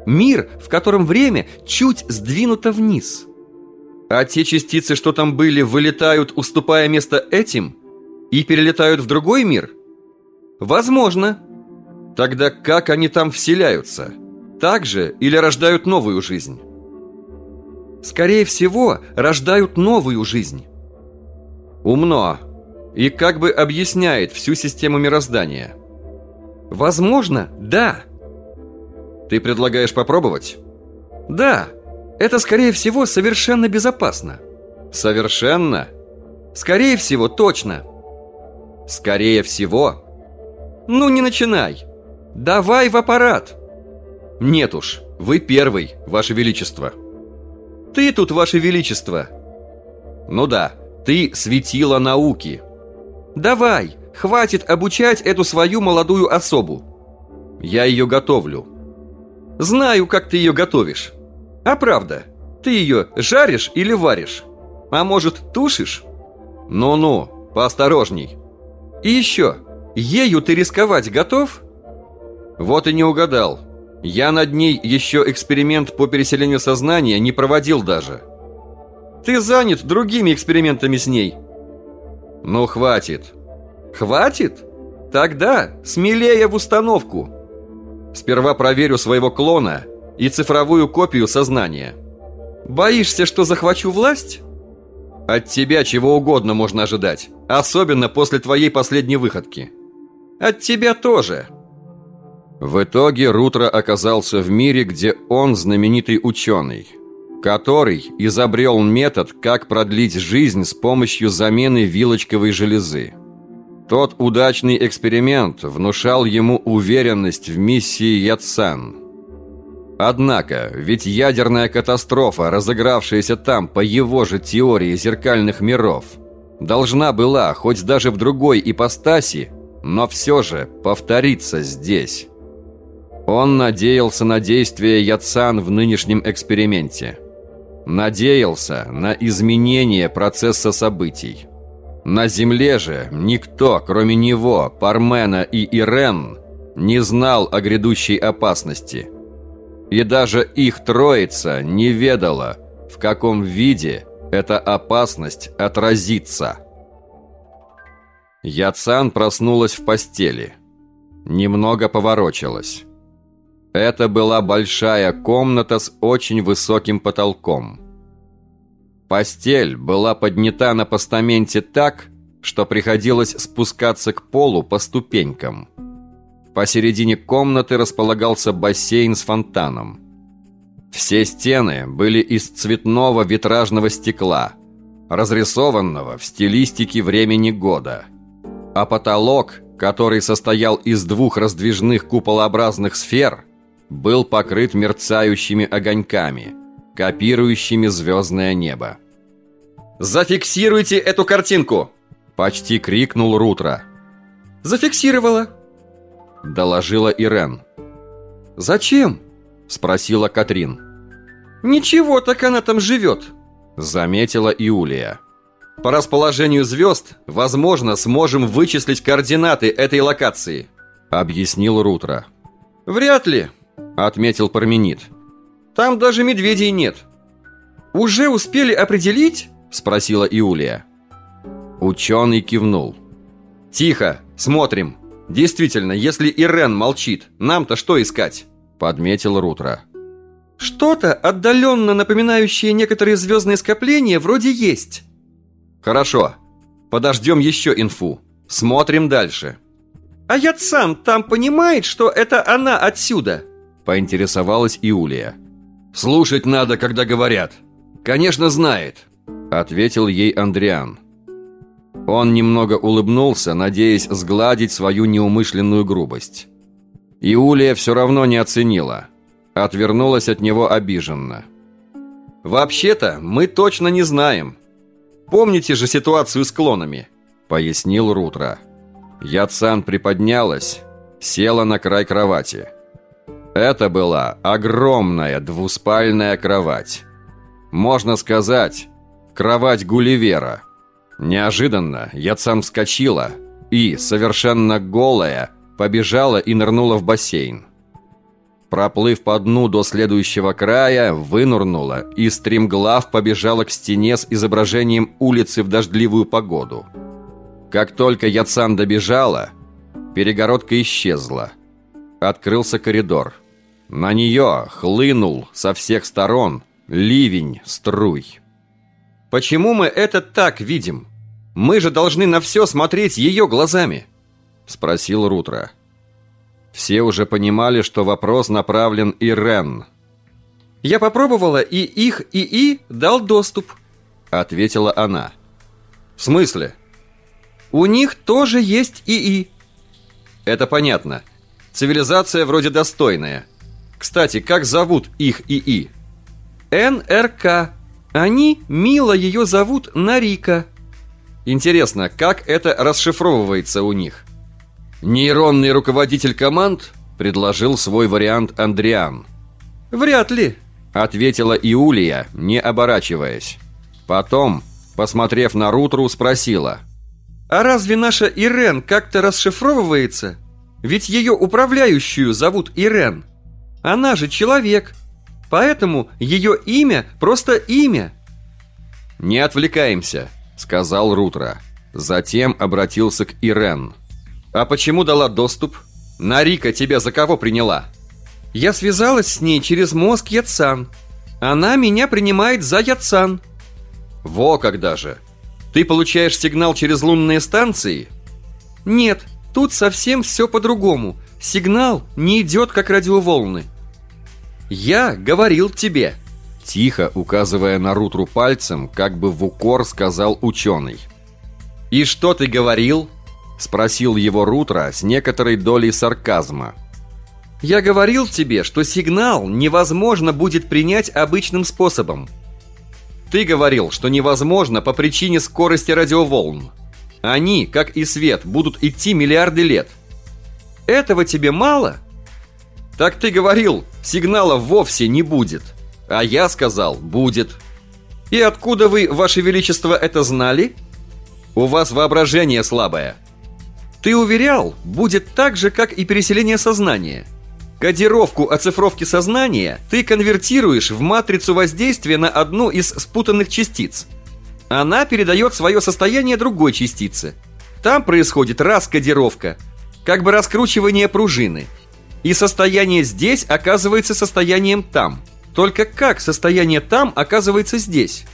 Мир, в котором время чуть сдвинуто вниз. А те частицы, что там были, вылетают, уступая место этим, и перелетают в другой мир? Возможно. Тогда как они там вселяются? Так же или рождают новую жизнь? Скорее всего, рождают новую жизнь. Умно. И как бы объясняет всю систему мироздания. Возможно, да. Ты предлагаешь попробовать? Да. Это, скорее всего, совершенно безопасно. Совершенно? Скорее всего, точно. Скорее всего? Ну, не начинай. Давай в аппарат. Нет уж, вы первый, Ваше Величество. Ты тут, Ваше Величество. Ну да, ты светила науки. Давай, хватит обучать эту свою молодую особу. Я ее готовлю. Знаю, как ты ее готовишь. А правда, ты ее жаришь или варишь? А может, тушишь? Ну-ну, поосторожней. И еще, ею ты рисковать готов? Вот и не угадал. Я над ней еще эксперимент по переселению сознания не проводил даже. Ты занят другими экспериментами с ней. Ну, хватит. Хватит? Тогда смелее в установку. Сперва проверю своего клона и цифровую копию сознания. Боишься, что захвачу власть? От тебя чего угодно можно ожидать, особенно после твоей последней выходки. От тебя тоже. В итоге Рутро оказался в мире, где он знаменитый ученый, который изобрел метод, как продлить жизнь с помощью замены вилочковой железы. Тот удачный эксперимент внушал ему уверенность в миссии Яцан. Однако, ведь ядерная катастрофа, разыгравшаяся там по его же теории зеркальных миров, должна была, хоть даже в другой ипостаси, но все же повториться здесь. Он надеялся на действие Яцан в нынешнем эксперименте. Надеялся на изменение процесса событий. На Земле же никто, кроме него, Пармена и Ирен, не знал о грядущей опасности. И даже их троица не ведала, в каком виде эта опасность отразится. Яцан проснулась в постели. Немного поворочилась. Это была большая комната с очень высоким потолком. Постель была поднята на постаменте так, что приходилось спускаться к полу по ступенькам. Посередине комнаты располагался бассейн с фонтаном. Все стены были из цветного витражного стекла, разрисованного в стилистике времени года. А потолок, который состоял из двух раздвижных куполообразных сфер, был покрыт мерцающими огоньками, копирующими звездное небо. «Зафиксируйте эту картинку!» Почти крикнул Рутро. «Зафиксировала!» Доложила Ирен. «Зачем?» Спросила Катрин. «Ничего, так она там живет!» Заметила Иулия. «По расположению звезд, возможно, сможем вычислить координаты этой локации», объяснил Рутро. «Вряд ли», отметил Парменид. «Там даже медведей нет». «Уже успели определить?» Спросила Иулия. Ученый кивнул. «Тихо, смотрим. Действительно, если Ирен молчит, нам-то что искать?» Подметил Рутро. «Что-то отдаленно напоминающее некоторые звездные скопления вроде есть». «Хорошо. Подождем еще инфу. Смотрим дальше». «А я сам там понимает, что это она отсюда?» Поинтересовалась Иулия. «Слушать надо, когда говорят. Конечно, знает ответил ей Андриан. Он немного улыбнулся, надеясь сгладить свою неумышленную грубость. Иулия все равно не оценила. Отвернулась от него обиженно. «Вообще-то мы точно не знаем. Помните же ситуацию с клонами?» Пояснил Рутро. Яцан приподнялась, села на край кровати. Это была огромная двуспальная кровать. Можно сказать, кровать Гулливера. Неожиданно Яцан вскочила и, совершенно голая, побежала и нырнула в бассейн. Проплыв по дну до следующего края, вынырнула и стремглав побежала к стене с изображением улицы в дождливую погоду. Как только Яцан добежала, перегородка исчезла. Открылся коридор. На нее хлынул со всех сторон ливень струй. «Почему мы это так видим? Мы же должны на все смотреть ее глазами!» Спросил Рутро. Все уже понимали, что вопрос направлен и Рен. «Я попробовала, и их ИИ дал доступ», — ответила она. «В смысле?» «У них тоже есть ИИ». «Это понятно. Цивилизация вроде достойная. Кстати, как зовут их ИИ?» «НРК. Они, мило ее зовут Нарика». «Интересно, как это расшифровывается у них?» Нейронный руководитель команд предложил свой вариант Андриан. «Вряд ли», — ответила Иулия, не оборачиваясь. Потом, посмотрев на Рутру, спросила. «А разве наша Ирен как-то расшифровывается? Ведь ее управляющую зовут Ирен. Она же человек, поэтому ее имя просто имя». «Не отвлекаемся», — сказал Рутра. Затем обратился к Ирен. «А почему дала доступ? Нарика тебя за кого приняла?» «Я связалась с ней через мозг Яцан. Она меня принимает за Яцан». «Во когда же! Ты получаешь сигнал через лунные станции?» «Нет, тут совсем все по-другому. Сигнал не идет как радиоволны». «Я говорил тебе!» Тихо, указывая на Рутру пальцем, как бы в укор сказал ученый. «И что ты говорил?» Спросил его Рутро с некоторой долей сарказма. «Я говорил тебе, что сигнал невозможно будет принять обычным способом». «Ты говорил, что невозможно по причине скорости радиоволн. Они, как и свет, будут идти миллиарды лет». «Этого тебе мало?» «Так ты говорил, сигнала вовсе не будет. А я сказал, будет». «И откуда вы, Ваше Величество, это знали?» «У вас воображение слабое». Ты уверял, будет так же, как и переселение сознания. Кодировку оцифровки сознания ты конвертируешь в матрицу воздействия на одну из спутанных частиц. Она передает свое состояние другой частице. Там происходит раскодировка, как бы раскручивание пружины. И состояние здесь оказывается состоянием там. Только как состояние там оказывается здесь?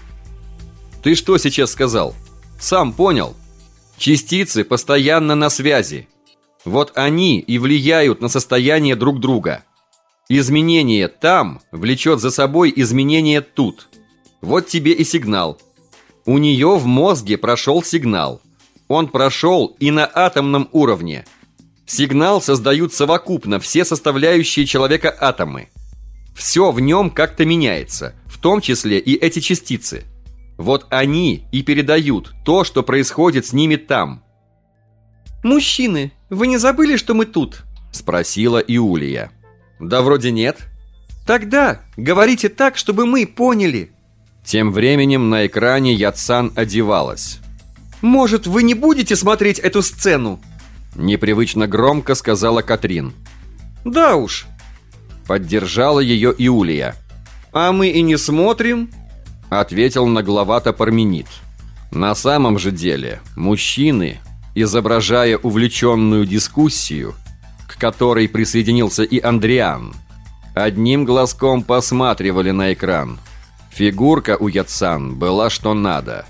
Ты что сейчас сказал? Сам понял? Частицы постоянно на связи. Вот они и влияют на состояние друг друга. Изменение там влечет за собой изменение тут. Вот тебе и сигнал. У нее в мозге прошел сигнал. Он прошел и на атомном уровне. Сигнал создают совокупно все составляющие человека атомы. Все в нем как-то меняется, в том числе и эти частицы. Вот они и передают то, что происходит с ними там. «Мужчины, вы не забыли, что мы тут?» Спросила Иулия. «Да вроде нет». «Тогда говорите так, чтобы мы поняли». Тем временем на экране Яцан одевалась. «Может, вы не будете смотреть эту сцену?» Непривычно громко сказала Катрин. «Да уж». Поддержала ее Иулия. «А мы и не смотрим», ответил нагловато Парменид. На самом же деле, мужчины, изображая увлеченную дискуссию, к которой присоединился и Андриан, одним глазком посматривали на экран. Фигурка у Яцан была что надо.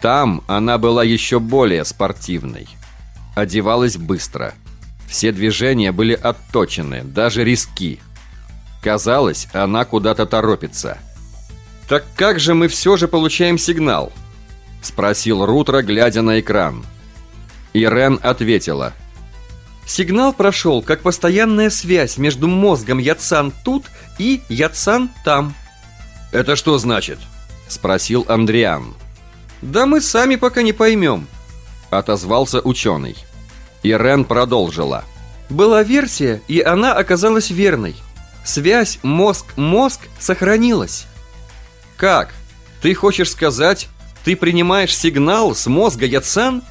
Там она была еще более спортивной. Одевалась быстро. Все движения были отточены, даже риски. Казалось, она куда-то торопится – «Так как же мы все же получаем сигнал?» Спросил Рутро, глядя на экран. Ирен ответила. Сигнал прошел как постоянная связь между мозгом Яцан тут и Яцан там. «Это что значит?» – спросил Андриан. «Да мы сами пока не поймем», – отозвался ученый. Ирен продолжила. «Была версия, и она оказалась верной. Связь мозг-мозг сохранилась». «Как? Ты хочешь сказать, ты принимаешь сигнал с мозга Яцан?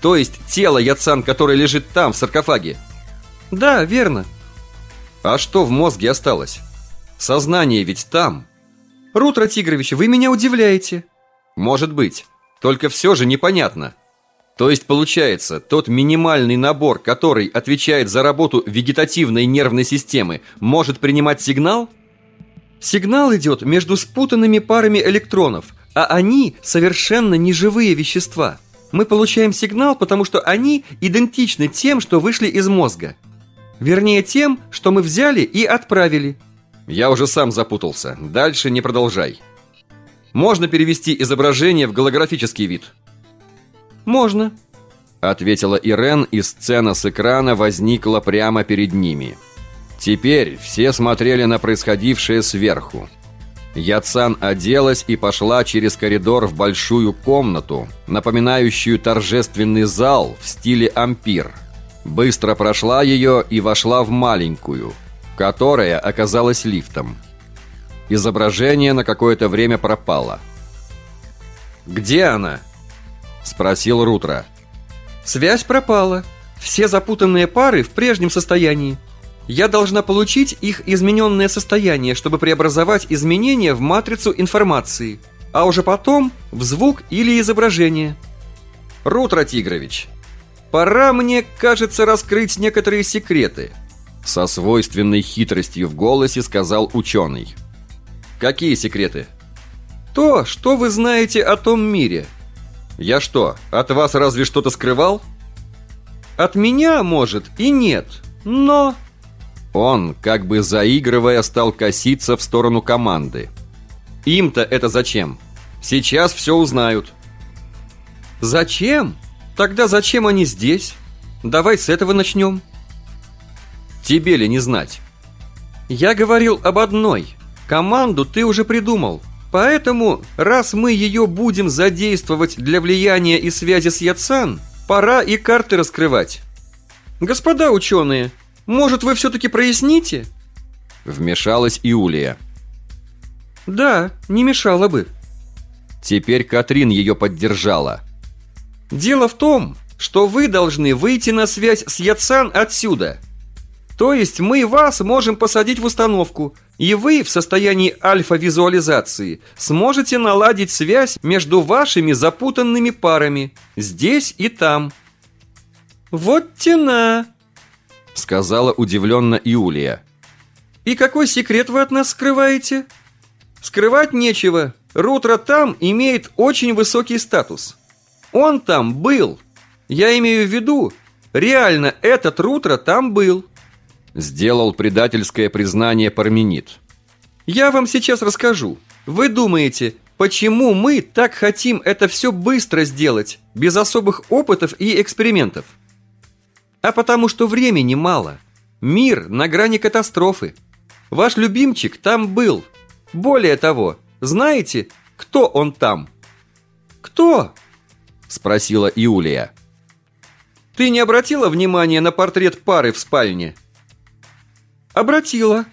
То есть тело Яцан, которое лежит там, в саркофаге?» «Да, верно». «А что в мозге осталось? Сознание ведь там». «Рутро Тигрович, вы меня удивляете». «Может быть. Только все же непонятно». То есть получается, тот минимальный набор, который отвечает за работу вегетативной нервной системы, может принимать сигнал? Сигнал идет между спутанными парами электронов, а они совершенно неживые вещества. Мы получаем сигнал, потому что они идентичны тем, что вышли из мозга. Вернее, тем, что мы взяли и отправили. Я уже сам запутался. Дальше не продолжай. Можно перевести изображение в голографический вид? «Можно», — ответила Ирен, и сцена с экрана возникла прямо перед ними. Теперь все смотрели на происходившее сверху. Яцан оделась и пошла через коридор в большую комнату, напоминающую торжественный зал в стиле ампир. Быстро прошла ее и вошла в маленькую, которая оказалась лифтом. Изображение на какое-то время пропало. «Где она?» Спросил Рутро. Связь пропала. Все запутанные пары в прежнем состоянии. Я должна получить их измененное состояние, чтобы преобразовать изменения в матрицу информации, а уже потом в звук или изображение. Рутро Тигрович, пора мне, кажется, раскрыть некоторые секреты. Со свойственной хитростью в голосе сказал ученый. Какие секреты? То, что вы знаете о том мире – я что, от вас разве что-то скрывал? От меня, может, и нет, но... Он, как бы заигрывая, стал коситься в сторону команды. Им-то это зачем? Сейчас все узнают. Зачем? Тогда зачем они здесь? Давай с этого начнем. Тебе ли не знать? Я говорил об одной. Команду ты уже придумал. Поэтому, раз мы ее будем задействовать для влияния и связи с Яцан, пора и карты раскрывать. Господа ученые, может вы все-таки проясните? Вмешалась Иулия. Да, не мешало бы. Теперь Катрин ее поддержала. Дело в том, что вы должны выйти на связь с Яцан отсюда. То есть мы вас можем посадить в установку, и вы в состоянии альфа-визуализации сможете наладить связь между вашими запутанными парами, здесь и там. Вот тена, сказала удивленно Иулия. И какой секрет вы от нас скрываете? Скрывать нечего. Рутро там имеет очень высокий статус. Он там был. Я имею в виду, реально этот Рутро там был. Сделал предательское признание Парменид. «Я вам сейчас расскажу. Вы думаете, почему мы так хотим это все быстро сделать, без особых опытов и экспериментов? А потому что времени мало. Мир на грани катастрофы. Ваш любимчик там был. Более того, знаете, кто он там?» «Кто?» – спросила Иулия. «Ты не обратила внимания на портрет пары в спальне?» «Обратила».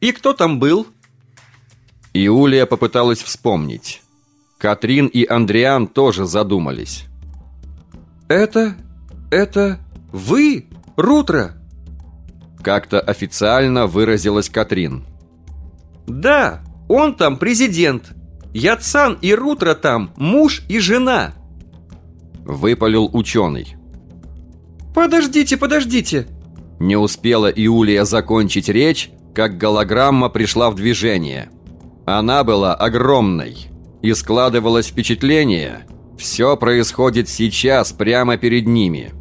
«И кто там был?» Иулия попыталась вспомнить. Катрин и Андриан тоже задумались. «Это... это... вы, Рутро?» Как-то официально выразилась Катрин. «Да, он там президент. Яцан и Рутро там муж и жена». Выпалил ученый. «Подождите, подождите!» Не успела Иулия закончить речь, как голограмма пришла в движение. Она была огромной, и складывалось впечатление, все происходит сейчас прямо перед ними.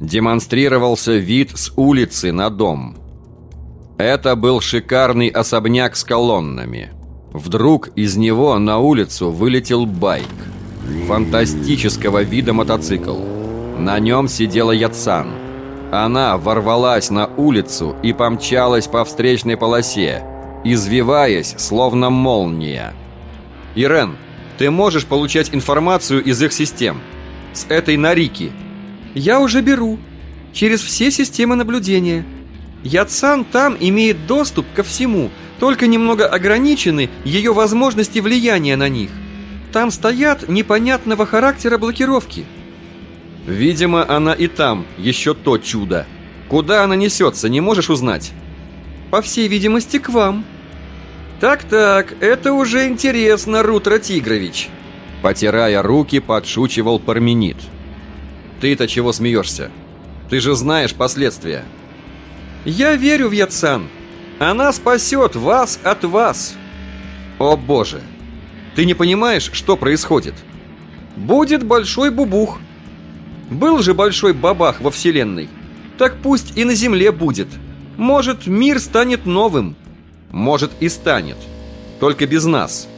Демонстрировался вид с улицы на дом. Это был шикарный особняк с колоннами. Вдруг из него на улицу вылетел байк. Фантастического вида мотоцикл. На нем сидела Яцан – Она ворвалась на улицу и помчалась по встречной полосе, извиваясь, словно молния. «Ирен, ты можешь получать информацию из их систем. С этой Нарики». «Я уже беру. Через все системы наблюдения. Яцан там имеет доступ ко всему, только немного ограничены ее возможности влияния на них. Там стоят непонятного характера блокировки». Видимо, она и там, еще то чудо. Куда она несется, не можешь узнать? По всей видимости, к вам. Так-так, это уже интересно, Рутро Тигрович. Потирая руки, подшучивал Парменид. Ты-то чего смеешься? Ты же знаешь последствия. Я верю в Яцан. Она спасет вас от вас. О боже! Ты не понимаешь, что происходит? Будет большой бубух. Был же большой бабах во Вселенной. Так пусть и на Земле будет. Может, мир станет новым. Может и станет. Только без нас.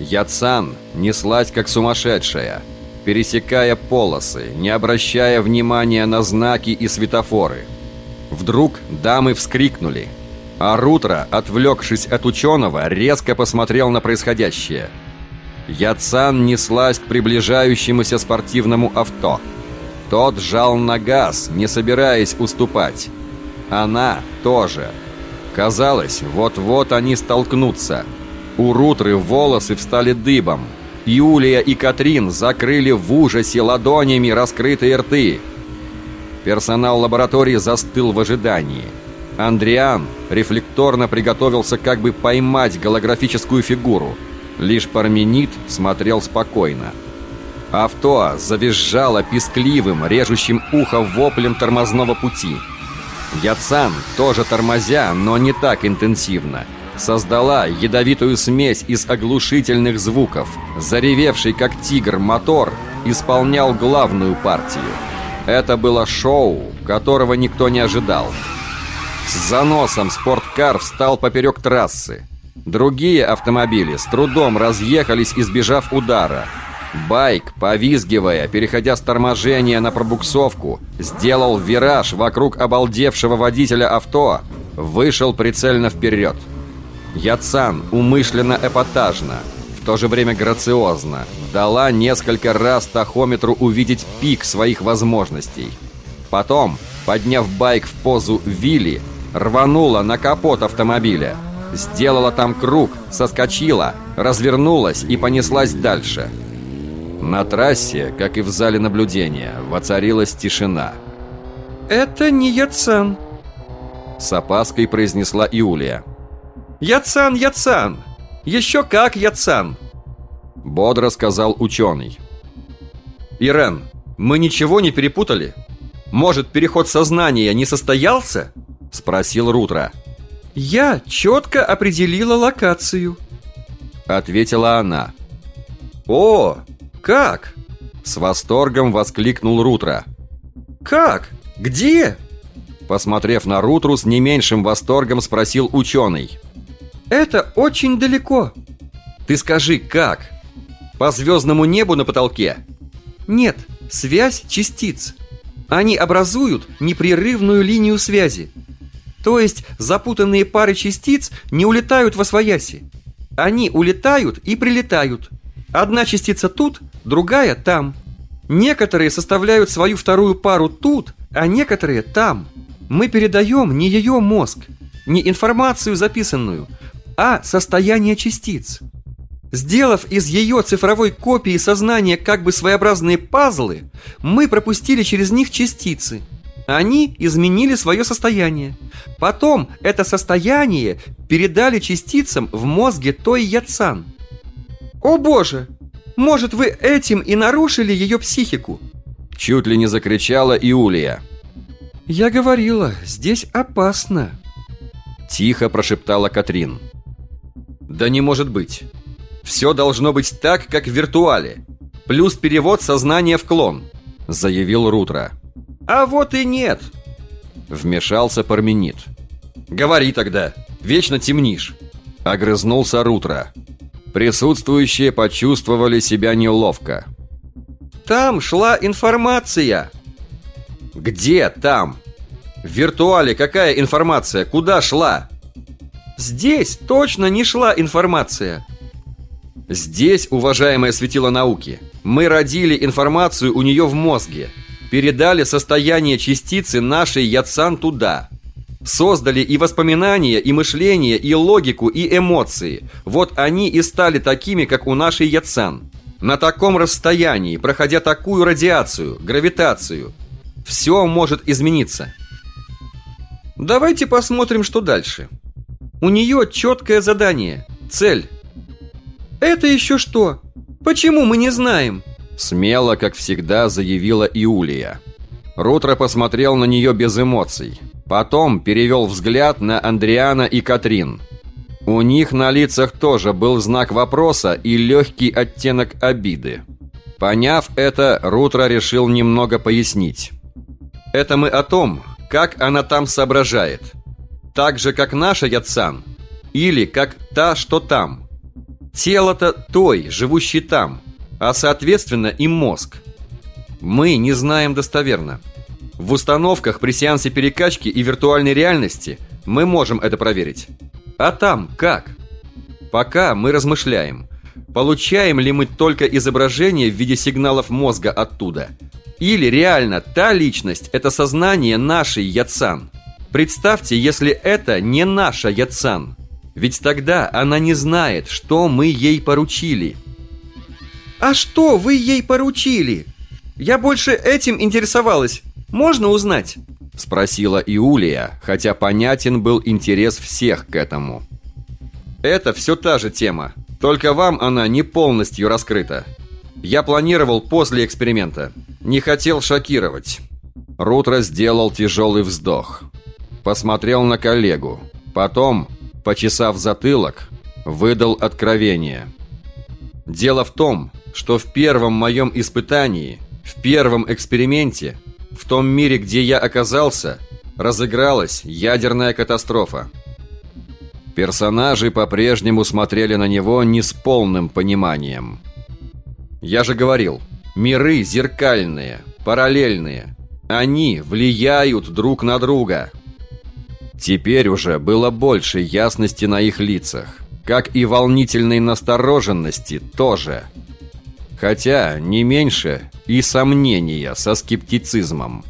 Яцан неслась как сумасшедшая, пересекая полосы, не обращая внимания на знаки и светофоры. Вдруг дамы вскрикнули, а Рутро, отвлекшись от ученого, резко посмотрел на происходящее. Яцан неслась к приближающемуся спортивному авто – тот жал на газ, не собираясь уступать. Она тоже. Казалось, вот-вот они столкнутся. У Рутры волосы встали дыбом. Юлия и Катрин закрыли в ужасе ладонями раскрытые рты. Персонал лаборатории застыл в ожидании. Андриан рефлекторно приготовился как бы поймать голографическую фигуру. Лишь Парменид смотрел спокойно. Авто завизжало пискливым, режущим ухо воплем тормозного пути. Яцан, тоже тормозя, но не так интенсивно, создала ядовитую смесь из оглушительных звуков. Заревевший как тигр мотор исполнял главную партию. Это было шоу, которого никто не ожидал. С заносом спорткар встал поперек трассы. Другие автомобили с трудом разъехались, избежав удара – Байк, повизгивая, переходя с торможения на пробуксовку, сделал вираж вокруг обалдевшего водителя авто, вышел прицельно вперед. Яцан умышленно эпатажно, в то же время грациозно, дала несколько раз тахометру увидеть пик своих возможностей. Потом, подняв байк в позу вилли, рванула на капот автомобиля, сделала там круг, соскочила, развернулась и понеслась дальше – на трассе, как и в зале наблюдения, воцарилась тишина. «Это не Яцан», — с опаской произнесла Иулия. «Яцан, Яцан! Еще как Яцан!» Бодро сказал ученый. «Ирен, мы ничего не перепутали? Может, переход сознания не состоялся?» Спросил Рутра. «Я четко определила локацию», — ответила она. «О, как?» С восторгом воскликнул Рутро. «Как? Где?» Посмотрев на Рутру, с не меньшим восторгом спросил ученый. «Это очень далеко». «Ты скажи, как? По звездному небу на потолке?» «Нет, связь частиц. Они образуют непрерывную линию связи. То есть запутанные пары частиц не улетают во свояси. Они улетают и прилетают. Одна частица тут, другая там. Некоторые составляют свою вторую пару тут, а некоторые там. Мы передаем не ее мозг, не информацию записанную, а состояние частиц. Сделав из ее цифровой копии сознания как бы своеобразные пазлы, мы пропустили через них частицы. Они изменили свое состояние. Потом это состояние передали частицам в мозге той Яцан. О боже! Может, вы этим и нарушили ее психику?» Чуть ли не закричала Иулия. «Я говорила, здесь опасно», Тихо прошептала Катрин. «Да не может быть. Все должно быть так, как в виртуале. Плюс перевод сознания в клон», заявил Рутро. «А вот и нет», вмешался Парменид. «Говори тогда, вечно темнишь», огрызнулся Рутро. Присутствующие почувствовали себя неловко. «Там шла информация!» «Где там?» В виртуале какая информация? Куда шла? Здесь точно не шла информация. Здесь, уважаемое светило науки, мы родили информацию у нее в мозге, передали состояние частицы нашей Яцан туда. Создали и воспоминания, и мышление, и логику, и эмоции. Вот они и стали такими, как у нашей Яцан. На таком расстоянии, проходя такую радиацию, гравитацию. Все может измениться. Давайте посмотрим, что дальше. У нее четкое задание, цель. Это еще что? Почему мы не знаем? Смело, как всегда, заявила Иулия. Рутро посмотрел на нее без эмоций. Потом перевел взгляд на Андриана и Катрин. У них на лицах тоже был знак вопроса и легкий оттенок обиды. Поняв это, Рутро решил немного пояснить. Это мы о том, как она там соображает. Так же, как наша Яцан. Или как та, что там. Тело-то той, живущей там. А соответственно и мозг. Мы не знаем достоверно. В установках при сеансе перекачки и виртуальной реальности мы можем это проверить. А там как? Пока мы размышляем. Получаем ли мы только изображение в виде сигналов мозга оттуда? Или реально та личность – это сознание нашей Яцан? Представьте, если это не наша Яцан. Ведь тогда она не знает, что мы ей поручили. А что вы ей поручили? Я больше этим интересовалась. Можно узнать? Спросила Иулия, хотя понятен был интерес всех к этому. Это все та же тема, только вам она не полностью раскрыта. Я планировал после эксперимента. Не хотел шокировать. Рутро сделал тяжелый вздох. Посмотрел на коллегу. Потом, почесав затылок, выдал откровение. Дело в том, что в первом моем испытании, в первом эксперименте, в том мире, где я оказался, разыгралась ядерная катастрофа. Персонажи по-прежнему смотрели на него не с полным пониманием. Я же говорил, миры зеркальные, параллельные. Они влияют друг на друга. Теперь уже было больше ясности на их лицах, как и волнительной настороженности тоже. Хотя не меньше и сомнения со скептицизмом.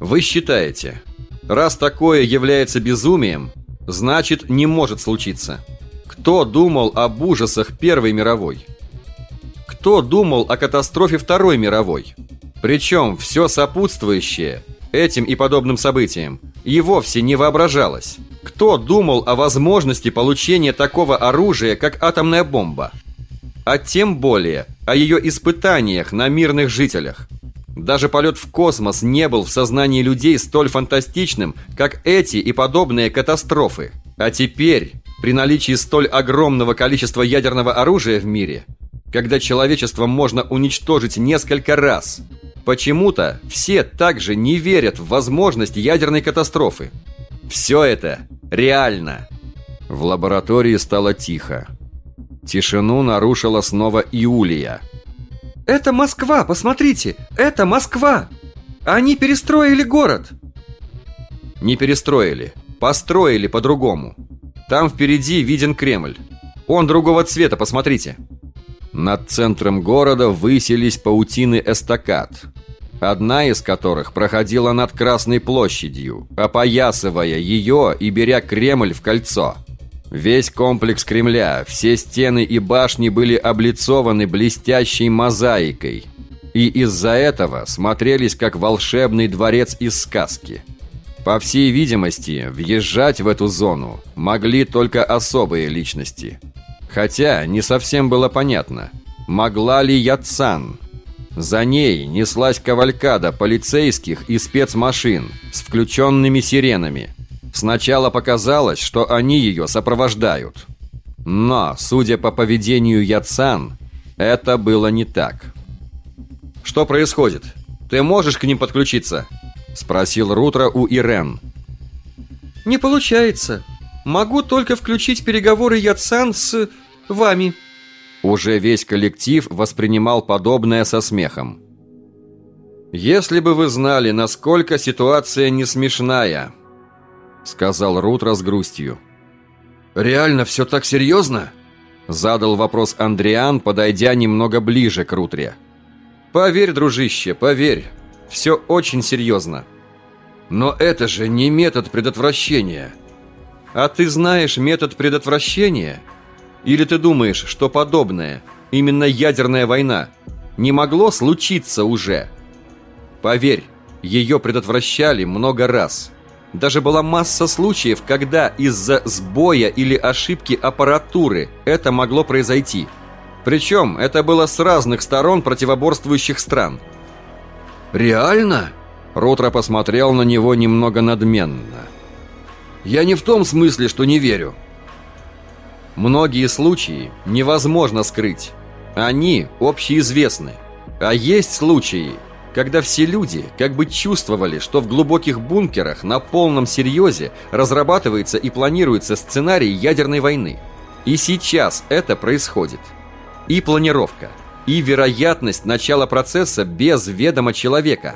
Вы считаете, раз такое является безумием, значит не может случиться. Кто думал об ужасах Первой мировой? Кто думал о катастрофе Второй мировой? Причем все сопутствующее этим и подобным событиям и вовсе не воображалось. Кто думал о возможности получения такого оружия, как атомная бомба? А тем более о ее испытаниях на мирных жителях. Даже полет в космос не был в сознании людей столь фантастичным, как эти и подобные катастрофы. А теперь, при наличии столь огромного количества ядерного оружия в мире, когда человечество можно уничтожить несколько раз, почему-то все также не верят в возможность ядерной катастрофы. Все это реально. В лаборатории стало тихо. Тишину нарушила снова Иулия – это Москва, посмотрите! Это Москва! Они перестроили город!» «Не перестроили. Построили по-другому. Там впереди виден Кремль. Он другого цвета, посмотрите». Над центром города высились паутины эстакад, одна из которых проходила над Красной площадью, опоясывая ее и беря Кремль в кольцо. Весь комплекс Кремля, все стены и башни были облицованы блестящей мозаикой. И из-за этого смотрелись как волшебный дворец из сказки. По всей видимости, въезжать в эту зону могли только особые личности. Хотя не совсем было понятно, могла ли Яцан. За ней неслась кавалькада полицейских и спецмашин с включенными сиренами – Сначала показалось, что они ее сопровождают. Но, судя по поведению Яцан, это было не так. «Что происходит? Ты можешь к ним подключиться?» Спросил Рутро у Ирен. «Не получается. Могу только включить переговоры Яцан с вами». Уже весь коллектив воспринимал подобное со смехом. «Если бы вы знали, насколько ситуация не смешная», — сказал Рутро с грустью. «Реально все так серьезно?» — задал вопрос Андриан, подойдя немного ближе к Рутре. «Поверь, дружище, поверь, все очень серьезно». «Но это же не метод предотвращения». «А ты знаешь метод предотвращения? Или ты думаешь, что подобное, именно ядерная война, не могло случиться уже?» Поверь, ее предотвращали много раз. Даже была масса случаев, когда из-за сбоя или ошибки аппаратуры это могло произойти. Причем это было с разных сторон противоборствующих стран. «Реально?» Рутро посмотрел на него немного надменно. «Я не в том смысле, что не верю». Многие случаи невозможно скрыть. Они общеизвестны. А есть случаи, когда все люди как бы чувствовали, что в глубоких бункерах на полном серьезе разрабатывается и планируется сценарий ядерной войны. И сейчас это происходит. И планировка, и вероятность начала процесса без ведома человека.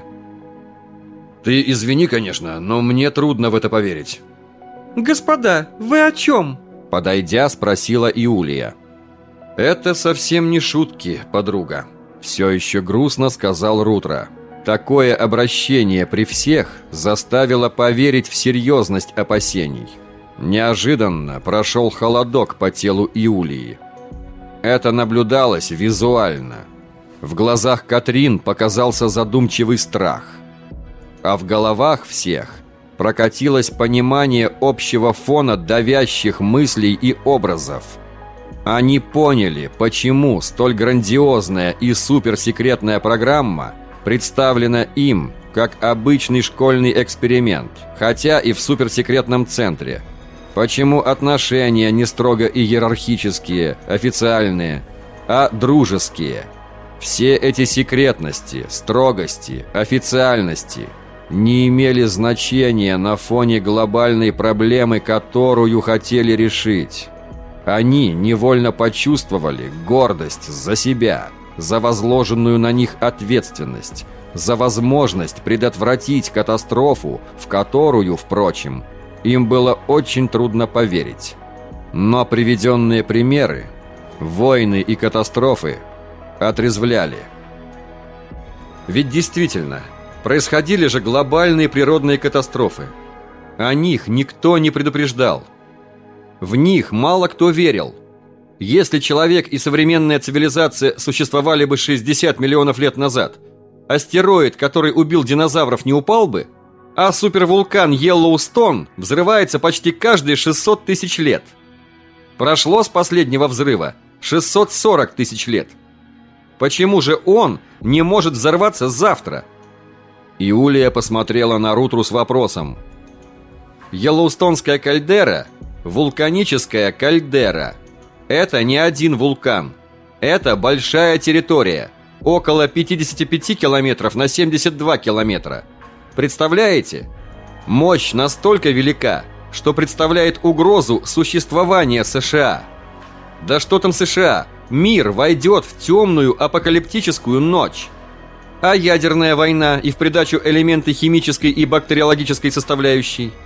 Ты извини, конечно, но мне трудно в это поверить. Господа, вы о чем? Подойдя, спросила Иулия. Это совсем не шутки, подруга. Все еще грустно сказал Рутро. Такое обращение при всех заставило поверить в серьезность опасений. Неожиданно прошел холодок по телу Иулии. Это наблюдалось визуально. В глазах Катрин показался задумчивый страх. А в головах всех прокатилось понимание общего фона давящих мыслей и образов – они поняли, почему столь грандиозная и суперсекретная программа представлена им как обычный школьный эксперимент, хотя и в суперсекретном центре. Почему отношения не строго иерархические, официальные, а дружеские. Все эти секретности, строгости, официальности не имели значения на фоне глобальной проблемы, которую хотели решить. Они невольно почувствовали гордость за себя, за возложенную на них ответственность, за возможность предотвратить катастрофу, в которую, впрочем, им было очень трудно поверить. Но приведенные примеры, войны и катастрофы отрезвляли. Ведь действительно, происходили же глобальные природные катастрофы. О них никто не предупреждал – в них мало кто верил. Если человек и современная цивилизация существовали бы 60 миллионов лет назад, астероид, который убил динозавров, не упал бы, а супервулкан Йеллоустон взрывается почти каждые 600 тысяч лет. Прошло с последнего взрыва 640 тысяч лет. Почему же он не может взорваться завтра? Иулия посмотрела на Рутру с вопросом. Йеллоустонская кальдера – Вулканическая кальдера. Это не один вулкан. Это большая территория. Около 55 километров на 72 километра. Представляете? Мощь настолько велика, что представляет угрозу существования США. Да что там США? Мир войдет в темную апокалиптическую ночь. А ядерная война и в придачу элементы химической и бактериологической составляющей –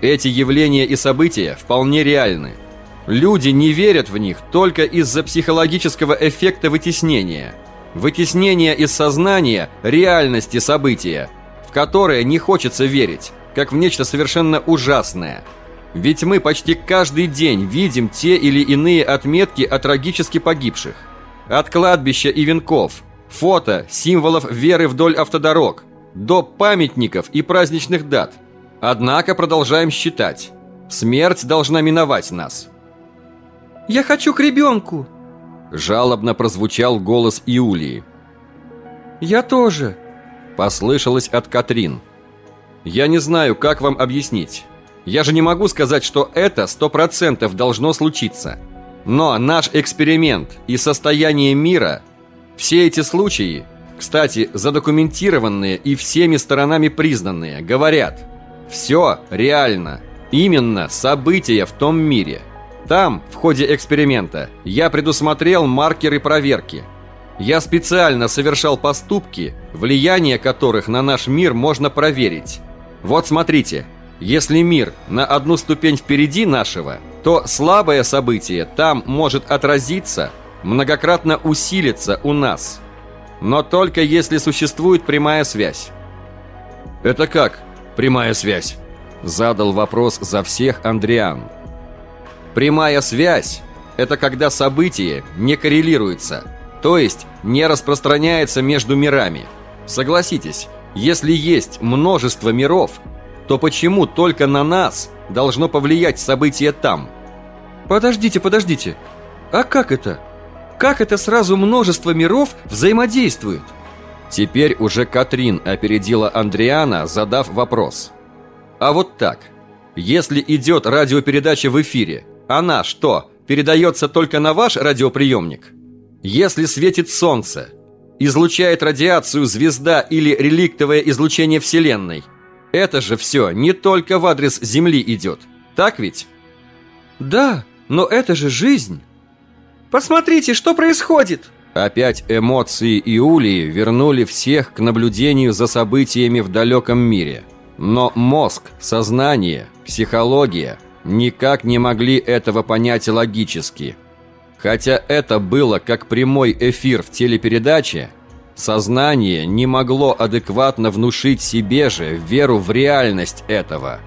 эти явления и события вполне реальны. Люди не верят в них только из-за психологического эффекта вытеснения. Вытеснения из сознания реальности события, в которое не хочется верить, как в нечто совершенно ужасное. Ведь мы почти каждый день видим те или иные отметки о трагически погибших. От кладбища и венков, фото, символов веры вдоль автодорог, до памятников и праздничных дат – Однако продолжаем считать. Смерть должна миновать нас. «Я хочу к ребенку!» Жалобно прозвучал голос Иулии. «Я тоже!» Послышалось от Катрин. «Я не знаю, как вам объяснить. Я же не могу сказать, что это сто процентов должно случиться. Но наш эксперимент и состояние мира, все эти случаи, кстати, задокументированные и всеми сторонами признанные, говорят – все реально. Именно события в том мире. Там, в ходе эксперимента, я предусмотрел маркеры проверки. Я специально совершал поступки, влияние которых на наш мир можно проверить. Вот смотрите, если мир на одну ступень впереди нашего, то слабое событие там может отразиться, многократно усилиться у нас. Но только если существует прямая связь. «Это как, прямая связь?» Задал вопрос за всех Андриан. Прямая связь – это когда событие не коррелируется, то есть не распространяется между мирами. Согласитесь, если есть множество миров, то почему только на нас должно повлиять событие там? Подождите, подождите. А как это? Как это сразу множество миров взаимодействует? Теперь уже Катрин опередила Андриана, задав вопрос. А вот так. Если идет радиопередача в эфире, она что, передается только на ваш радиоприемник? Если светит солнце, излучает радиацию звезда или реликтовое излучение Вселенной, это же все не только в адрес Земли идет, так ведь? Да, но это же жизнь. Посмотрите, что происходит! Опять эмоции Иулии вернули всех к наблюдению за событиями в далеком мире. Но мозг, сознание, психология никак не могли этого понять логически. Хотя это было как прямой эфир в телепередаче, сознание не могло адекватно внушить себе же веру в реальность этого.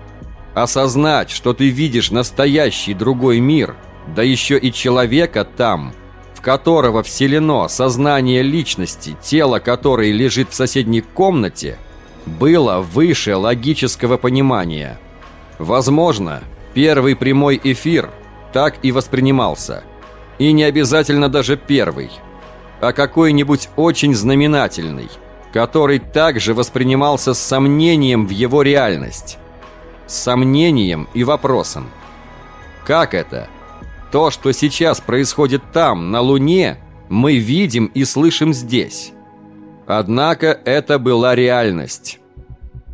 Осознать, что ты видишь настоящий другой мир – да еще и человека там, в которого вселено сознание личности, тело которой лежит в соседней комнате, было выше логического понимания. Возможно, первый прямой эфир так и воспринимался. И не обязательно даже первый, а какой-нибудь очень знаменательный, который также воспринимался с сомнением в его реальность. С сомнением и вопросом. Как это – то, что сейчас происходит там, на Луне, мы видим и слышим здесь. Однако это была реальность.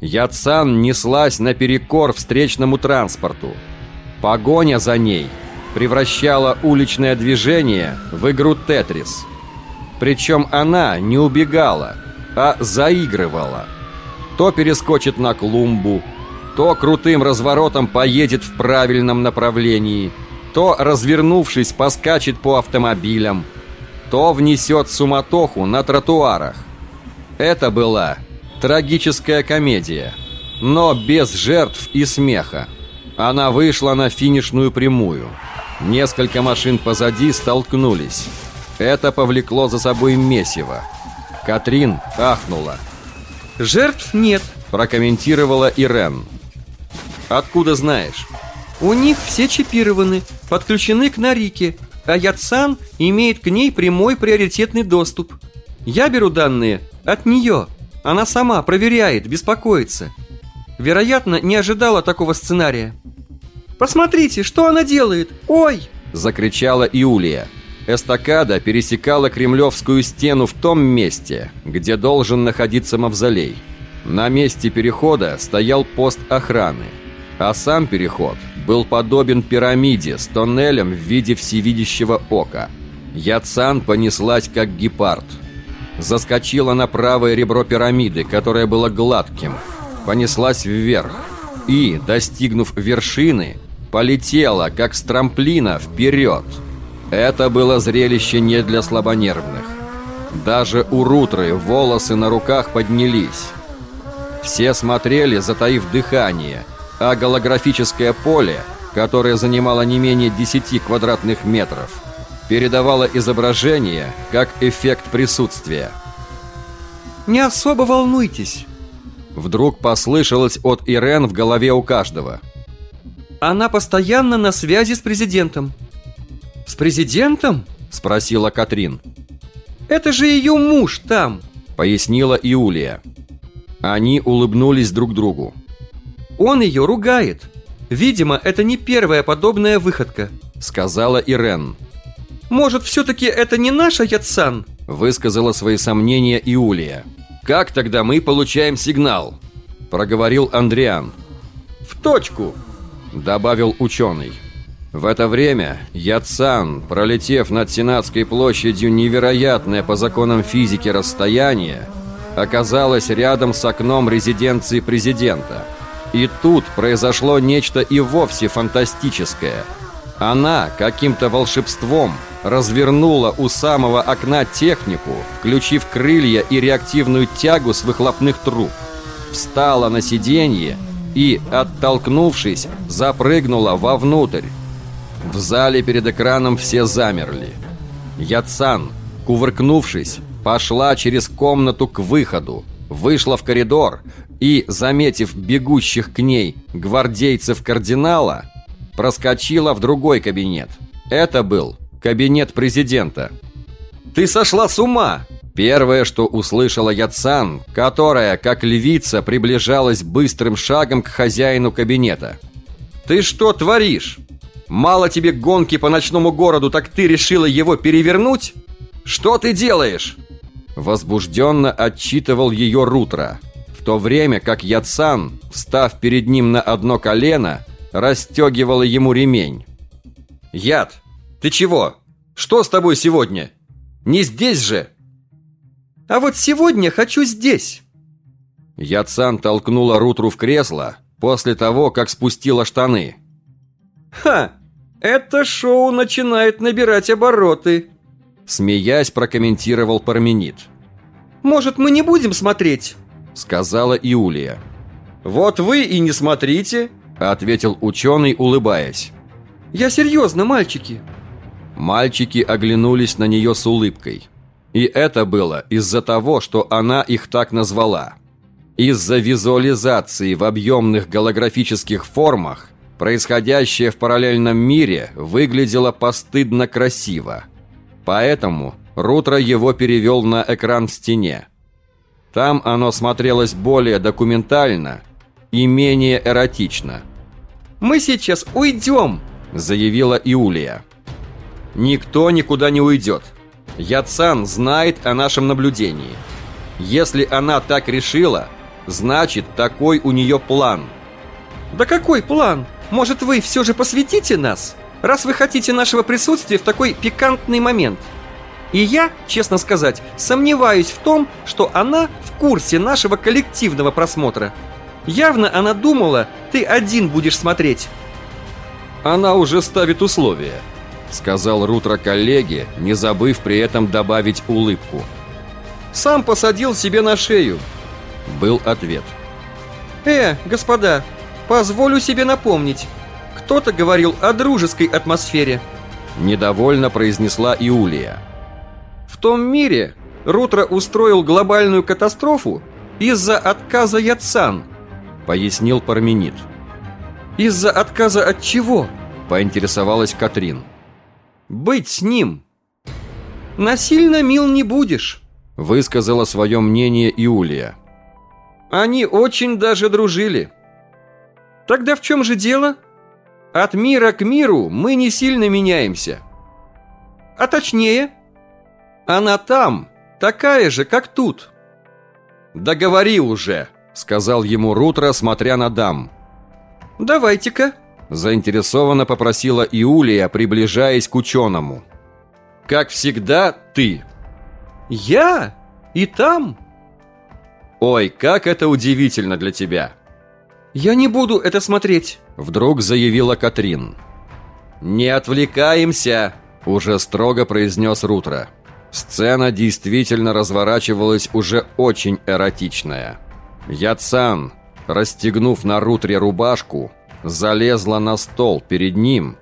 Яцан неслась наперекор встречному транспорту. Погоня за ней превращала уличное движение в игру «Тетрис». Причем она не убегала, а заигрывала. То перескочит на клумбу, то крутым разворотом поедет в правильном направлении – то, развернувшись, поскачет по автомобилям, то внесет суматоху на тротуарах. Это была трагическая комедия, но без жертв и смеха. Она вышла на финишную прямую. Несколько машин позади столкнулись. Это повлекло за собой месиво. Катрин ахнула. «Жертв нет», прокомментировала Ирен. «Откуда знаешь?» У них все чипированы, подключены к Нарике, а Ятсан имеет к ней прямой приоритетный доступ. Я беру данные от нее. Она сама проверяет, беспокоится. Вероятно, не ожидала такого сценария. «Посмотрите, что она делает! Ой!» Закричала Иулия. Эстакада пересекала Кремлевскую стену в том месте, где должен находиться мавзолей. На месте перехода стоял пост охраны, а сам переход был подобен пирамиде с тоннелем в виде всевидящего ока. Яцан понеслась как гепард. Заскочила на правое ребро пирамиды, которое было гладким. Понеслась вверх. И, достигнув вершины, полетела, как с трамплина, вперед. Это было зрелище не для слабонервных. Даже у Рутры волосы на руках поднялись. Все смотрели, затаив дыхание – а голографическое поле, которое занимало не менее 10 квадратных метров, передавало изображение как эффект присутствия. «Не особо волнуйтесь», Вдруг послышалось от Ирен в голове у каждого. «Она постоянно на связи с президентом». «С президентом?» – спросила Катрин. «Это же ее муж там», – пояснила Иулия. Они улыбнулись друг другу. Он ее ругает. Видимо, это не первая подобная выходка», — сказала Ирен. «Может, все-таки это не наша Яцан?» — высказала свои сомнения Иулия. «Как тогда мы получаем сигнал?» — проговорил Андриан. «В точку!» — добавил ученый. В это время Яцан, пролетев над Сенатской площадью невероятное по законам физики расстояние, оказалась рядом с окном резиденции президента. И тут произошло нечто и вовсе фантастическое. Она каким-то волшебством развернула у самого окна технику, включив крылья и реактивную тягу с выхлопных труб. Встала на сиденье и, оттолкнувшись, запрыгнула вовнутрь. В зале перед экраном все замерли. Яцан, кувыркнувшись, пошла через комнату к выходу, вышла в коридор и, заметив бегущих к ней гвардейцев кардинала, проскочила в другой кабинет. Это был кабинет президента. «Ты сошла с ума!» Первое, что услышала Яцан, которая, как львица, приближалась быстрым шагом к хозяину кабинета. «Ты что творишь? Мало тебе гонки по ночному городу, так ты решила его перевернуть? Что ты делаешь?» Возбужденно отчитывал ее Рутро, в то время как Яцан, встав перед ним на одно колено, расстегивала ему ремень. «Яд, ты чего? Что с тобой сегодня? Не здесь же!» «А вот сегодня хочу здесь!» Яцан толкнула Рутру в кресло после того, как спустила штаны. «Ха! Это шоу начинает набирать обороты!» Смеясь, прокомментировал Парменид. «Может, мы не будем смотреть?» Сказала Иулия. «Вот вы и не смотрите!» Ответил ученый, улыбаясь. «Я серьезно, мальчики!» Мальчики оглянулись на нее с улыбкой. И это было из-за того, что она их так назвала. Из-за визуализации в объемных голографических формах происходящее в параллельном мире выглядело постыдно красиво. Поэтому Рутро его перевел на экран в стене. Там оно смотрелось более документально и менее эротично. «Мы сейчас уйдем!» – заявила Иулия. «Никто никуда не уйдет. Яцан знает о нашем наблюдении. Если она так решила, значит, такой у нее план». «Да какой план? Может, вы все же посвятите нас?» раз вы хотите нашего присутствия в такой пикантный момент. И я, честно сказать, сомневаюсь в том, что она в курсе нашего коллективного просмотра. Явно она думала, ты один будешь смотреть. Она уже ставит условия, сказал Рутро коллеге, не забыв при этом добавить улыбку. Сам посадил себе на шею, был ответ. Э, господа, позволю себе напомнить, кто-то говорил о дружеской атмосфере. Недовольно произнесла Иулия. Том мире Рутро устроил глобальную катастрофу из-за отказа Яцан, пояснил Парменид. Из-за отказа от чего? Поинтересовалась Катрин. Быть с ним. Насильно мил не будешь, высказала свое мнение Иулия. Они очень даже дружили. Тогда в чем же дело? От мира к миру мы не сильно меняемся. А точнее, она там, такая же, как тут. Да говори уже, сказал ему Рутро, смотря на дам. Давайте-ка, заинтересованно попросила Иулия, приближаясь к ученому. Как всегда, ты. Я? И там? Ой, как это удивительно для тебя. Я не буду это смотреть. Вдруг заявила Катрин. «Не отвлекаемся!» Уже строго произнес Рутро. Сцена действительно разворачивалась уже очень эротичная. Яцан, расстегнув на Рутре рубашку, залезла на стол перед ним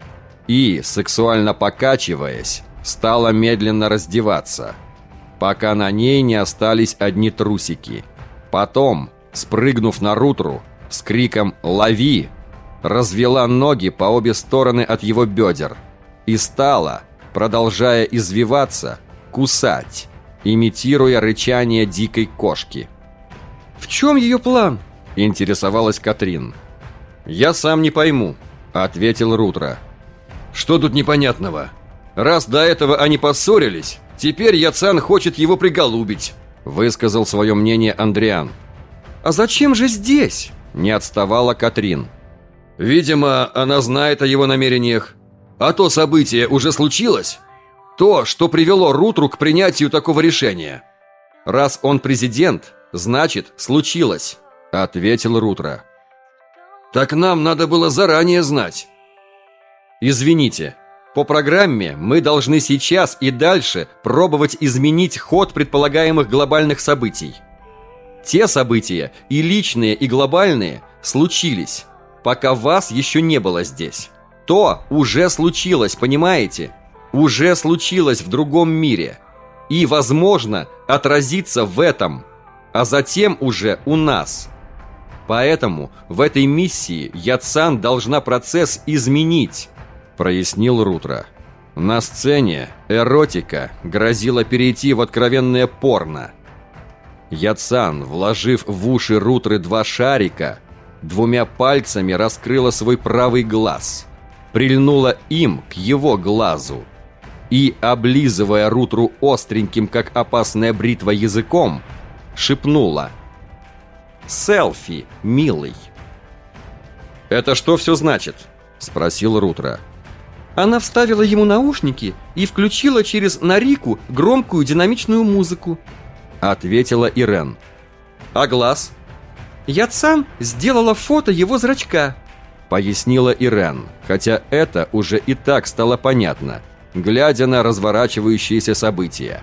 и, сексуально покачиваясь, стала медленно раздеваться, пока на ней не остались одни трусики. Потом, спрыгнув на Рутру, с криком «Лови!» развела ноги по обе стороны от его бедер и стала, продолжая извиваться, кусать, имитируя рычание дикой кошки. «В чем ее план?» – интересовалась Катрин. «Я сам не пойму», – ответил Рутро. «Что тут непонятного? Раз до этого они поссорились, теперь Яцан хочет его приголубить», – высказал свое мнение Андриан. «А зачем же здесь?» – не отставала Катрин. Видимо, она знает о его намерениях. А то событие уже случилось? То, что привело Рутру к принятию такого решения. Раз он президент, значит, случилось, ответил Рутра. Так нам надо было заранее знать. Извините, по программе мы должны сейчас и дальше пробовать изменить ход предполагаемых глобальных событий. Те события, и личные, и глобальные, случились, пока вас еще не было здесь. То уже случилось, понимаете? Уже случилось в другом мире. И, возможно, отразится в этом, а затем уже у нас. Поэтому в этой миссии Яцан должна процесс изменить, прояснил Рутро. На сцене эротика грозила перейти в откровенное порно. Яцан, вложив в уши Рутры два шарика, двумя пальцами раскрыла свой правый глаз, прильнула им к его глазу и, облизывая Рутру остреньким, как опасная бритва языком, шепнула «Селфи, милый». «Это что все значит?» – спросил Рутра. Она вставила ему наушники и включила через Нарику громкую динамичную музыку. Ответила Ирен. А глаз? Яцан сделала фото его зрачка. Пояснила Ирен, хотя это уже и так стало понятно, глядя на разворачивающиеся события.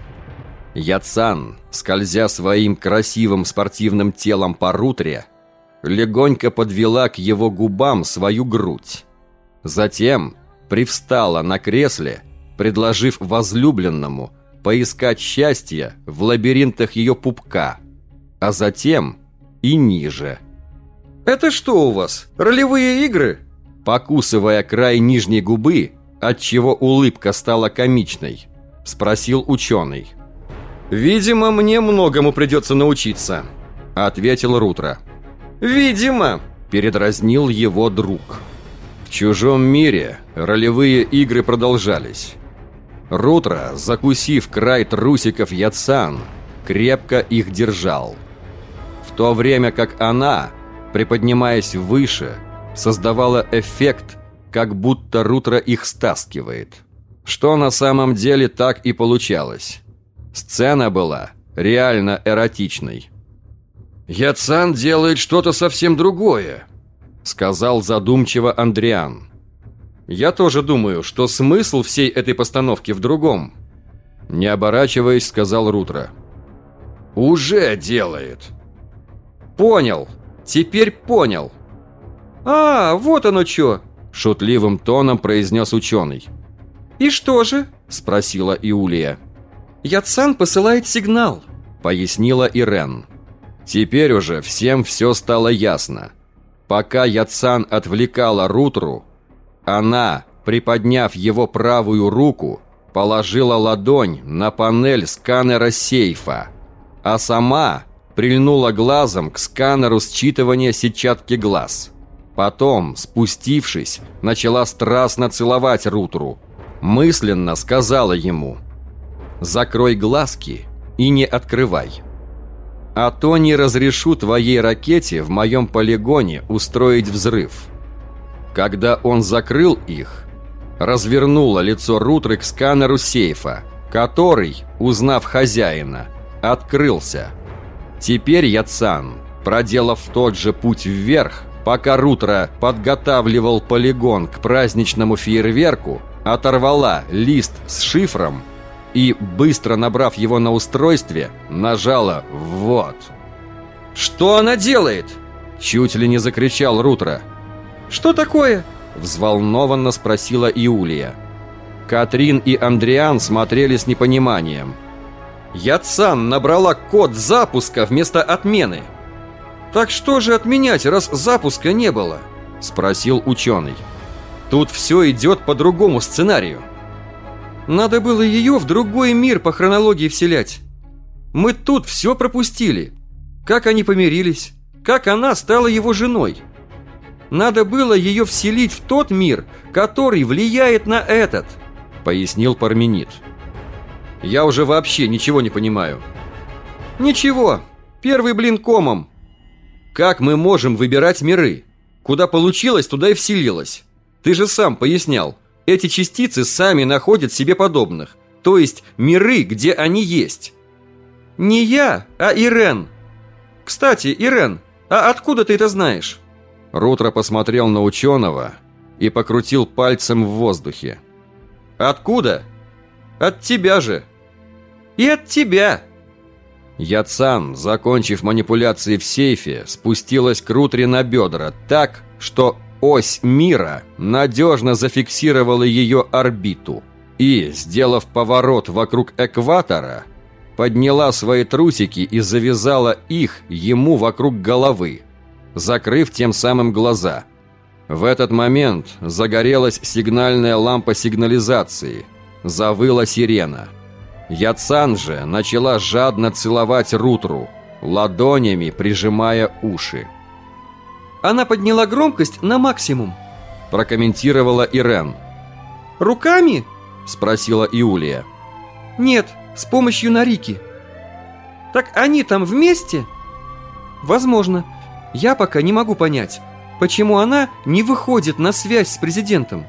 Яцан, скользя своим красивым спортивным телом по рутре, легонько подвела к его губам свою грудь. Затем привстала на кресле, предложив возлюбленному поискать счастье в лабиринтах ее пупка, а затем и ниже. «Это что у вас, ролевые игры?» Покусывая край нижней губы, отчего улыбка стала комичной, спросил ученый. «Видимо, мне многому придется научиться», — ответил Рутро. «Видимо», — передразнил его друг. В чужом мире ролевые игры продолжались. Рутро, закусив край трусиков Яцан, крепко их держал. В то время как она, приподнимаясь выше, создавала эффект, как будто Рутро их стаскивает. Что на самом деле так и получалось. Сцена была реально эротичной. «Яцан делает что-то совсем другое», сказал задумчиво Андриан. Я тоже думаю, что смысл всей этой постановки в другом. Не оборачиваясь, сказал Рутро. Уже делает. Понял. Теперь понял. А, вот оно что. Шутливым тоном произнес ученый. И что же? Спросила Иулия. Яцан посылает сигнал. Пояснила Ирен. Теперь уже всем все стало ясно. Пока Яцан отвлекала Рутру, она, приподняв его правую руку, положила ладонь на панель сканера сейфа, а сама прильнула глазом к сканеру считывания сетчатки глаз. Потом, спустившись, начала страстно целовать Рутру. Мысленно сказала ему «Закрой глазки и не открывай». А то не разрешу твоей ракете в моем полигоне устроить взрыв. Когда он закрыл их, развернуло лицо Рутры к сканеру сейфа, который, узнав хозяина, открылся. Теперь Яцан, проделав тот же путь вверх, пока Рутра подготавливал полигон к праздничному фейерверку, оторвала лист с шифром и, быстро набрав его на устройстве, нажала «Вот». «Что она делает?» Чуть ли не закричал Рутро. «Что такое?» Взволнованно спросила Иулия. Катрин и Андриан смотрели с непониманием. «Яцан набрала код запуска вместо отмены». «Так что же отменять, раз запуска не было?» Спросил ученый. «Тут все идет по другому сценарию». Надо было ее в другой мир по хронологии вселять. Мы тут все пропустили. Как они помирились, как она стала его женой. Надо было ее вселить в тот мир, который влияет на этот, пояснил Парменид. Я уже вообще ничего не понимаю. Ничего, первый блин комом. Как мы можем выбирать миры? Куда получилось, туда и вселилась. Ты же сам пояснял. Эти частицы сами находят себе подобных, то есть миры, где они есть. Не я, а Ирен. Кстати, Ирен, а откуда ты это знаешь? Рутро посмотрел на ученого и покрутил пальцем в воздухе. Откуда? От тебя же. И от тебя. Яцан, закончив манипуляции в сейфе, спустилась к Рутре на бедра так, что ось мира надежно зафиксировала ее орбиту и, сделав поворот вокруг экватора, подняла свои трусики и завязала их ему вокруг головы, закрыв тем самым глаза. В этот момент загорелась сигнальная лампа сигнализации, завыла сирена – Яцан же начала жадно целовать Рутру, ладонями прижимая уши. «Она подняла громкость на максимум», – прокомментировала Ирен. «Руками?» – спросила Иулия. «Нет, с помощью Нарики». «Так они там вместе?» «Возможно. Я пока не могу понять, почему она не выходит на связь с президентом».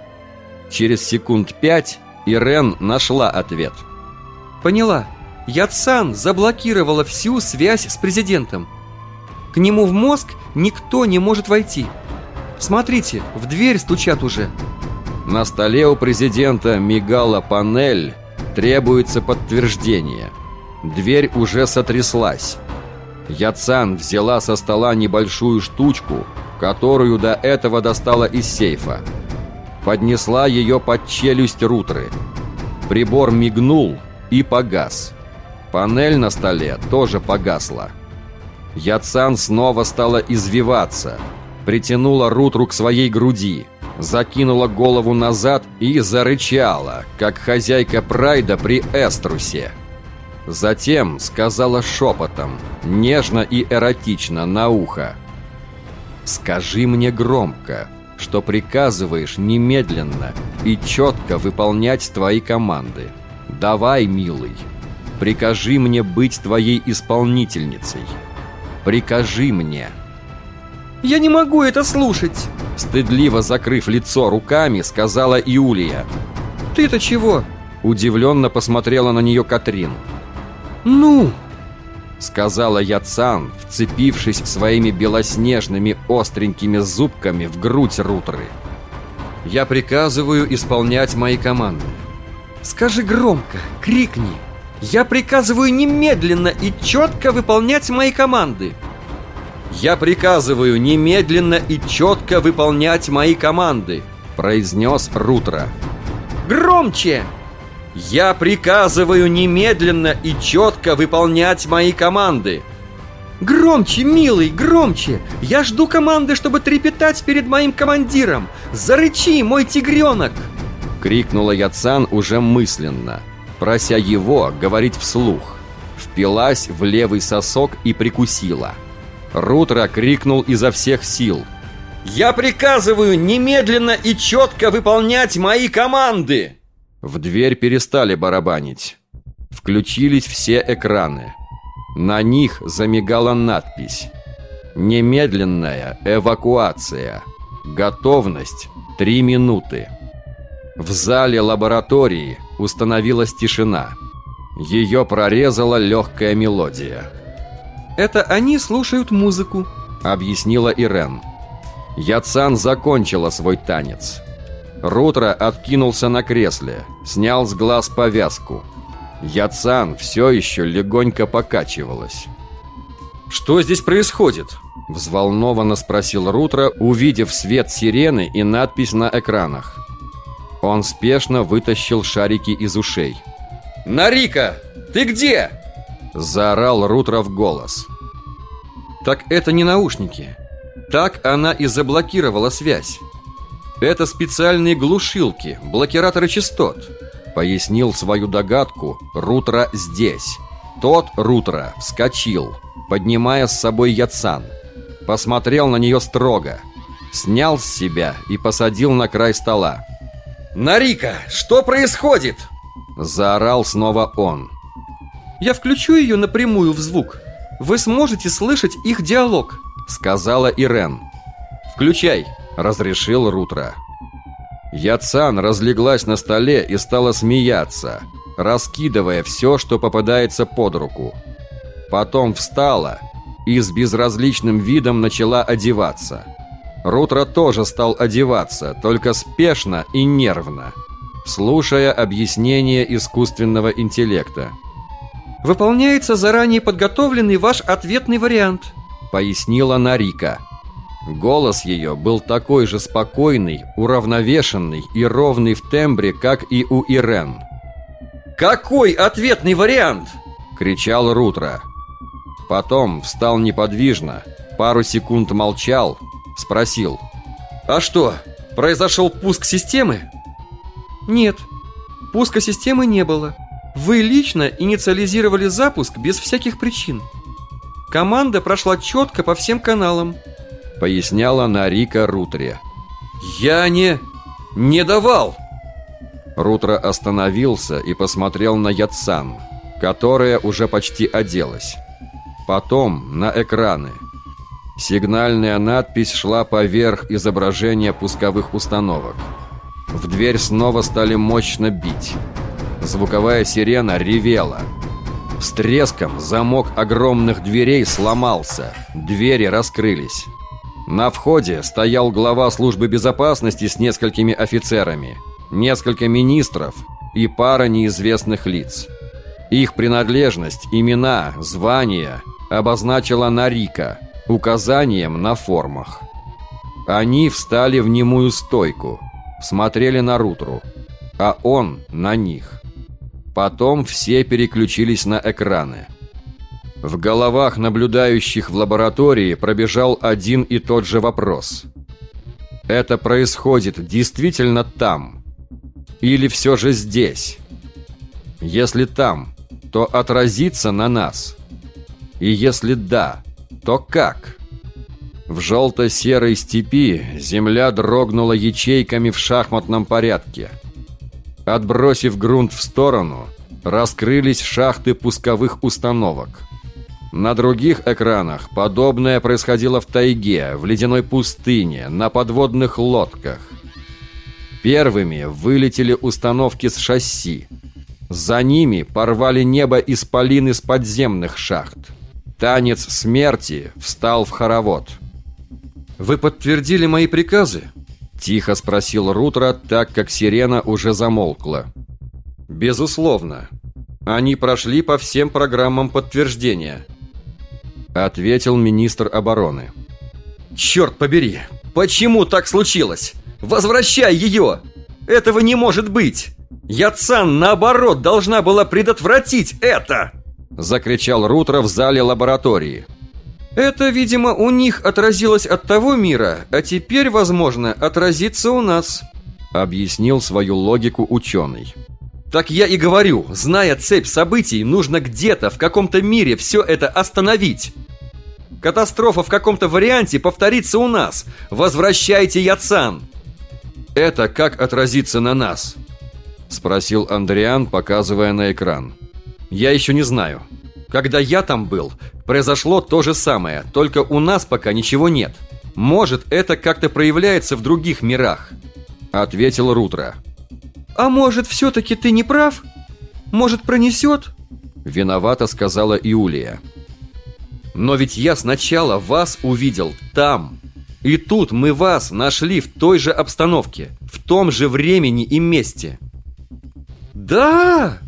Через секунд пять Ирен нашла ответ – Поняла. Яцан заблокировала всю связь с президентом. К нему в мозг никто не может войти. Смотрите, в дверь стучат уже. На столе у президента мигала панель. Требуется подтверждение. Дверь уже сотряслась. Яцан взяла со стола небольшую штучку, которую до этого достала из сейфа. Поднесла ее под челюсть Рутры. Прибор мигнул, и погас. Панель на столе тоже погасла. Яцан снова стала извиваться, притянула Рутру к своей груди, закинула голову назад и зарычала, как хозяйка Прайда при Эструсе. Затем сказала шепотом, нежно и эротично на ухо. «Скажи мне громко, что приказываешь немедленно и четко выполнять твои команды. «Давай, милый, прикажи мне быть твоей исполнительницей. Прикажи мне». «Я не могу это слушать!» Стыдливо закрыв лицо руками, сказала Иулия. «Ты-то чего?» Удивленно посмотрела на нее Катрин. «Ну?» Сказала Яцан, вцепившись своими белоснежными остренькими зубками в грудь Рутры. «Я приказываю исполнять мои команды. Скажи громко, крикни. Я приказываю немедленно и четко выполнять мои команды. Я приказываю немедленно и четко выполнять мои команды, произнес Рутро. Громче! Я приказываю немедленно и четко выполнять мои команды. Громче, милый, громче! Я жду команды, чтобы трепетать перед моим командиром. Зарычи, мой тигренок! Крикнула Яцан уже мысленно, прося его говорить вслух. Впилась в левый сосок и прикусила. Рутро крикнул изо всех сил. «Я приказываю немедленно и четко выполнять мои команды!» В дверь перестали барабанить. Включились все экраны. На них замигала надпись «Немедленная эвакуация. Готовность три минуты». В зале лаборатории установилась тишина. Ее прорезала легкая мелодия. «Это они слушают музыку», — объяснила Ирен. Яцан закончила свой танец. Рутро откинулся на кресле, снял с глаз повязку. Яцан все еще легонько покачивалась. «Что здесь происходит?» Взволнованно спросил Рутро, увидев свет сирены и надпись на экранах. Он спешно вытащил шарики из ушей. «Нарика, ты где?» Заорал Рутро в голос. «Так это не наушники. Так она и заблокировала связь. Это специальные глушилки, блокираторы частот», пояснил свою догадку Рутро здесь. Тот Рутро вскочил, поднимая с собой Яцан. Посмотрел на нее строго. Снял с себя и посадил на край стола. «Нарика, что происходит?» Заорал снова он. «Я включу ее напрямую в звук. Вы сможете слышать их диалог», сказала Ирен. «Включай», разрешил Рутро. Яцан разлеглась на столе и стала смеяться, раскидывая все, что попадается под руку. Потом встала и с безразличным видом начала одеваться. Рутро тоже стал одеваться, только спешно и нервно, слушая объяснение искусственного интеллекта. «Выполняется заранее подготовленный ваш ответный вариант», — пояснила Нарика. Голос ее был такой же спокойный, уравновешенный и ровный в тембре, как и у Ирен. «Какой ответный вариант?» — кричал Рутро. Потом встал неподвижно, пару секунд молчал, спросил. «А что, произошел пуск системы?» «Нет, пуска системы не было. Вы лично инициализировали запуск без всяких причин. Команда прошла четко по всем каналам», поясняла Нарика Рутре. «Я не... не давал!» Рутро остановился и посмотрел на Яцан, которая уже почти оделась. Потом на экраны. Сигнальная надпись шла поверх изображения пусковых установок. В дверь снова стали мощно бить. Звуковая сирена ревела. С треском замок огромных дверей сломался. Двери раскрылись. На входе стоял глава службы безопасности с несколькими офицерами, несколько министров и пара неизвестных лиц. Их принадлежность, имена, звания обозначила Нарика указанием на формах. Они встали в немую стойку, смотрели на Рутру, а он на них. Потом все переключились на экраны – в головах наблюдающих в лаборатории пробежал один и тот же вопрос. Это происходит действительно там? Или все же здесь? Если там, то отразится на нас. И если да, то как? В желто-серой степи земля дрогнула ячейками в шахматном порядке. Отбросив грунт в сторону, раскрылись шахты пусковых установок – на других экранах подобное происходило в тайге, в ледяной пустыне, на подводных лодках. Первыми вылетели установки с шасси. За ними порвали небо исполин из подземных шахт. Танец смерти встал в хоровод. «Вы подтвердили мои приказы?» Тихо спросил Рутро, так как сирена уже замолкла. «Безусловно. Они прошли по всем программам подтверждения». Ответил министр обороны. «Черт побери! Почему так случилось? Возвращай ее! Этого не может быть! Яцан, наоборот, должна была предотвратить это!» Закричал Рутро в зале лаборатории. «Это, видимо, у них отразилось от того мира, а теперь, возможно, отразится у нас», объяснил свою логику ученый. Так я и говорю, зная цепь событий, нужно где-то, в каком-то мире все это остановить. Катастрофа в каком-то варианте повторится у нас. Возвращайте Яцан. Это как отразится на нас? Спросил Андриан, показывая на экран. Я еще не знаю. Когда я там был, произошло то же самое, только у нас пока ничего нет. Может, это как-то проявляется в других мирах. Ответил Рутро. «А может, все-таки ты не прав? Может, пронесет?» Виновато сказала Иулия. «Но ведь я сначала вас увидел там. И тут мы вас нашли в той же обстановке, в том же времени и месте». «Да!»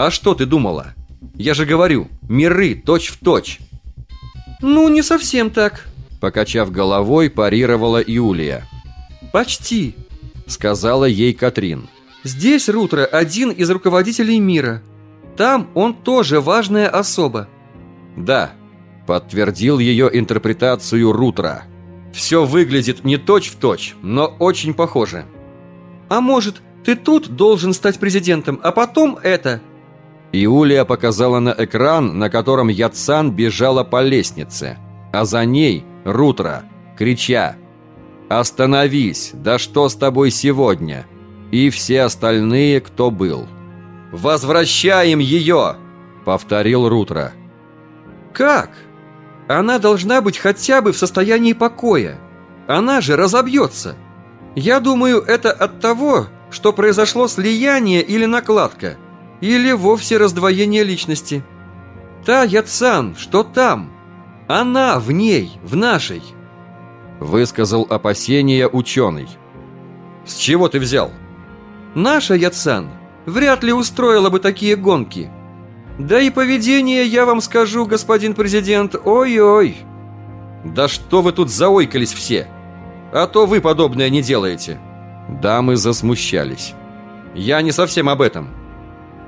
«А что ты думала? Я же говорю, миры точь в точь». «Ну, не совсем так», — покачав головой, парировала Иулия. «Почти сказала ей Катрин. «Здесь Рутро один из руководителей мира. Там он тоже важная особа». «Да», — подтвердил ее интерпретацию Рутро. «Все выглядит не точь-в-точь, точь, но очень похоже». «А может, ты тут должен стать президентом, а потом это?» Иулия показала на экран, на котором Яцан бежала по лестнице, а за ней Рутро, крича «Остановись! Да что с тобой сегодня?» И все остальные, кто был. «Возвращаем ее!» — повторил Рутро. «Как? Она должна быть хотя бы в состоянии покоя. Она же разобьется. Я думаю, это от того, что произошло слияние или накладка, или вовсе раздвоение личности. Та Яцан, что там, она в ней, в нашей. Высказал опасения ученый. С чего ты взял? Наша Яцан вряд ли устроила бы такие гонки. Да и поведение, я вам скажу, господин президент, ой-ой. Да что вы тут заойкались все? А то вы подобное не делаете. Дамы засмущались. Я не совсем об этом.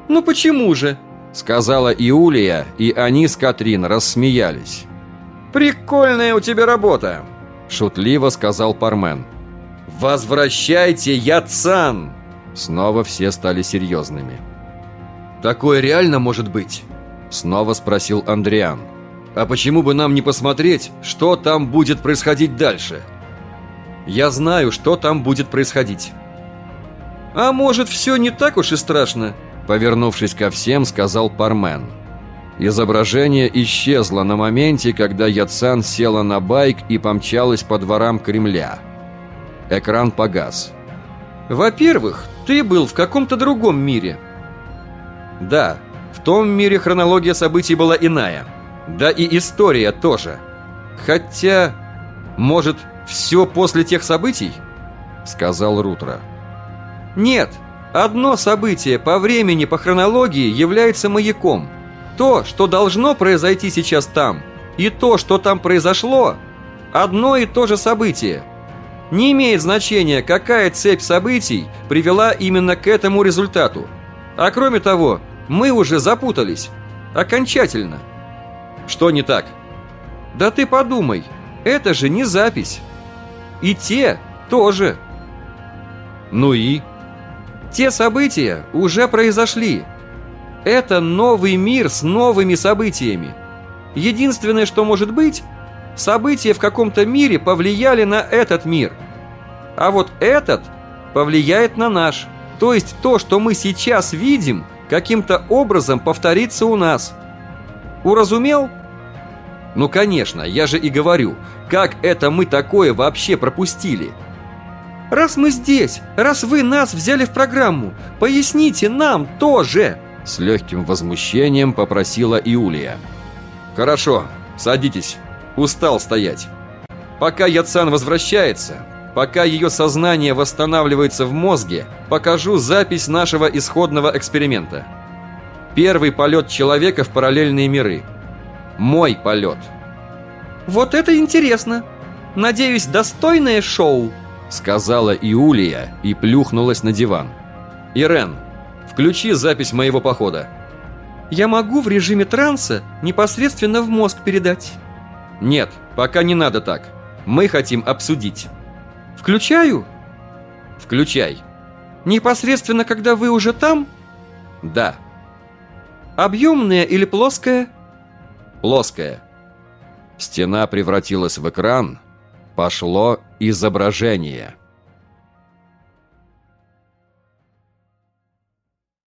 Ну почему же? Сказала Иулия, и они с Катрин рассмеялись. «Прикольная у тебя работа!» Шутливо сказал Пармен. «Возвращайте Яцан!» Снова все стали серьезными. «Такое реально может быть?» Снова спросил Андриан. «А почему бы нам не посмотреть, что там будет происходить дальше?» «Я знаю, что там будет происходить». «А может, все не так уж и страшно?» Повернувшись ко всем, сказал Пармен. Изображение исчезло на моменте, когда Яцан села на байк и помчалась по дворам Кремля. Экран погас. «Во-первых, ты был в каком-то другом мире». «Да, в том мире хронология событий была иная. Да и история тоже. Хотя, может, все после тех событий?» Сказал Рутро. «Нет, одно событие по времени, по хронологии является маяком – то, что должно произойти сейчас там, и то, что там произошло, одно и то же событие. Не имеет значения, какая цепь событий привела именно к этому результату. А кроме того, мы уже запутались. Окончательно. Что не так? Да ты подумай, это же не запись. И те тоже. Ну и? Те события уже произошли. Это новый мир с новыми событиями. Единственное, что может быть, события в каком-то мире повлияли на этот мир. А вот этот повлияет на наш. То есть то, что мы сейчас видим, каким-то образом повторится у нас. Уразумел? Ну, конечно, я же и говорю, как это мы такое вообще пропустили? Раз мы здесь, раз вы нас взяли в программу, поясните нам тоже. С легким возмущением попросила Иулия. «Хорошо, садитесь. Устал стоять. Пока Яцан возвращается, пока ее сознание восстанавливается в мозге, покажу запись нашего исходного эксперимента. Первый полет человека в параллельные миры. Мой полет». «Вот это интересно. Надеюсь, достойное шоу», сказала Иулия и плюхнулась на диван. «Ирен, Включи запись моего похода. Я могу в режиме транса непосредственно в мозг передать. Нет, пока не надо так. Мы хотим обсудить. Включаю? Включай. Непосредственно, когда вы уже там? Да. Объемная или плоская? Плоская. Стена превратилась в экран. Пошло изображение.